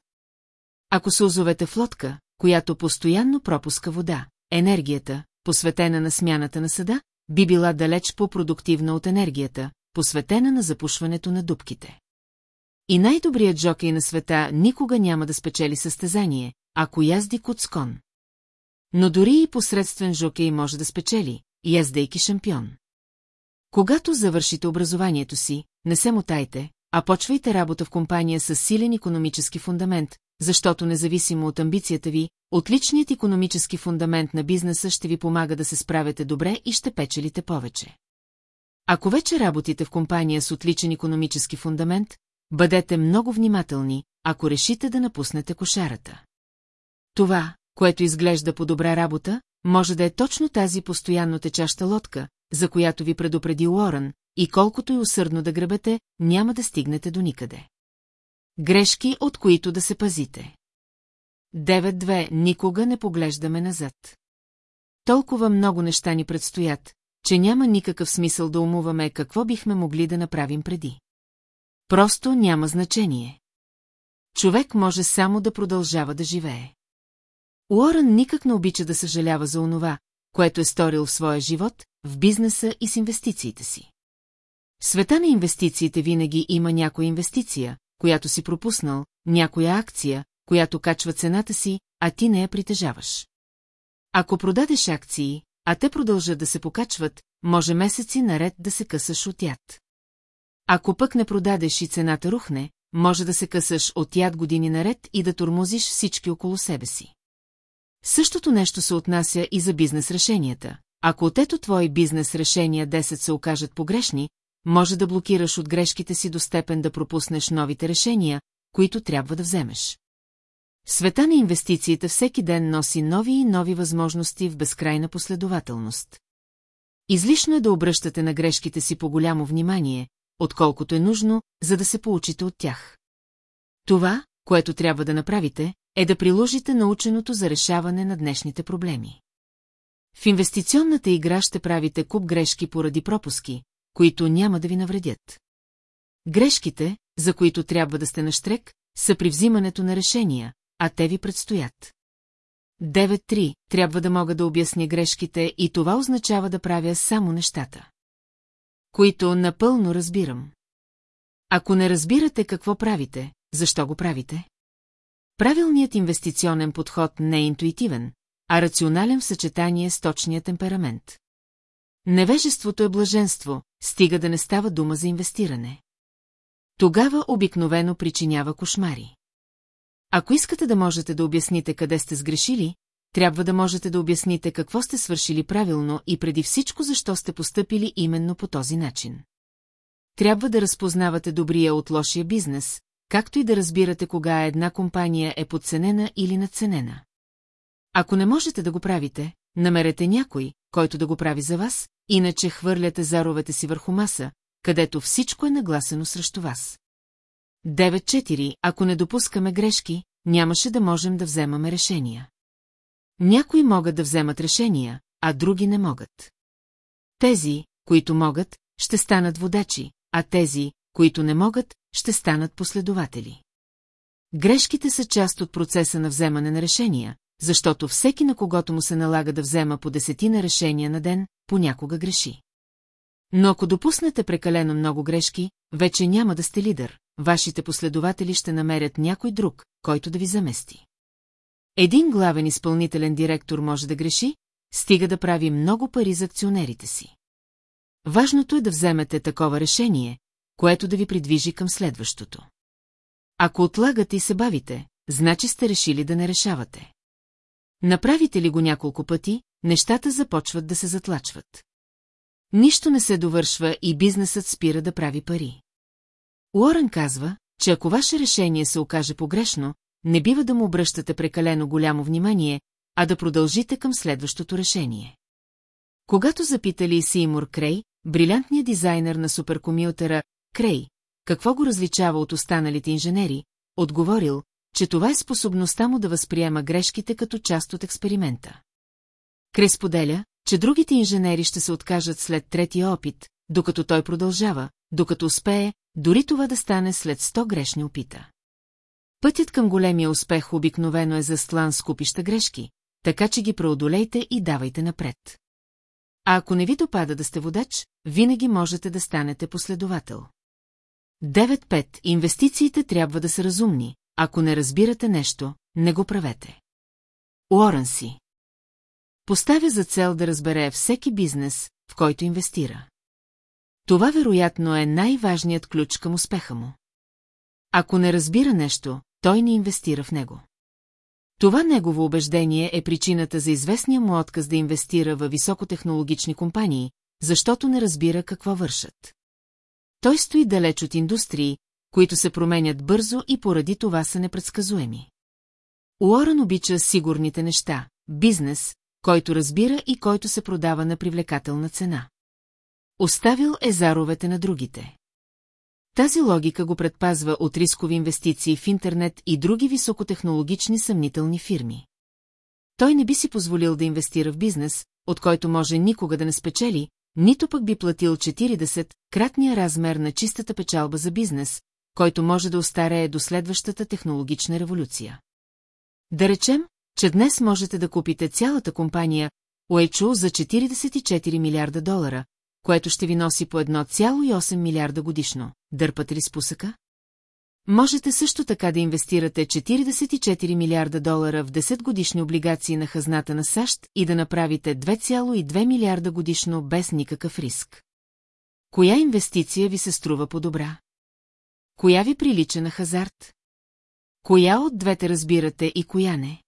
Ако се озовете в лодка, която постоянно пропуска вода, енергията, посветена на смяната на съда, би била далеч по-продуктивна от енергията, посветена на запушването на дубките. И най-добрият жокей на света никога няма да спечели състезание, ако язди куцкон. Но дори и посредствен жокей може да спечели, яздейки шампион. Когато завършите образованието си, не се мутайте, а почвайте работа в компания с силен економически фундамент, защото независимо от амбицията ви, отличният економически фундамент на бизнеса ще ви помага да се справяте добре и ще печелите повече. Ако вече работите в компания с отличен економически фундамент, бъдете много внимателни, ако решите да напуснете кошарата. Това, което изглежда по добра работа, може да е точно тази постоянно течаща лодка, за която ви предупреди Уорън, и колкото и усърдно да гребете, няма да стигнете до никъде. Грешки, от които да се пазите. 9-2. Никога не поглеждаме назад. Толкова много неща ни предстоят, че няма никакъв смисъл да умуваме какво бихме могли да направим преди. Просто няма значение. Човек може само да продължава да живее. Уорън никак не обича да съжалява за онова, което е сторил в своя живот, в бизнеса и с инвестициите си. В света на инвестициите винаги има някоя инвестиция, която си пропуснал, някоя акция, която качва цената си, а ти не я притежаваш. Ако продадеш акции, а те продължат да се покачват, може месеци наред да се късаш от яд. Ако пък не продадеш и цената рухне, може да се късаш от яд години наред и да тормозиш всички около себе си. Същото нещо се отнася и за бизнес решенията. Ако от ето твои бизнес решения 10 се окажат погрешни, може да блокираш от грешките си до степен да пропуснеш новите решения, които трябва да вземеш. Света на инвестициите всеки ден носи нови и нови възможности в безкрайна последователност. Излишно е да обръщате на грешките си по голямо внимание, отколкото е нужно, за да се получите от тях. Това, което трябва да направите, е да приложите наученото за решаване на днешните проблеми. В инвестиционната игра ще правите куп грешки поради пропуски, които няма да ви навредят. Грешките, за които трябва да сте на штрек, са при взимането на решения, а те ви предстоят. 9.3. Трябва да мога да обясня грешките и това означава да правя само нещата. Които напълно разбирам. Ако не разбирате какво правите, защо го правите? Правилният инвестиционен подход не е интуитивен, а рационален в съчетание с точния темперамент. Невежеството е блаженство, стига да не става дума за инвестиране. Тогава обикновено причинява кошмари. Ако искате да можете да обясните къде сте сгрешили, трябва да можете да обясните какво сте свършили правилно и преди всичко защо сте поступили именно по този начин. Трябва да разпознавате добрия от лошия бизнес, както и да разбирате кога една компания е подценена или надценена. Ако не можете да го правите, намерете някой, който да го прави за вас, иначе хвърляте заровете си върху маса, където всичко е нагласено срещу вас. 9.4. Ако не допускаме грешки, нямаше да можем да вземаме решения. Някои могат да вземат решения, а други не могат. Тези, които могат, ще станат водачи, а тези, които не могат, ще станат последователи. Грешките са част от процеса на вземане на решения, защото всеки на когото му се налага да взема по десетина решения на ден, понякога греши. Но ако допуснете прекалено много грешки, вече няма да сте лидер, вашите последователи ще намерят някой друг, който да ви замести. Един главен изпълнителен директор може да греши, стига да прави много пари за акционерите си. Важното е да вземете такова решение, което да ви придвижи към следващото. Ако отлагате и се бавите, значи сте решили да не решавате. Направите ли го няколко пъти, нещата започват да се затлачват. Нищо не се довършва и бизнесът спира да прави пари. Уорън казва, че ако ваше решение се окаже погрешно, не бива да му обръщате прекалено голямо внимание, а да продължите към следващото решение. Когато запитали Сеймур Крей, брилянтният дизайнер на суперкомютъра Крей, какво го различава от останалите инженери, отговорил, че това е способността му да възприема грешките като част от експеримента. Крей споделя, че другите инженери ще се откажат след третия опит, докато той продължава, докато успее, дори това да стане след 100 грешни опита. Пътят към големия успех обикновено е застлан с купища грешки, така че ги преодолейте и давайте напред. А ако не ви допада да сте водач, винаги можете да станете последовател. 9.5. Инвестициите трябва да са разумни. Ако не разбирате нещо, не го правете. Уорън си. Поставя за цел да разбере всеки бизнес, в който инвестира. Това вероятно е най-важният ключ към успеха му. Ако не разбира нещо, той не инвестира в него. Това негово убеждение е причината за известния му отказ да инвестира във високотехнологични компании, защото не разбира какво вършат. Той стои далеч от индустрии, които се променят бързо и поради това са непредсказуеми. Уорън обича сигурните неща, бизнес, който разбира и който се продава на привлекателна цена. Оставил е заровете на другите. Тази логика го предпазва от рискови инвестиции в интернет и други високотехнологични съмнителни фирми. Той не би си позволил да инвестира в бизнес, от който може никога да не спечели, нито пък би платил 40-кратния размер на чистата печалба за бизнес, който може да остарее до следващата технологична революция. Да речем, че днес можете да купите цялата компания Уейчу за 44 милиарда долара, което ще ви носи по 1,8 милиарда годишно. Дърпате ли спусъка? Можете също така да инвестирате 44 милиарда долара в 10 годишни облигации на хазната на САЩ и да направите 2,2 милиарда годишно без никакъв риск. Коя инвестиция ви се струва по-добра? Коя ви прилича на хазарт? Коя от двете разбирате и коя не?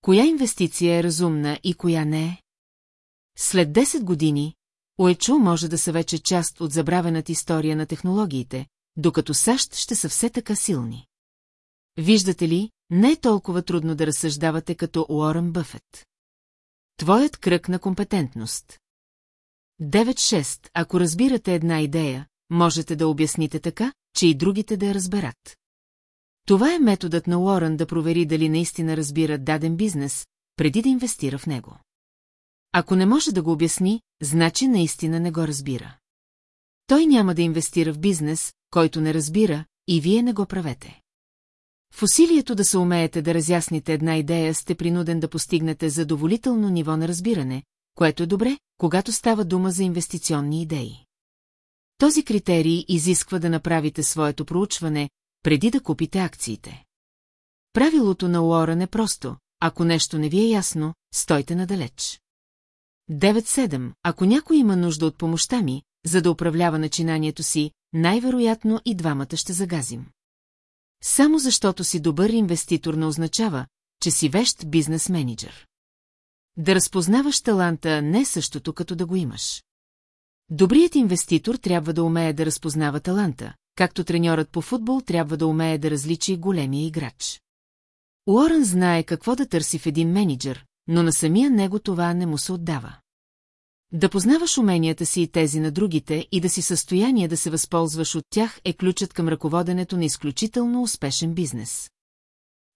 Коя инвестиция е разумна и коя не е? След 10 години, Уечу може да са вече част от забравената история на технологиите, докато САЩ ще са все така силни. Виждате ли, не е толкова трудно да разсъждавате като Уорън Бъфет. Твоят кръг на компетентност. 9-6. Ако разбирате една идея, можете да обясните така, че и другите да я разберат. Това е методът на Уорън да провери дали наистина разбира даден бизнес, преди да инвестира в него. Ако не може да го обясни, значи наистина не го разбира. Той няма да инвестира в бизнес, който не разбира, и вие не го правете. В усилието да се умеете да разясните една идея, сте принуден да постигнете задоволително ниво на разбиране, което е добре, когато става дума за инвестиционни идеи. Този критерий изисква да направите своето проучване, преди да купите акциите. Правилото на Уорън е просто, ако нещо не ви е ясно, стойте надалеч. 9-7. Ако някой има нужда от помощта ми, за да управлява начинанието си, най-вероятно и двамата ще загазим. Само защото си добър инвеститор не означава, че си вещ бизнес менеджер. Да разпознаваш таланта не е същото като да го имаш. Добрият инвеститор трябва да умее да разпознава таланта, както треньорът по футбол трябва да умее да различи големия играч. Уорън знае какво да търси в един менеджер, но на самия него това не му се отдава. Да познаваш уменията си и тези на другите и да си състояние да се възползваш от тях е ключът към ръководенето на изключително успешен бизнес.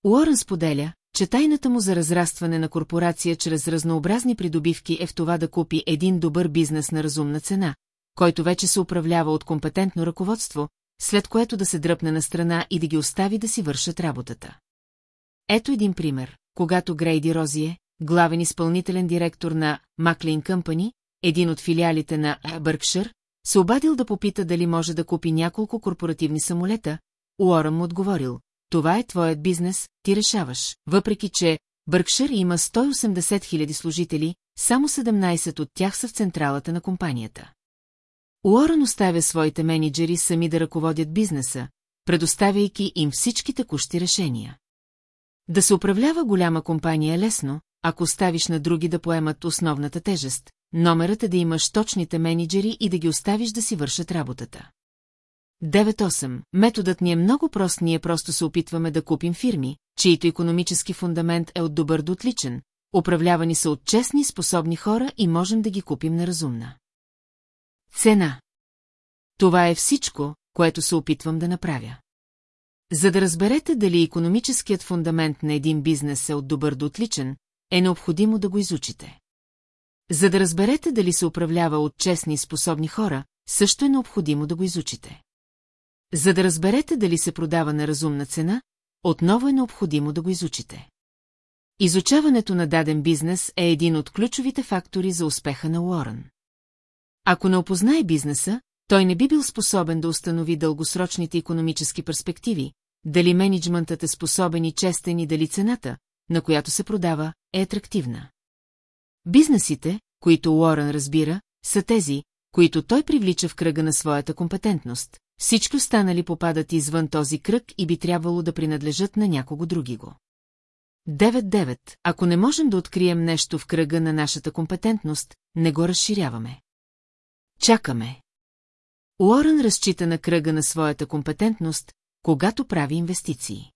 Уорън споделя, че тайната му за разрастване на корпорация чрез разнообразни придобивки е в това да купи един добър бизнес на разумна цена, който вече се управлява от компетентно ръководство, след което да се дръпне на страна и да ги остави да си вършат работата. Ето един пример. Когато Грейди Розие, главен изпълнителен директор на Маклин Къмпани, един от филиалите на Бъркшир, се обадил да попита дали може да купи няколко корпоративни самолета, Уорън му отговорил, това е твоят бизнес, ти решаваш, въпреки че Бъркшир има 180 000 служители, само 17 от тях са в централата на компанията. Уорън оставя своите менеджери сами да ръководят бизнеса, предоставяйки им всички текущи решения. Да се управлява голяма компания е лесно, ако ставиш на други да поемат основната тежест, номерът е да имаш точните менеджери и да ги оставиш да си вършат работата. 9-8. Методът ни е много прост, ние просто се опитваме да купим фирми, чието економически фундамент е от добър до отличен, управлявани са от честни, способни хора и можем да ги купим на разумна. Цена. Това е всичко, което се опитвам да направя. За да разберете дали економическият фундамент на един бизнес е от добър до отличен, е необходимо да го изучите. За да разберете дали се управлява от честни и способни хора, също е необходимо да го изучите. За да разберете дали се продава на разумна цена, отново е необходимо да го изучите. Изучаването на даден бизнес е един от ключовите фактори за успеха на Уорън. Ако не опознае бизнеса, той не би бил способен да установи дългосрочните економически перспективи, дали менеджментът е способен и честен и дали цената, на която се продава, е атрактивна. Бизнесите, които Уорън разбира, са тези, които той привлича в кръга на своята компетентност. Всички останали попадат извън този кръг и би трябвало да принадлежат на някого други го. 9-9. Ако не можем да открием нещо в кръга на нашата компетентност, не го разширяваме. Чакаме. Уорън разчита на кръга на своята компетентност, когато прави инвестиции.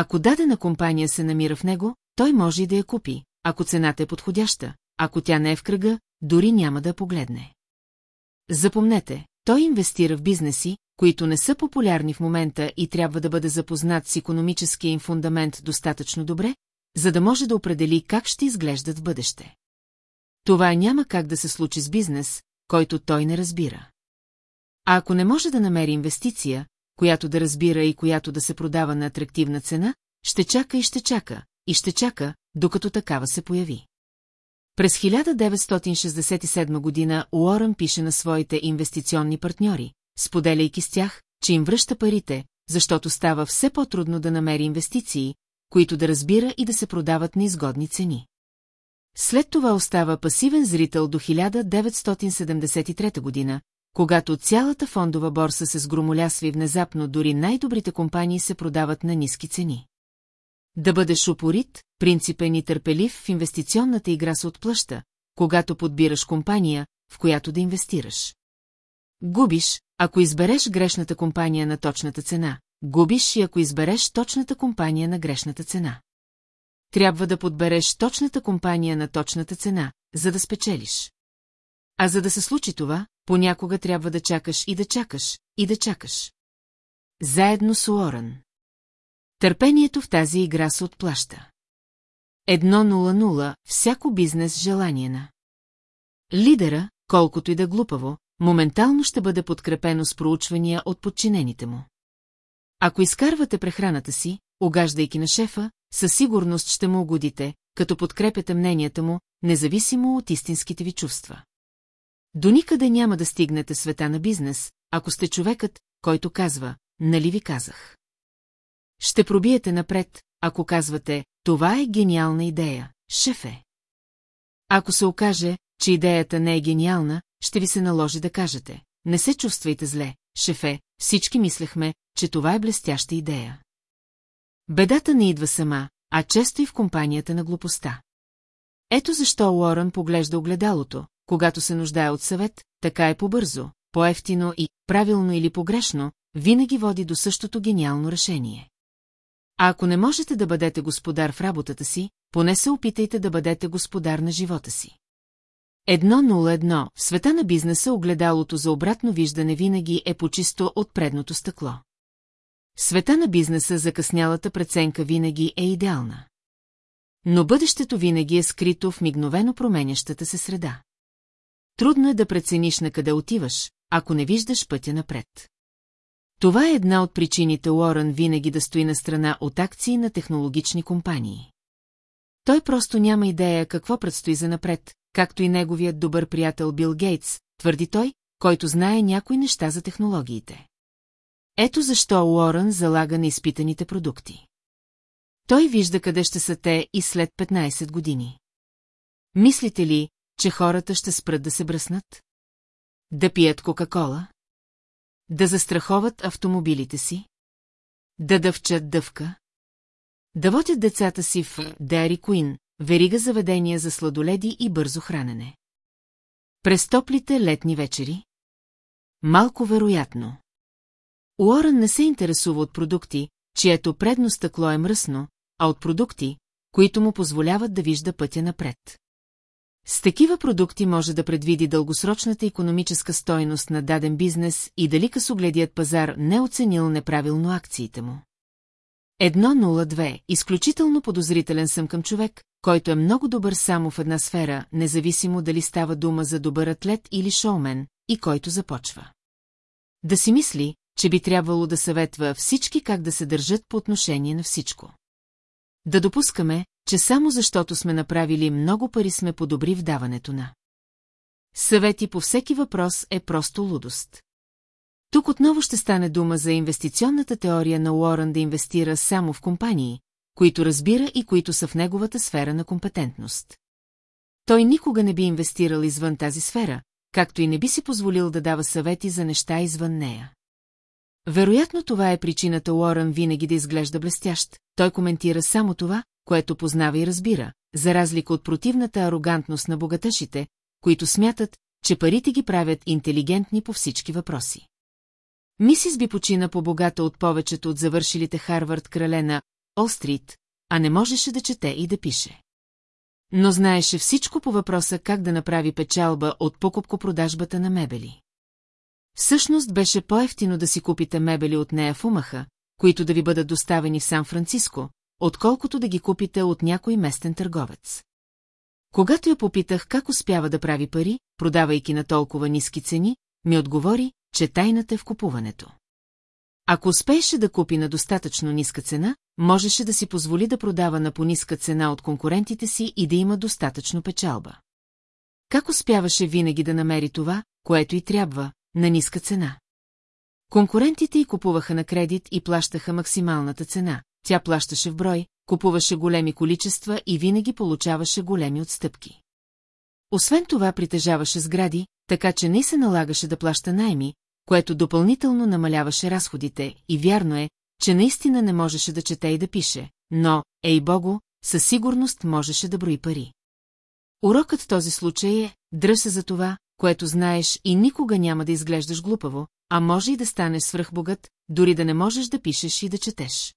Ако дадена компания се намира в него, той може и да я купи, ако цената е подходяща, ако тя не е в кръга, дори няма да погледне. Запомнете, той инвестира в бизнеси, които не са популярни в момента и трябва да бъде запознат с економическия им фундамент достатъчно добре, за да може да определи как ще изглеждат в бъдеще. Това няма как да се случи с бизнес, който той не разбира. А ако не може да намери инвестиция, която да разбира и която да се продава на атрактивна цена, ще чака и ще чака, и ще чака, докато такава се появи. През 1967 година Уорън пише на своите инвестиционни партньори, споделяйки с тях, че им връща парите, защото става все по-трудно да намери инвестиции, които да разбира и да се продават на изгодни цени. След това остава пасивен зрител до 1973 година, когато цялата фондова борса се сгромолясва и внезапно дори най-добрите компании се продават на ниски цени. Да бъдеш упорит, принципен и търпелив в инвестиционната игра се отплъща, когато подбираш компания, в която да инвестираш. Губиш, ако избереш грешната компания на точната цена, губиш и ако избереш точната компания на грешната цена. Трябва да подбереш точната компания на точната цена, за да спечелиш. А за да се случи това, понякога трябва да чакаш и да чакаш, и да чакаш. Заедно с Уорън. Търпението в тази игра се отплаща. 1.00 всяко бизнес желание на. Лидера, колкото и да глупаво, моментално ще бъде подкрепено с проучвания от подчинените му. Ако изкарвате прехраната си, огаждайки на шефа, със сигурност ще му угодите, като подкрепяте мненията му, независимо от истинските ви чувства. До никъде няма да стигнете света на бизнес, ако сте човекът, който казва, нали ви казах. Ще пробиете напред, ако казвате, това е гениална идея, шефе. Ако се окаже, че идеята не е гениална, ще ви се наложи да кажете, не се чувствайте зле, шефе, всички мислехме, че това е блестяща идея. Бедата не идва сама, а често и в компанията на глупостта. Ето защо Уорън поглежда огледалото, когато се нуждае от съвет, така е по-бързо, по-ефтино и, правилно или погрешно, винаги води до същото гениално решение. А ако не можете да бъдете господар в работата си, поне се опитайте да бъдете господар на живота си. 1.01 В света на бизнеса огледалото за обратно виждане винаги е почисто от предното стъкло. В света на бизнеса закъснялата преценка винаги е идеална. Но бъдещето винаги е скрито в мигновено променящата се среда. Трудно е да прецениш на къде отиваш, ако не виждаш пътя напред. Това е една от причините Уорън винаги да стои на страна от акции на технологични компании. Той просто няма идея какво предстои за напред, както и неговият добър приятел Бил Гейтс, твърди той, който знае някои неща за технологиите. Ето защо Уорън залага на изпитаните продукти. Той вижда къде ще са те и след 15 години. Мислите ли, че хората ще спрат да се бръснат? Да пият Кока-Кола? Да застраховат автомобилите си? Да дъвчат дъвка? Да водят децата си в Dairy Queen, верига заведения за сладоледи и бързо хранене. През топлите летни вечери? Малко вероятно. Уорън не се интересува от продукти, чието предно стъкло е мръсно, а от продукти, които му позволяват да вижда пътя напред. С такива продукти може да предвиди дългосрочната економическа стойност на даден бизнес и дали късогледият пазар не оценил неправилно акциите му. 1.02. Изключително подозрителен съм към човек, който е много добър само в една сфера, независимо дали става дума за добър атлет или шоумен, и който започва. Да си мисли, че би трябвало да съветва всички как да се държат по отношение на всичко. Да допускаме, че само защото сме направили много пари сме подобри в даването на. Съвети по всеки въпрос е просто лудост. Тук отново ще стане дума за инвестиционната теория на Уорън да инвестира само в компании, които разбира и които са в неговата сфера на компетентност. Той никога не би инвестирал извън тази сфера, както и не би си позволил да дава съвети за неща извън нея. Вероятно това е причината Уорън винаги да изглежда блестящ, той коментира само това, което познава и разбира, за разлика от противната арогантност на богатъшите, които смятат, че парите ги правят интелигентни по всички въпроси. Мисис би почина по-богата от повечето от завършилите Харвард крале на Олстрит, а не можеше да чете и да пише. Но знаеше всичко по въпроса как да направи печалба от покупко-продажбата на мебели. Всъщност беше по-ефтино да си купите мебели от нея в Умаха, които да ви бъдат доставени в Сан-Франциско, отколкото да ги купите от някой местен търговец. Когато я попитах как успява да прави пари, продавайки на толкова ниски цени, ми отговори, че тайната е в купуването. Ако успееше да купи на достатъчно ниска цена, можеше да си позволи да продава на пониска цена от конкурентите си и да има достатъчно печалба. Как успяваше винаги да намери това, което й трябва, на ниска цена? Конкурентите й купуваха на кредит и плащаха максималната цена. Тя плащаше в брой, купуваше големи количества и винаги получаваше големи отстъпки. Освен това притежаваше сгради, така че не се налагаше да плаща найми, което допълнително намаляваше разходите, и вярно е, че наистина не можеше да чете и да пише, но, ей богу, със сигурност можеше да брои пари. Урокът в този случай е, дръж се за това, което знаеш и никога няма да изглеждаш глупаво, а може и да станеш свръхбогат, дори да не можеш да пишеш и да четеш.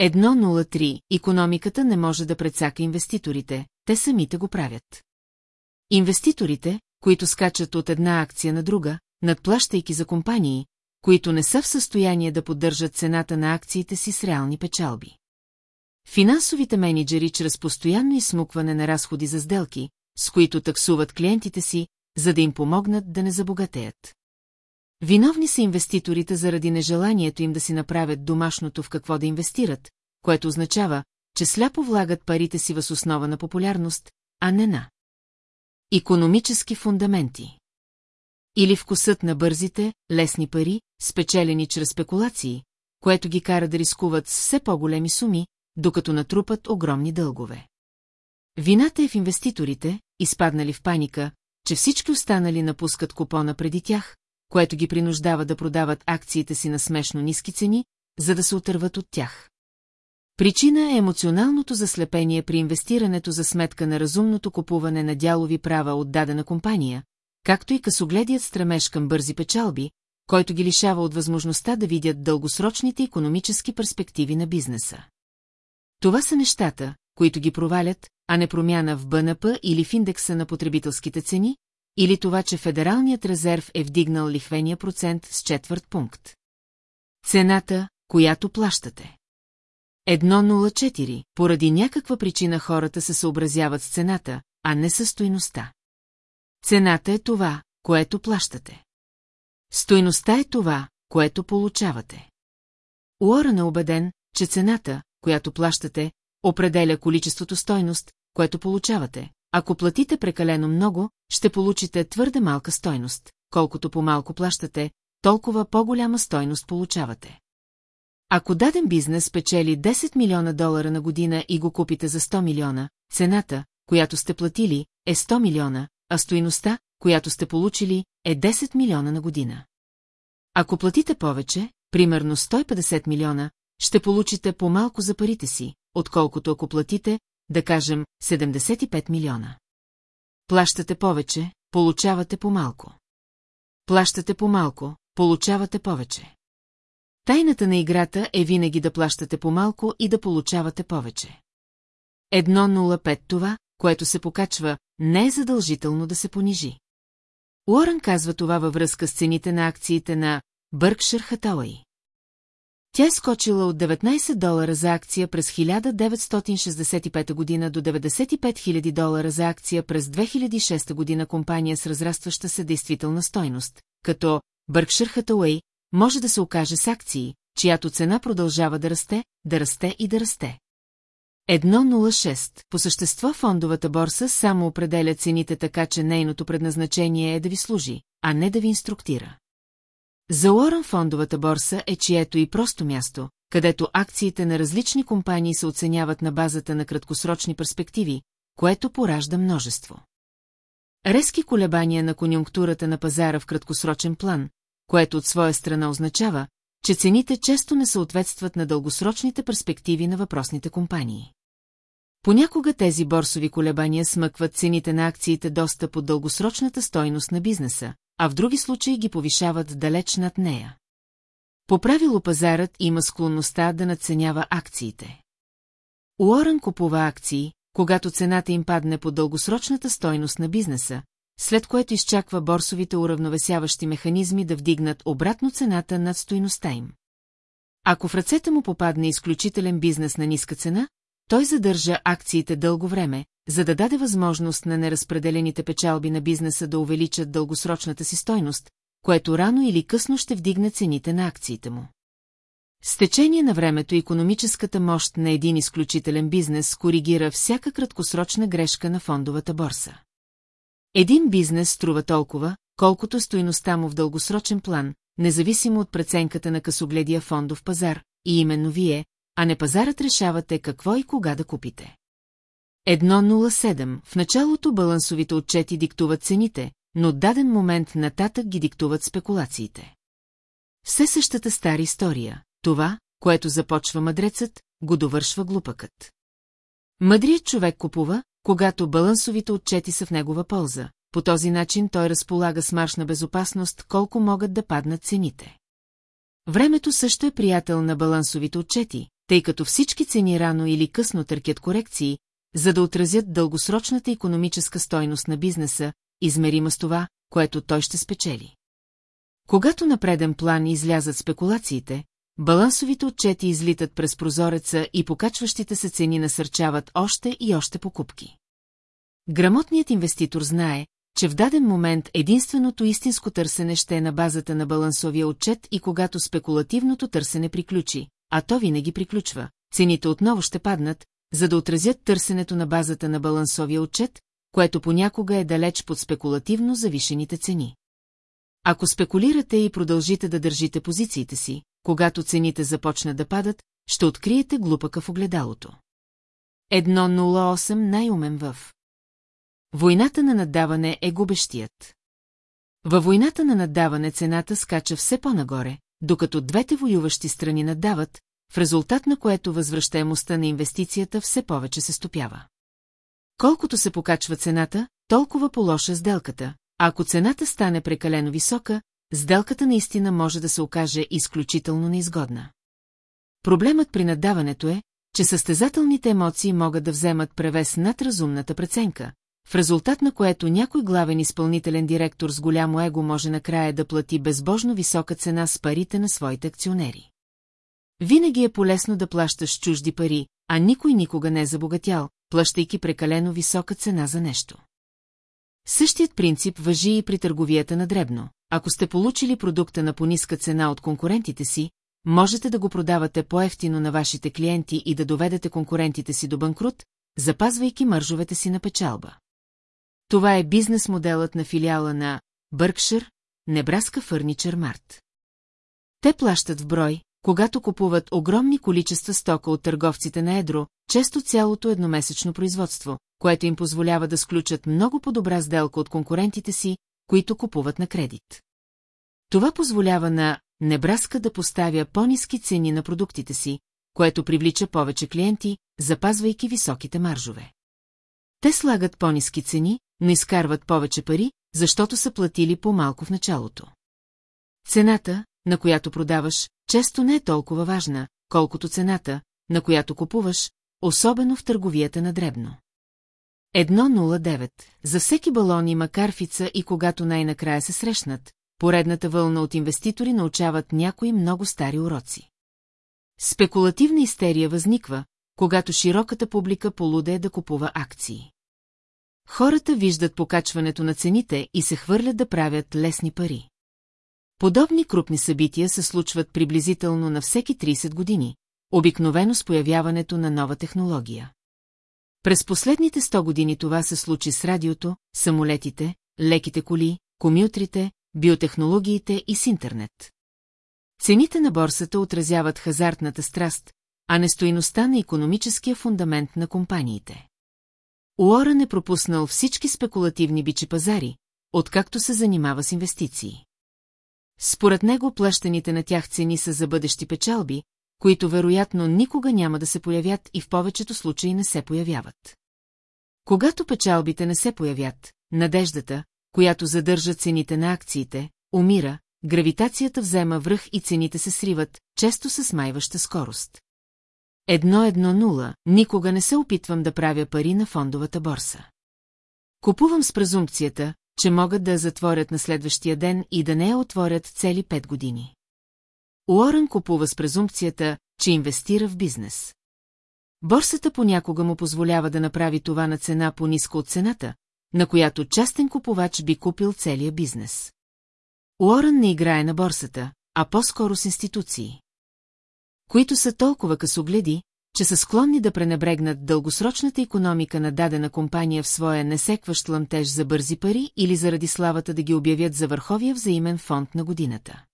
1.03. Економиката не може да предсака инвеститорите, те самите го правят. Инвеститорите, които скачат от една акция на друга, надплащайки за компании, които не са в състояние да поддържат цената на акциите си с реални печалби. Финансовите менеджери чрез постоянно изсмукване на разходи за сделки, с които таксуват клиентите си, за да им помогнат да не забогатеят. Виновни са инвеститорите заради нежеланието им да си направят домашното в какво да инвестират, което означава, че сляпо влагат парите си въз основа на популярност, а не на економически фундаменти. Или вкусът на бързите, лесни пари, спечелени чрез спекулации, което ги кара да рискуват с все по-големи суми, докато натрупат огромни дългове. Вината е в инвеститорите, изпаднали в паника, че всички останали напускат купона преди тях, което ги принуждава да продават акциите си на смешно ниски цени, за да се отърват от тях. Причина е емоционалното заслепение при инвестирането за сметка на разумното купуване на дялови права от дадена компания, както и късогледият стремеж към бързи печалби, който ги лишава от възможността да видят дългосрочните економически перспективи на бизнеса. Това са нещата, които ги провалят, а не промяна в БНП или в индекса на потребителските цени, или това, че Федералният резерв е вдигнал лихвения процент с четвърт пункт. Цената, която плащате. 1.04. Поради някаква причина хората се съобразяват с цената, а не със стойността. Цената е това, което плащате. Стойността е това, което получавате. Уорън е убеден, че цената, която плащате, определя количеството стойност, което получавате. Ако платите прекалено много, ще получите твърде малка стойност. Колкото по-малко плащате, толкова по-голяма стойност получавате. Ако даден бизнес печели 10 милиона долара на година и го купите за 100 милиона, цената, която сте платили, е 100 милиона, а стоиността, която сте получили, е 10 милиона на година. Ако платите повече, примерно 150 милиона, ще получите по-малко за парите си, отколкото ако платите, да кажем, 75 милиона. Плащате повече, получавате по-малко. Плащате по-малко, получавате повече. Тайната на играта е винаги да плащате по-малко и да получавате повече. 1.05 това, което се покачва, не е задължително да се понижи. Уорън казва това във връзка с цените на акциите на Бъркшир Хатауей. Тя е скочила от 19 долара за акция през 1965 година до 95 000 долара за акция през 2006 година компания с разрастваща се действителна стойност, като Бъркшир Хатауей може да се окаже с акции, чиято цена продължава да расте, да расте и да расте. 1.06. По същество фондовата борса само определя цените така, че нейното предназначение е да ви служи, а не да ви инструктира. За Уорън фондовата борса е чието и просто място, където акциите на различни компании се оценяват на базата на краткосрочни перспективи, което поражда множество. Резки колебания на конюнктурата на пазара в краткосрочен план, което от своя страна означава, че цените често не съответстват на дългосрочните перспективи на въпросните компании. Понякога тези борсови колебания смъкват цените на акциите доста под дългосрочната стойност на бизнеса, а в други случаи ги повишават далеч над нея. По правило пазарът има склонността да надценява акциите. Уорън купува акции, когато цената им падне по дългосрочната стойност на бизнеса, след което изчаква борсовите уравновесяващи механизми да вдигнат обратно цената над стойността им. Ако в ръцете му попадне изключителен бизнес на ниска цена, той задържа акциите дълго време, за да даде възможност на неразпределените печалби на бизнеса да увеличат дългосрочната си стойност, което рано или късно ще вдигне цените на акциите му. С течение на времето економическата мощ на един изключителен бизнес коригира всяка краткосрочна грешка на фондовата борса. Един бизнес струва толкова, колкото стоиността му в дългосрочен план, независимо от преценката на късогледия фондов пазар, и именно вие, а не пазарът решавате какво и кога да купите. 1.07. В началото балансовите отчети диктуват цените, но даден момент нататък ги диктуват спекулациите. Все същата стара история. Това, което започва мъдрецът, го довършва глупакът. Мъдрият човек купува, когато балансовите отчети са в негова полза. По този начин той разполага с марш на безопасност, колко могат да паднат цените. Времето също е приятел на балансовите отчети, тъй като всички цени рано или късно търкят корекции, за да отразят дългосрочната економическа стойност на бизнеса, измерима с това, което той ще спечели. Когато на преден план излязат спекулациите, балансовите отчети излитат през прозореца и покачващите се цени насърчават още и още покупки. Грамотният инвеститор знае, че в даден момент единственото истинско търсене ще е на базата на балансовия отчет и когато спекулативното търсене приключи, а то винаги приключва, цените отново ще паднат, за да отразят търсенето на базата на балансовия отчет, което понякога е далеч под спекулативно завишените цени. Ако спекулирате и продължите да държите позициите си, когато цените започнат да падат, ще откриете глупака в огледалото. 1.08 най-умен в. Войната на наддаване е губещият. Във войната на наддаване цената скача все по-нагоре, докато двете воюващи страни наддават, в резултат на което възвръщаемостта на инвестицията все повече се стопява. Колкото се покачва цената, толкова по-лоша сделката, а ако цената стане прекалено висока, сделката наистина може да се окаже изключително неизгодна. Проблемът при наддаването е, че състезателните емоции могат да вземат превес над разумната преценка, в резултат на което някой главен изпълнителен директор с голямо его може накрая да плати безбожно висока цена с парите на своите акционери. Винаги е полезно да плащаш чужди пари, а никой никога не е забогатял, плащайки прекалено висока цена за нещо. Същият принцип въжи и при търговията на дребно. Ако сте получили продукта на пониска цена от конкурентите си, можете да го продавате по-ефтино на вашите клиенти и да доведете конкурентите си до банкрут, запазвайки мържовете си на печалба. Това е бизнес моделът на филиала на Бъркшир, Небраска Фърничър Март. Те плащат в брой, когато купуват огромни количества стока от търговците на едро, често цялото едномесечно производство, което им позволява да сключат много по-добра сделка от конкурентите си, които купуват на кредит. Това позволява на Небраска да поставя по-низки цени на продуктите си, което привлича повече клиенти, запазвайки високите маржове. Те слагат по-низки цени, но изкарват повече пари, защото са платили по-малко в началото. Цената, на която продаваш, често не е толкова важна, колкото цената, на която купуваш, особено в търговията на дребно. 1.09. За всеки балон има карфица и когато най-накрая се срещнат, поредната вълна от инвеститори научават някои много стари уроци. Спекулативна истерия възниква, когато широката публика полуде да купува акции. Хората виждат покачването на цените и се хвърлят да правят лесни пари. Подобни крупни събития се случват приблизително на всеки 30 години, обикновено с появяването на нова технология. През последните 100 години това се случи с радиото, самолетите, леките коли, комютрите, биотехнологиите и с интернет. Цените на борсата отразяват хазартната страст, а не стоиността на економическия фундамент на компаниите. Уорън е пропуснал всички спекулативни бичи пазари, откакто се занимава с инвестиции. Според него плащаните на тях цени са за бъдещи печалби, които вероятно никога няма да се появят и в повечето случаи не се появяват. Когато печалбите не се появят, надеждата, която задържа цените на акциите, умира, гравитацията взема връх и цените се сриват, често с смайваща скорост. Едно-едно нула, никога не се опитвам да правя пари на фондовата борса. Купувам с презумпцията, че могат да я затворят на следващия ден и да не я отворят цели пет години. Уорън купува с презумпцията, че инвестира в бизнес. Борсата понякога му позволява да направи това на цена по-ниска от цената, на която частен купувач би купил целия бизнес. Уорън не играе на борсата, а по-скоро с институции. Които са толкова късогледи, че са склонни да пренебрегнат дългосрочната економика на дадена компания в своя несекващ ламтеж за бързи пари или заради славата да ги обявят за върховия взаимен фонд на годината.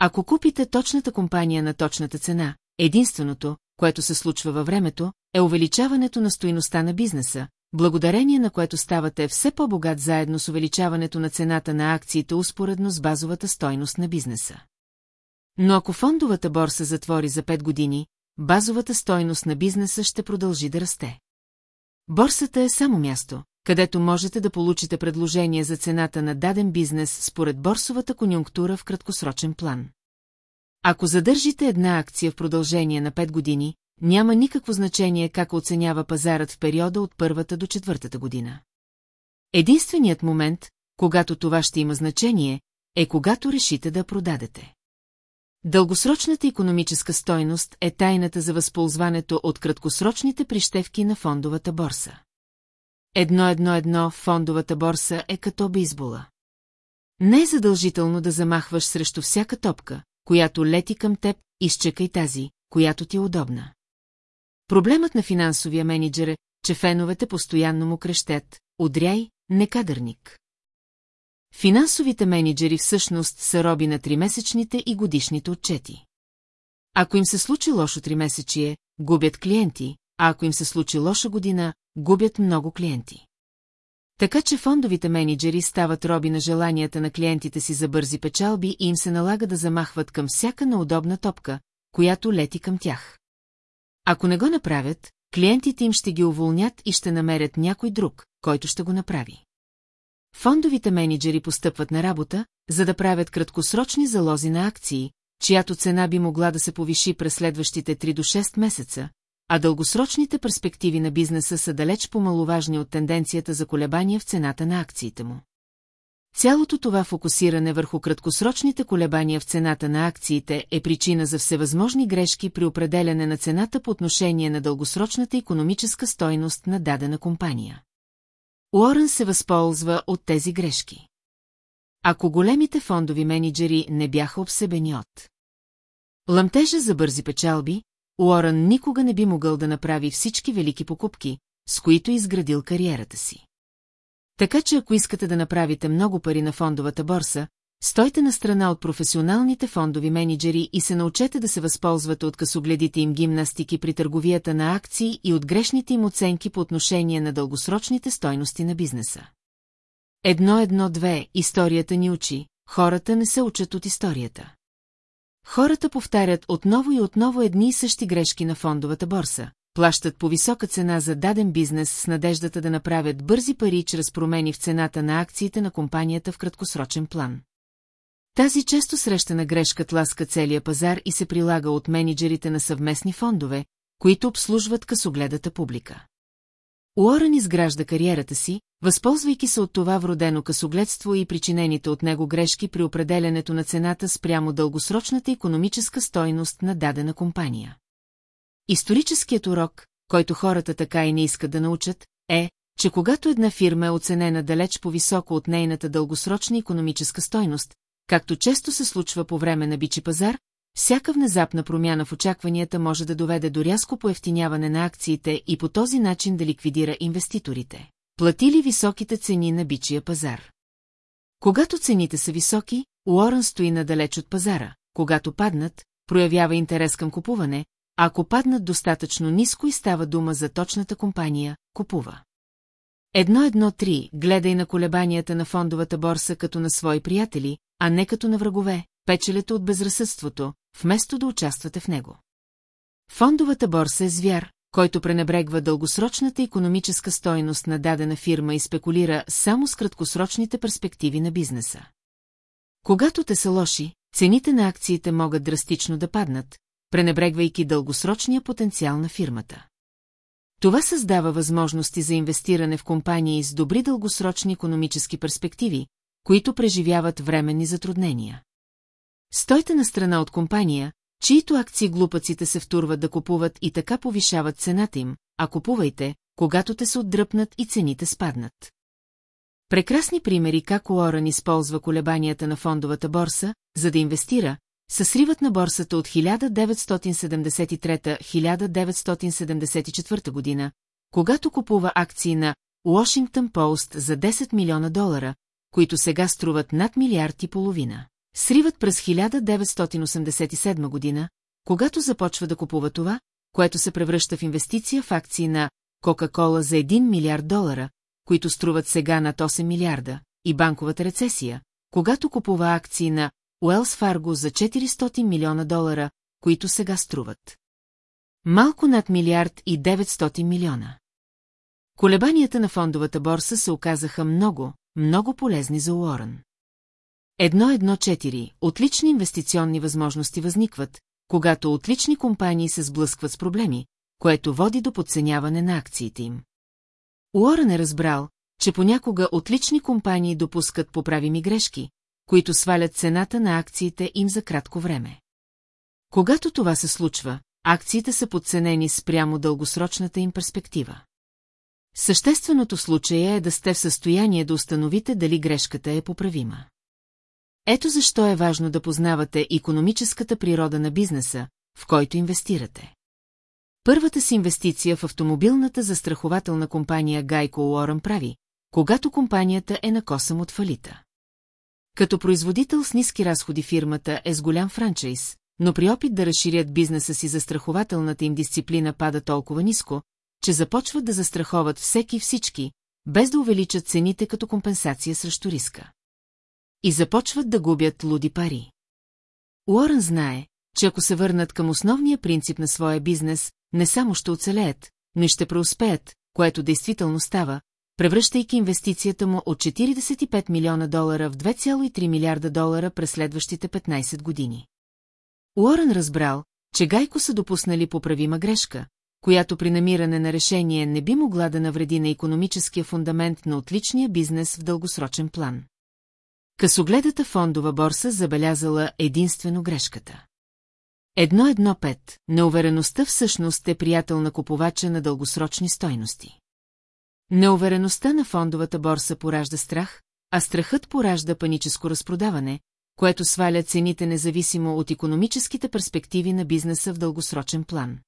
Ако купите точната компания на точната цена, единственото, което се случва във времето, е увеличаването на стоиността на бизнеса, благодарение на което ставате все по-богат заедно с увеличаването на цената на акциите успоредно с базовата стойност на бизнеса. Но ако фондовата борса затвори за 5 години, базовата стойност на бизнеса ще продължи да расте. Борсата е само място, където можете да получите предложение за цената на даден бизнес според борсовата конюнктура в краткосрочен план. Ако задържите една акция в продължение на 5 години, няма никакво значение как оценява пазарът в периода от първата до четвъртата година. Единственият момент, когато това ще има значение, е когато решите да продадете. Дългосрочната економическа стойност е тайната за възползването от краткосрочните прищевки на фондовата борса. Едно-едно-едно фондовата борса е като бейсбола. Не е задължително да замахваш срещу всяка топка, която лети към теб, изчекай тази, която ти е удобна. Проблемът на финансовия менеджер е, че феновете постоянно му крещят «Удряй, некадърник». Финансовите менеджери всъщност са роби на тримесечните и годишните отчети. Ако им се случи лошо тримесечие, губят клиенти, а ако им се случи лоша година, губят много клиенти. Така че фондовите менеджери стават роби на желанията на клиентите си за бързи печалби и им се налага да замахват към всяка неудобна топка, която лети към тях. Ако не го направят, клиентите им ще ги уволнят и ще намерят някой друг, който ще го направи. Фондовите менеджери постъпват на работа, за да правят краткосрочни залози на акции, чиято цена би могла да се повиши през следващите 3 до 6 месеца, а дългосрочните перспективи на бизнеса са далеч по-маловажни от тенденцията за колебания в цената на акциите му. Цялото това фокусиране върху краткосрочните колебания в цената на акциите е причина за всевъзможни грешки при определяне на цената по отношение на дългосрочната економическа стойност на дадена компания. Уорън се възползва от тези грешки. Ако големите фондови менеджери не бяха обсебени от ламтежа за бързи печалби, Уорън никога не би могъл да направи всички велики покупки, с които изградил кариерата си. Така че ако искате да направите много пари на фондовата борса, стойте на страна от професионалните фондови менеджери и се научете да се възползвате от късогледите им гимнастики при търговията на акции и от грешните им оценки по отношение на дългосрочните стойности на бизнеса. Едно-едно-две, историята ни учи, хората не се учат от историята. Хората повтарят отново и отново едни и същи грешки на фондовата борса, плащат по висока цена за даден бизнес с надеждата да направят бързи пари чрез промени в цената на акциите на компанията в краткосрочен план. Тази често срещана грешка тласка целия пазар и се прилага от менеджерите на съвместни фондове, които обслужват късогледата публика. Уорън изгражда кариерата си, възползвайки се от това вродено късогледство и причинените от него грешки при определенето на цената спрямо дългосрочната економическа стойност на дадена компания. Историческият урок, който хората така и не искат да научат, е, че когато една фирма е оценена далеч по-високо от нейната дългосрочна економическа стойност, както често се случва по време на бичи пазар, всяка внезапна промяна в очакванията може да доведе до рязко поевтиняване на акциите и по този начин да ликвидира инвеститорите. Платили високите цени на бичия пазар. Когато цените са високи, Уорън стои надалеч от пазара, когато паднат, проявява интерес към купуване, а ако паднат достатъчно ниско и става дума за точната компания, купува. Едно-едно-три, гледай на колебанията на фондовата борса като на свои приятели, а не като на врагове, печелете от безразсъдството, вместо да участвате в него. Фондовата борса е звяр, който пренебрегва дългосрочната економическа стойност на дадена фирма и спекулира само с краткосрочните перспективи на бизнеса. Когато те са лоши, цените на акциите могат драстично да паднат, пренебрегвайки дългосрочния потенциал на фирмата. Това създава възможности за инвестиране в компании с добри дългосрочни економически перспективи, които преживяват временни затруднения. Стойте на страна от компания, чието акции глупаците се втурват да купуват и така повишават цената им, а купувайте, когато те се отдръпнат и цените спаднат. Прекрасни примери как Уорън използва колебанията на фондовата борса, за да инвестира, се сриват на борсата от 1973-1974 година, когато купува акции на Washington Post за 10 милиона долара, които сега струват над милиард и половина. Сриват през 1987 година, когато започва да купува това, което се превръща в инвестиция в акции на Кока-Кола за 1 милиард долара, които струват сега над 8 милиарда, и банковата рецесия, когато купува акции на Уелс Фарго за 400 милиона долара, които сега струват. Малко над милиард и 900 милиона. Колебанията на фондовата борса се оказаха много, много полезни за Уорън. Едно-едно-четири, отлични инвестиционни възможности възникват, когато отлични компании се сблъскват с проблеми, което води до подценяване на акциите им. Уорън е разбрал, че понякога отлични компании допускат поправими грешки, които свалят цената на акциите им за кратко време. Когато това се случва, акциите са подценени спрямо дългосрочната им перспектива. Същественото случая е да сте в състояние да установите дали грешката е поправима. Ето защо е важно да познавате економическата природа на бизнеса, в който инвестирате. Първата си инвестиция в автомобилната застрахователна компания Гайко Уорън прави, когато компанията е на косъм от фалита. Като производител с ниски разходи фирмата е с голям франчайз, но при опит да разширят бизнеса си застрахователната им дисциплина пада толкова ниско, че започват да застраховат всеки всички, без да увеличат цените като компенсация срещу риска. И започват да губят луди пари. Уорън знае, че ако се върнат към основния принцип на своя бизнес, не само ще оцелеят, но и ще преуспеят, което действително става, превръщайки инвестицията му от 45 милиона долара в 2,3 милиарда долара през следващите 15 години. Уорън разбрал, че Гайко са допуснали поправима грешка, която при намиране на решение не би могла да навреди на економическия фундамент на отличния бизнес в дългосрочен план. Късогледата фондова борса забелязала единствено грешката. Едно едно пет, неувереността всъщност е приятел на купувача на дългосрочни стойности. Неувереността на фондовата борса поражда страх, а страхът поражда паническо разпродаване, което сваля цените независимо от економическите перспективи на бизнеса в дългосрочен план.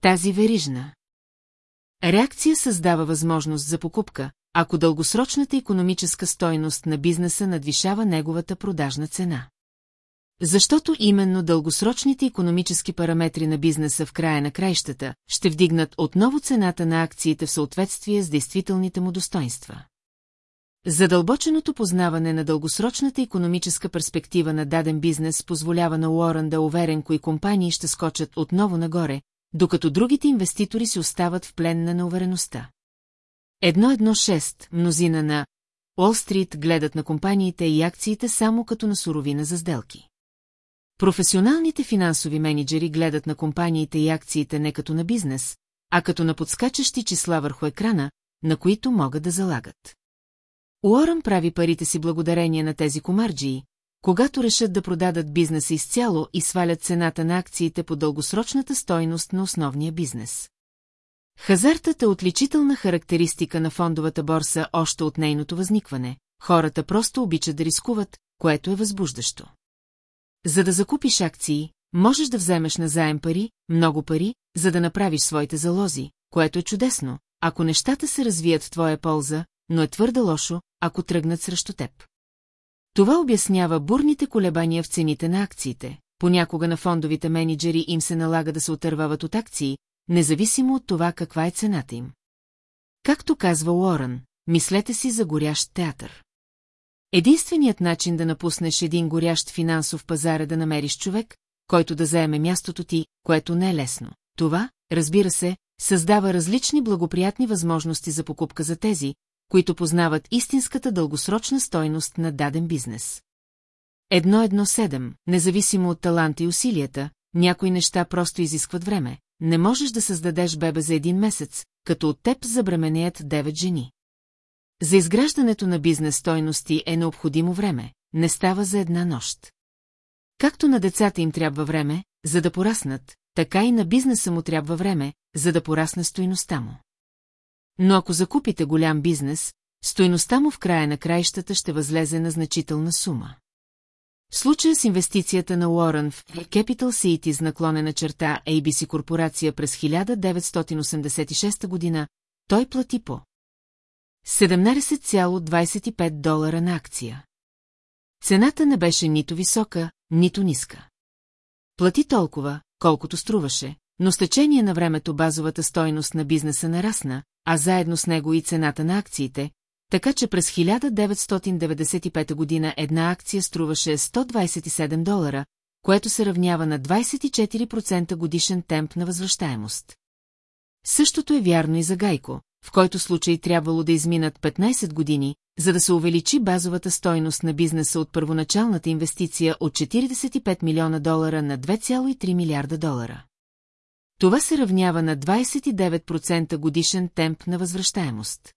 Тази верижна реакция създава възможност за покупка, ако дългосрочната економическа стойност на бизнеса надвишава неговата продажна цена. Защото именно дългосрочните економически параметри на бизнеса в края на краищата ще вдигнат отново цената на акциите в съответствие с действителните му достоинства. Задълбоченото познаване на дългосрочната економическа перспектива на даден бизнес позволява на Уорън да е уверен кои компании ще скочат отново нагоре, докато другите инвеститори си остават в плен на неувереността. Едно-едно шест, мнозина на Уолл-стрит гледат на компаниите и акциите само като на суровина за сделки. Професионалните финансови менеджери гледат на компаниите и акциите не като на бизнес, а като на подскачащи числа върху екрана, на които могат да залагат. Уорън прави парите си благодарение на тези комарджии, когато решат да продадат бизнеса изцяло и свалят цената на акциите по дългосрочната стойност на основния бизнес. Хазартът е отличителна характеристика на фондовата борса още от нейното възникване. Хората просто обичат да рискуват, което е възбуждащо. За да закупиш акции, можеш да вземеш на заем пари, много пари, за да направиш своите залози, което е чудесно, ако нещата се развият в твоя полза, но е твърде лошо, ако тръгнат срещу теб. Това обяснява бурните колебания в цените на акциите. Понякога на фондовите менеджери им се налага да се отървават от акции, независимо от това каква е цената им. Както казва Уорън, мислете си за горящ театър. Единственият начин да напуснеш един горящ финансов пазар е да намериш човек, който да заеме мястото ти, което не е лесно. Това, разбира се, създава различни благоприятни възможности за покупка за тези, които познават истинската дългосрочна стойност на даден бизнес. Едно-едно седем, независимо от таланта и усилията, някои неща просто изискват време. Не можеш да създадеш бебе за един месец, като от теб забременеят девет жени. За изграждането на бизнес стойности е необходимо време, не става за една нощ. Както на децата им трябва време, за да пораснат, така и на бизнеса му трябва време, за да порасне стойността му. Но ако закупите голям бизнес, стойността му в края на краищата ще възлезе на значителна сума. В случая с инвестицията на Уорън в Capital Cities наклонена черта ABC корпорация през 1986 година, той плати по 17,25 долара на акция. Цената не беше нито висока, нито ниска. Плати толкова, колкото струваше, но с течение на времето базовата стойност на бизнеса нарасна, а заедно с него и цената на акциите, така че през 1995 година една акция струваше 127 долара, което се равнява на 24% годишен темп на възвръщаемост. Същото е вярно и за Гайко, в който случай трябвало да изминат 15 години, за да се увеличи базовата стойност на бизнеса от първоначалната инвестиция от 45 милиона долара на 2,3 милиарда долара. Това се равнява на 29% годишен темп на възвръщаемост.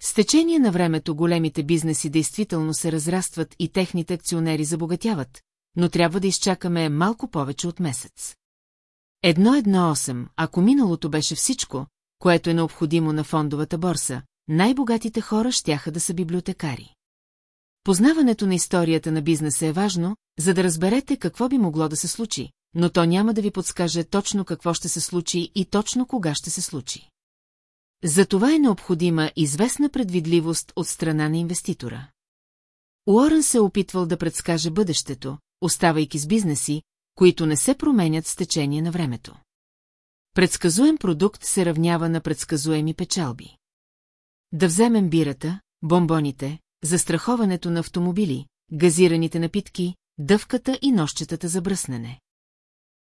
С течение на времето големите бизнеси действително се разрастват и техните акционери забогатяват, но трябва да изчакаме малко повече от месец. Едно едно осем, ако миналото беше всичко, което е необходимо на фондовата борса, най-богатите хора щяха да са библиотекари. Познаването на историята на бизнеса е важно, за да разберете какво би могло да се случи, но то няма да ви подскаже точно какво ще се случи и точно кога ще се случи. За това е необходима известна предвидливост от страна на инвеститора. Уорън се е опитвал да предскаже бъдещето, оставайки с бизнеси, които не се променят с течение на времето. Предсказуем продукт се равнява на предсказуеми печалби. Да вземем бирата, бомбоните, застраховането на автомобили, газираните напитки, дъвката и нощчетата за бръснене.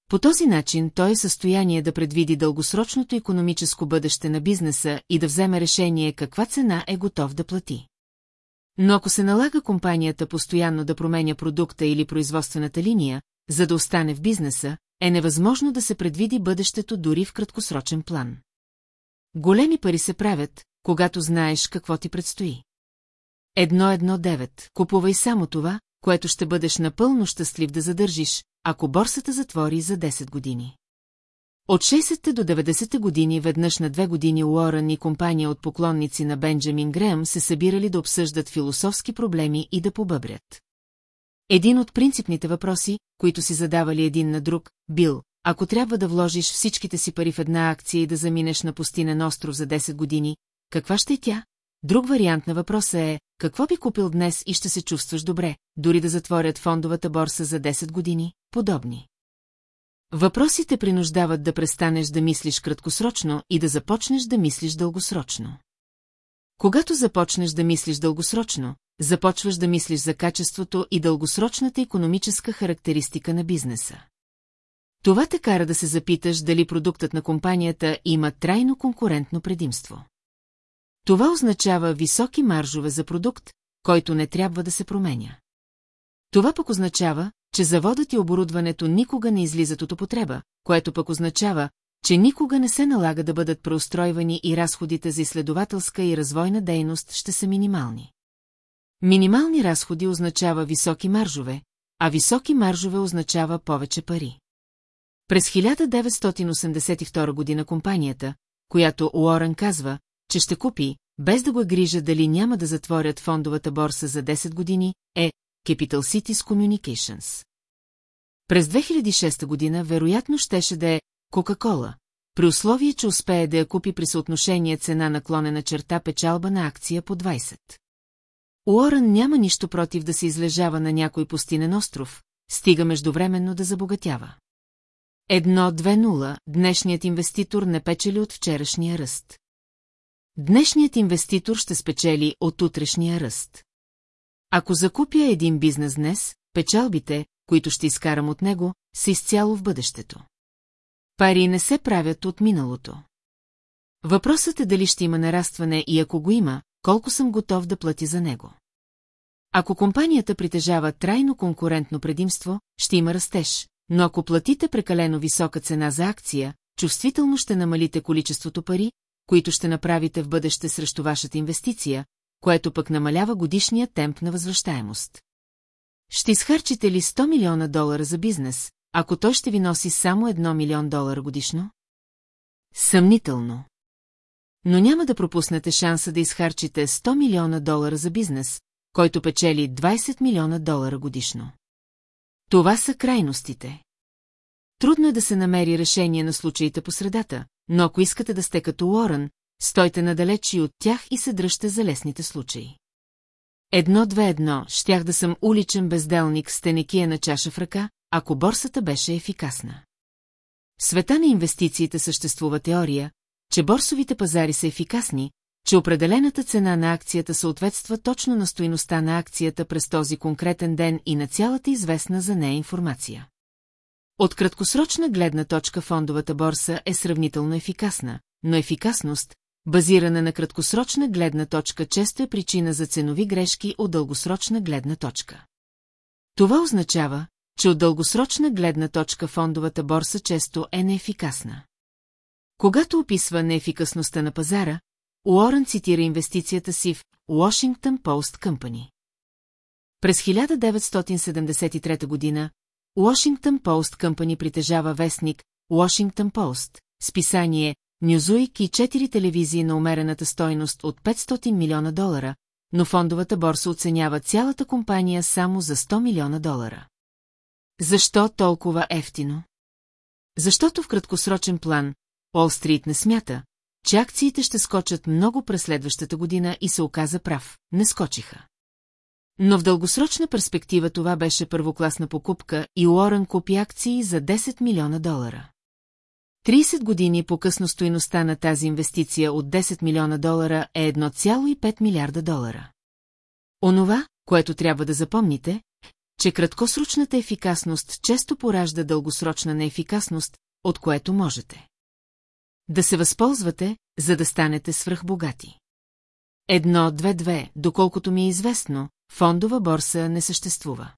По този начин той е състояние да предвиди дългосрочното економическо бъдеще на бизнеса и да вземе решение каква цена е готов да плати. Но ако се налага компанията постоянно да променя продукта или производствената линия, за да остане в бизнеса, е невъзможно да се предвиди бъдещето дори в краткосрочен план. Големи пари се правят, когато знаеш какво ти предстои. Едно едно девет. Купувай само това, което ще бъдеш напълно щастлив да задържиш, ако борсата затвори за 10 години. От 60-те до 90-те години веднъж на две години Уорън и компания от поклонници на Бенджамин Греъм се събирали да обсъждат философски проблеми и да побъбрят. Един от принципните въпроси, които си задавали един на друг, бил, ако трябва да вложиш всичките си пари в една акция и да заминеш на пустинен остров за 10 години, каква ще е тя? Друг вариант на въпроса е, какво би купил днес и ще се чувстваш добре, дори да затворят фондовата борса за 10 години, подобни. Въпросите принуждават да престанеш да мислиш краткосрочно и да започнеш да мислиш дългосрочно. Когато започнеш да мислиш дългосрочно, започваш да мислиш за качеството и дългосрочната економическа характеристика на бизнеса. Това те кара да се запиташ дали продуктът на компанията има трайно конкурентно предимство. Това означава високи маржове за продукт, който не трябва да се променя. Това пък означава, че заводът и оборудването никога не излизат от употреба, което пък означава, че никога не се налага да бъдат преустройвани и разходите за изследователска и развойна дейност ще са минимални. Минимални разходи означава високи маржове, а високи маржове означава повече пари. През 1982 година компанията, която Уорън казва, че ще купи, без да го грижа дали няма да затворят фондовата борса за 10 години, е Capital Cities Communications. През 2006 година вероятно щеше да е Кока-Кола, при условие, че успее да я купи при съотношение цена наклонена черта печалба на акция по 20. Уорън няма нищо против да се излежава на някой пустинен остров, стига междувременно да забогатява. Едно 2-0, днешният инвеститор не печели от вчерашния ръст. Днешният инвеститор ще спечели от утрешния ръст. Ако закупя един бизнес днес, печалбите, които ще изкарам от него, са изцяло в бъдещето. Пари не се правят от миналото. Въпросът е дали ще има нарастване и ако го има, колко съм готов да плати за него. Ако компанията притежава трайно конкурентно предимство, ще има растеж, но ако платите прекалено висока цена за акция, чувствително ще намалите количеството пари, които ще направите в бъдеще срещу вашата инвестиция, което пък намалява годишния темп на възвръщаемост. Ще изхарчите ли 100 милиона долара за бизнес, ако той ще ви носи само 1 милион долара годишно? Съмнително. Но няма да пропуснете шанса да изхарчите 100 милиона долара за бизнес, който печели 20 милиона долара годишно. Това са крайностите. Трудно е да се намери решение на случаите по средата, но ако искате да сте като Уорън, стойте надалеч и от тях и се дръжте за лесните случаи. Едно-две-едно, щях да съм уличен безделник с тенекия на чаша в ръка, ако борсата беше ефикасна. В света на инвестициите съществува теория, че борсовите пазари са ефикасни, че определената цена на акцията съответства точно на стоиността на акцията през този конкретен ден и на цялата известна за нея информация. От краткосрочна гледна точка фондовата борса е сравнително ефикасна, но ефикасност, базирана на краткосрочна гледна точка, често е причина за ценови грешки от дългосрочна гледна точка. Това означава, че от дългосрочна гледна точка фондовата борса често е неефикасна. Когато описва неефикасността на пазара, Уорън цитира инвестицията си в Washington Post Company. През 1973 година Washington Post Company притежава вестник Washington Post, списание Нюзуик и четири телевизии на умерената стойност от 500 милиона долара, но фондовата борса оценява цялата компания само за 100 милиона долара. Защо толкова ефтино? Защото в краткосрочен план Уолл-стрит не смята, че акциите ще скочат много през следващата година и се оказа прав, не скочиха. Но в дългосрочна перспектива това беше първокласна покупка и Уорън купи акции за 10 милиона долара. 30 години по-късно стоиността на тази инвестиция от 10 милиона долара е 1,5 милиарда долара. Онова, което трябва да запомните, че краткосрочната ефикасност често поражда дългосрочна неефикасност, от което можете да се възползвате, за да станете свръхбогати. Едно, две, две, доколкото ми е известно, фондова борса не съществува.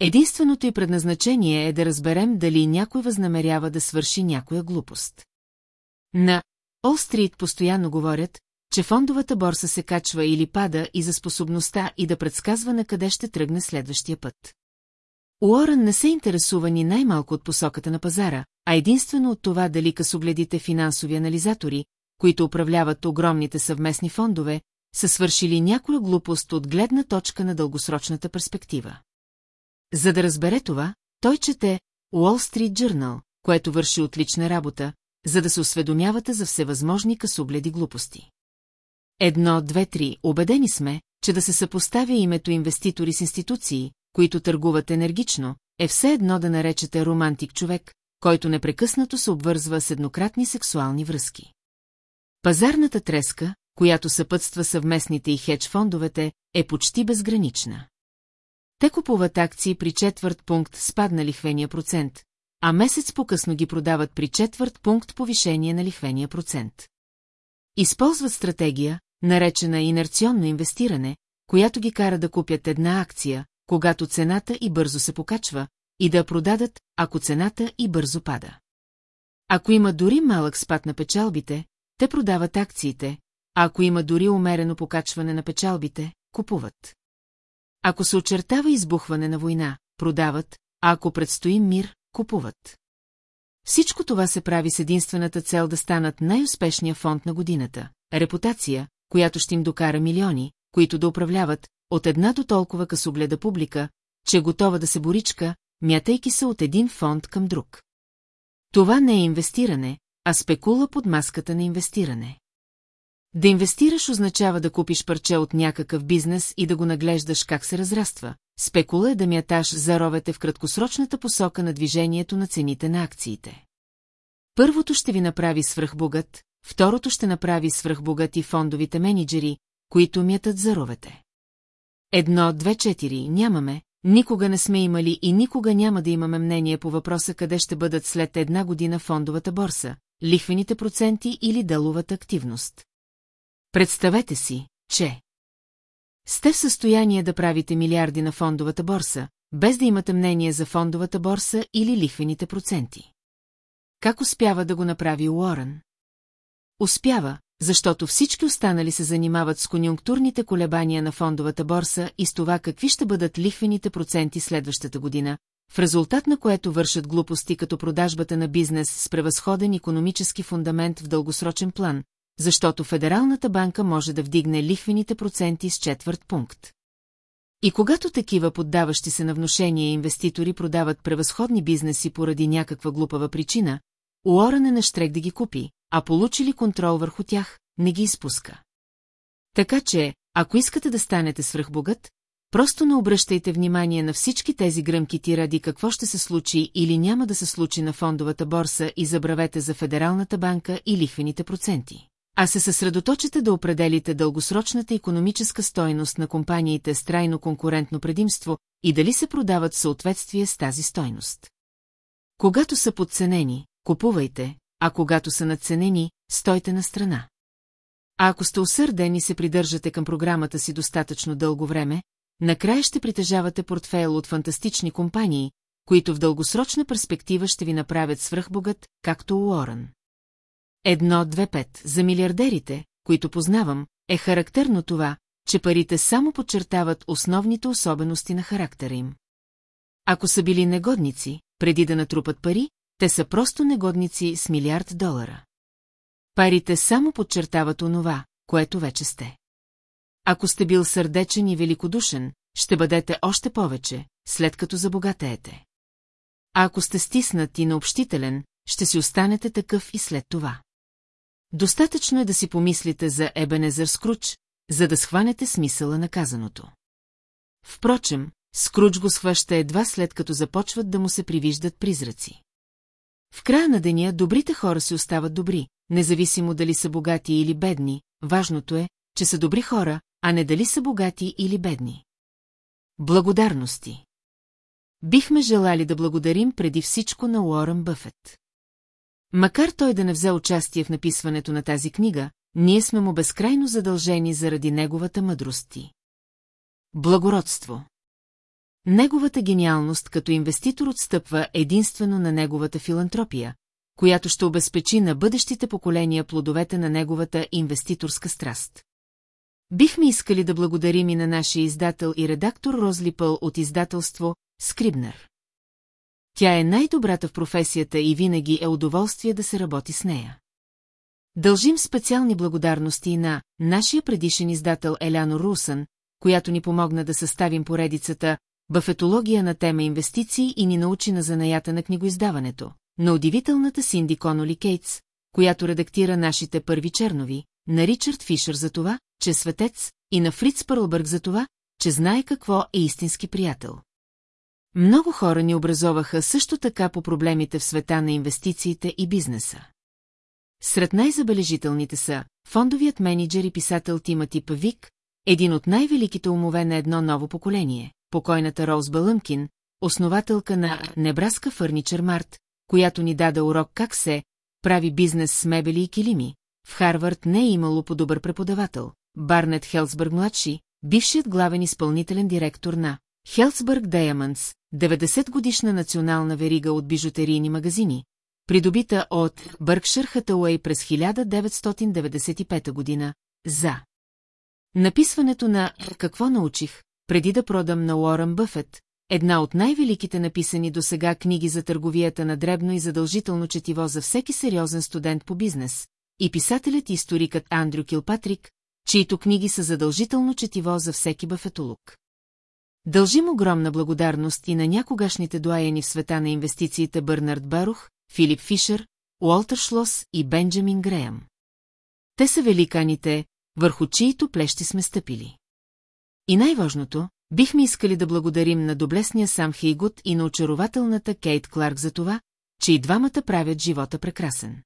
Единственото й предназначение е да разберем дали някой възнамерява да свърши някоя глупост. На Ол-стрит постоянно говорят, че фондовата борса се качва или пада и за способността и да предсказва на къде ще тръгне следващия път. Уорън не се интересува ни най-малко от посоката на пазара, а единствено от това дали късогледите финансови анализатори, които управляват огромните съвместни фондове, са свършили някоя глупост от гледна точка на дългосрочната перспектива. За да разбере това, той чете Wall Street Journal, което върши отлична работа, за да се осведомявате за всевъзможни късогледи глупости. Едно, две, три, убедени сме, че да се съпоставя името инвеститори с институции, които търгуват енергично, е все едно да наречете романтик човек, който непрекъснато се обвързва с еднократни сексуални връзки. Пазарната треска, която съпътства съвместните и хедж фондовете, е почти безгранична. Те купуват акции при четвърт пункт спадна лихвения процент, а месец по-късно ги продават при четвърт пункт повишение на лихвения процент. Използват стратегия, наречена инерционно инвестиране, която ги кара да купят една акция, когато цената и бързо се покачва, и да продадат, ако цената и бързо пада. Ако има дори малък спад на печалбите, те продават акциите, а ако има дори умерено покачване на печалбите, купуват. Ако се очертава избухване на война, продават, а ако предстои мир, купуват. Всичко това се прави с единствената цел да станат най-успешния фонд на годината – репутация, която ще им докара милиони, които да управляват, от една до толкова късогледа публика, че готова да се боричка, мятайки се от един фонд към друг. Това не е инвестиране, а спекула под маската на инвестиране. Да инвестираш означава да купиш парче от някакъв бизнес и да го наглеждаш как се разраства. Спекула е да мяташ заровете в краткосрочната посока на движението на цените на акциите. Първото ще ви направи свръхбогат, второто ще направи свръхбогати фондовите менеджери, които мятат заровете. Едно, две, четири, нямаме, никога не сме имали и никога няма да имаме мнение по въпроса къде ще бъдат след една година фондовата борса, лихвените проценти или дъловата активност. Представете си, че сте в състояние да правите милиарди на фондовата борса, без да имате мнение за фондовата борса или лихвените проценти. Как успява да го направи Уорън? Успява, защото всички останали се занимават с конюнктурните колебания на фондовата борса и с това какви ще бъдат лихвените проценти следващата година, в резултат на което вършат глупости като продажбата на бизнес с превъзходен економически фундамент в дългосрочен план, защото Федералната банка може да вдигне лихвените проценти с четвърт пункт. И когато такива поддаващи се на внушение инвеститори продават превъзходни бизнеси поради някаква глупава причина, Уорън е на штрек да ги купи, а получили контрол върху тях, не ги изпуска. Така че, ако искате да станете свръхбогат, просто не обръщайте внимание на всички тези гръмки ти ради какво ще се случи или няма да се случи на фондовата борса и забравете за Федералната банка и лихвените проценти. А се съсредоточите да определите дългосрочната економическа стойност на компаниите с трайно конкурентно предимство и дали се продават в съответствие с тази стойност. Когато са подценени, купувайте, а когато са надценени, стойте на страна. А ако сте усърден и се придържате към програмата си достатъчно дълго време, накрая ще притежавате портфейл от фантастични компании, които в дългосрочна перспектива ще ви направят свръхбогат, както Уорън. Едно, две, пет. За милиардерите, които познавам, е характерно това, че парите само подчертават основните особености на характера им. Ако са били негодници, преди да натрупат пари, те са просто негодници с милиард долара. Парите само подчертават онова, което вече сте. Ако сте бил сърдечен и великодушен, ще бъдете още повече, след като забогатеете. А ако сте стиснат и необщителен, ще си останете такъв и след това. Достатъчно е да си помислите за Ебенезър Скруч, за да схванете смисъла на казаното. Впрочем, Скруч го схваща едва след като започват да му се привиждат призраци. В края на деня добрите хора си остават добри, независимо дали са богати или бедни, важното е, че са добри хора, а не дали са богати или бедни. Благодарности Бихме желали да благодарим преди всичко на Уорън Бъфет. Макар той да не взе участие в написването на тази книга, ние сме му безкрайно задължени заради неговата мъдрости. Благородство Неговата гениалност като инвеститор отстъпва единствено на неговата филантропия, която ще обезпечи на бъдещите поколения плодовете на неговата инвеститорска страст. Бихме искали да благодарим и на нашия издател и редактор Розлипъл от издателство Скрибнер. Тя е най-добрата в професията и винаги е удоволствие да се работи с нея. Дължим специални благодарности и на нашия предишен издател Еляно Русън, която ни помогна да съставим поредицата Бафетология на тема инвестиции и ни научи на занаята на книгоиздаването, на удивителната Синди Коноли Кейтс, която редактира нашите първи чернови, на Ричард Фишер за това, че е светец, и на Фриц Пърлбърг за това, че знае какво е истински приятел. Много хора ни образоваха също така по проблемите в света на инвестициите и бизнеса. Сред най-забележителните са фондовият менеджер и писател Тимати Павик, един от най-великите умове на едно ново поколение, покойната Роуз Балъмкин, основателка на Небраска Фърничър Март, която ни даде урок как се прави бизнес с мебели и килими. В Харвард не е имало по-добър преподавател. Барнет Хелсбърг младши, бившият главен изпълнителен директор на Хелсбърг Diamonds, 90-годишна национална верига от бижутерийни магазини, придобита от Бъркшир Хатауей през 1995 година, за написването на «Какво научих», преди да продам на Уорън Бъфет, една от най-великите написани до сега книги за търговията на дребно и задължително четиво за всеки сериозен студент по бизнес, и писателят и историкът Андрю Килпатрик, чието книги са задължително четиво за всеки бъфетолог. Дължим огромна благодарност и на някогашните дуаяни в света на инвестициите Бърнард Барух, Филип Фишер, Уолтер Шлос и Бенджамин Греъм. Те са великаните, върху чието плещи сме стъпили. И най-важното, бихме искали да благодарим на доблесния сам Хейгут и на очарователната Кейт Кларк за това, че и двамата правят живота прекрасен.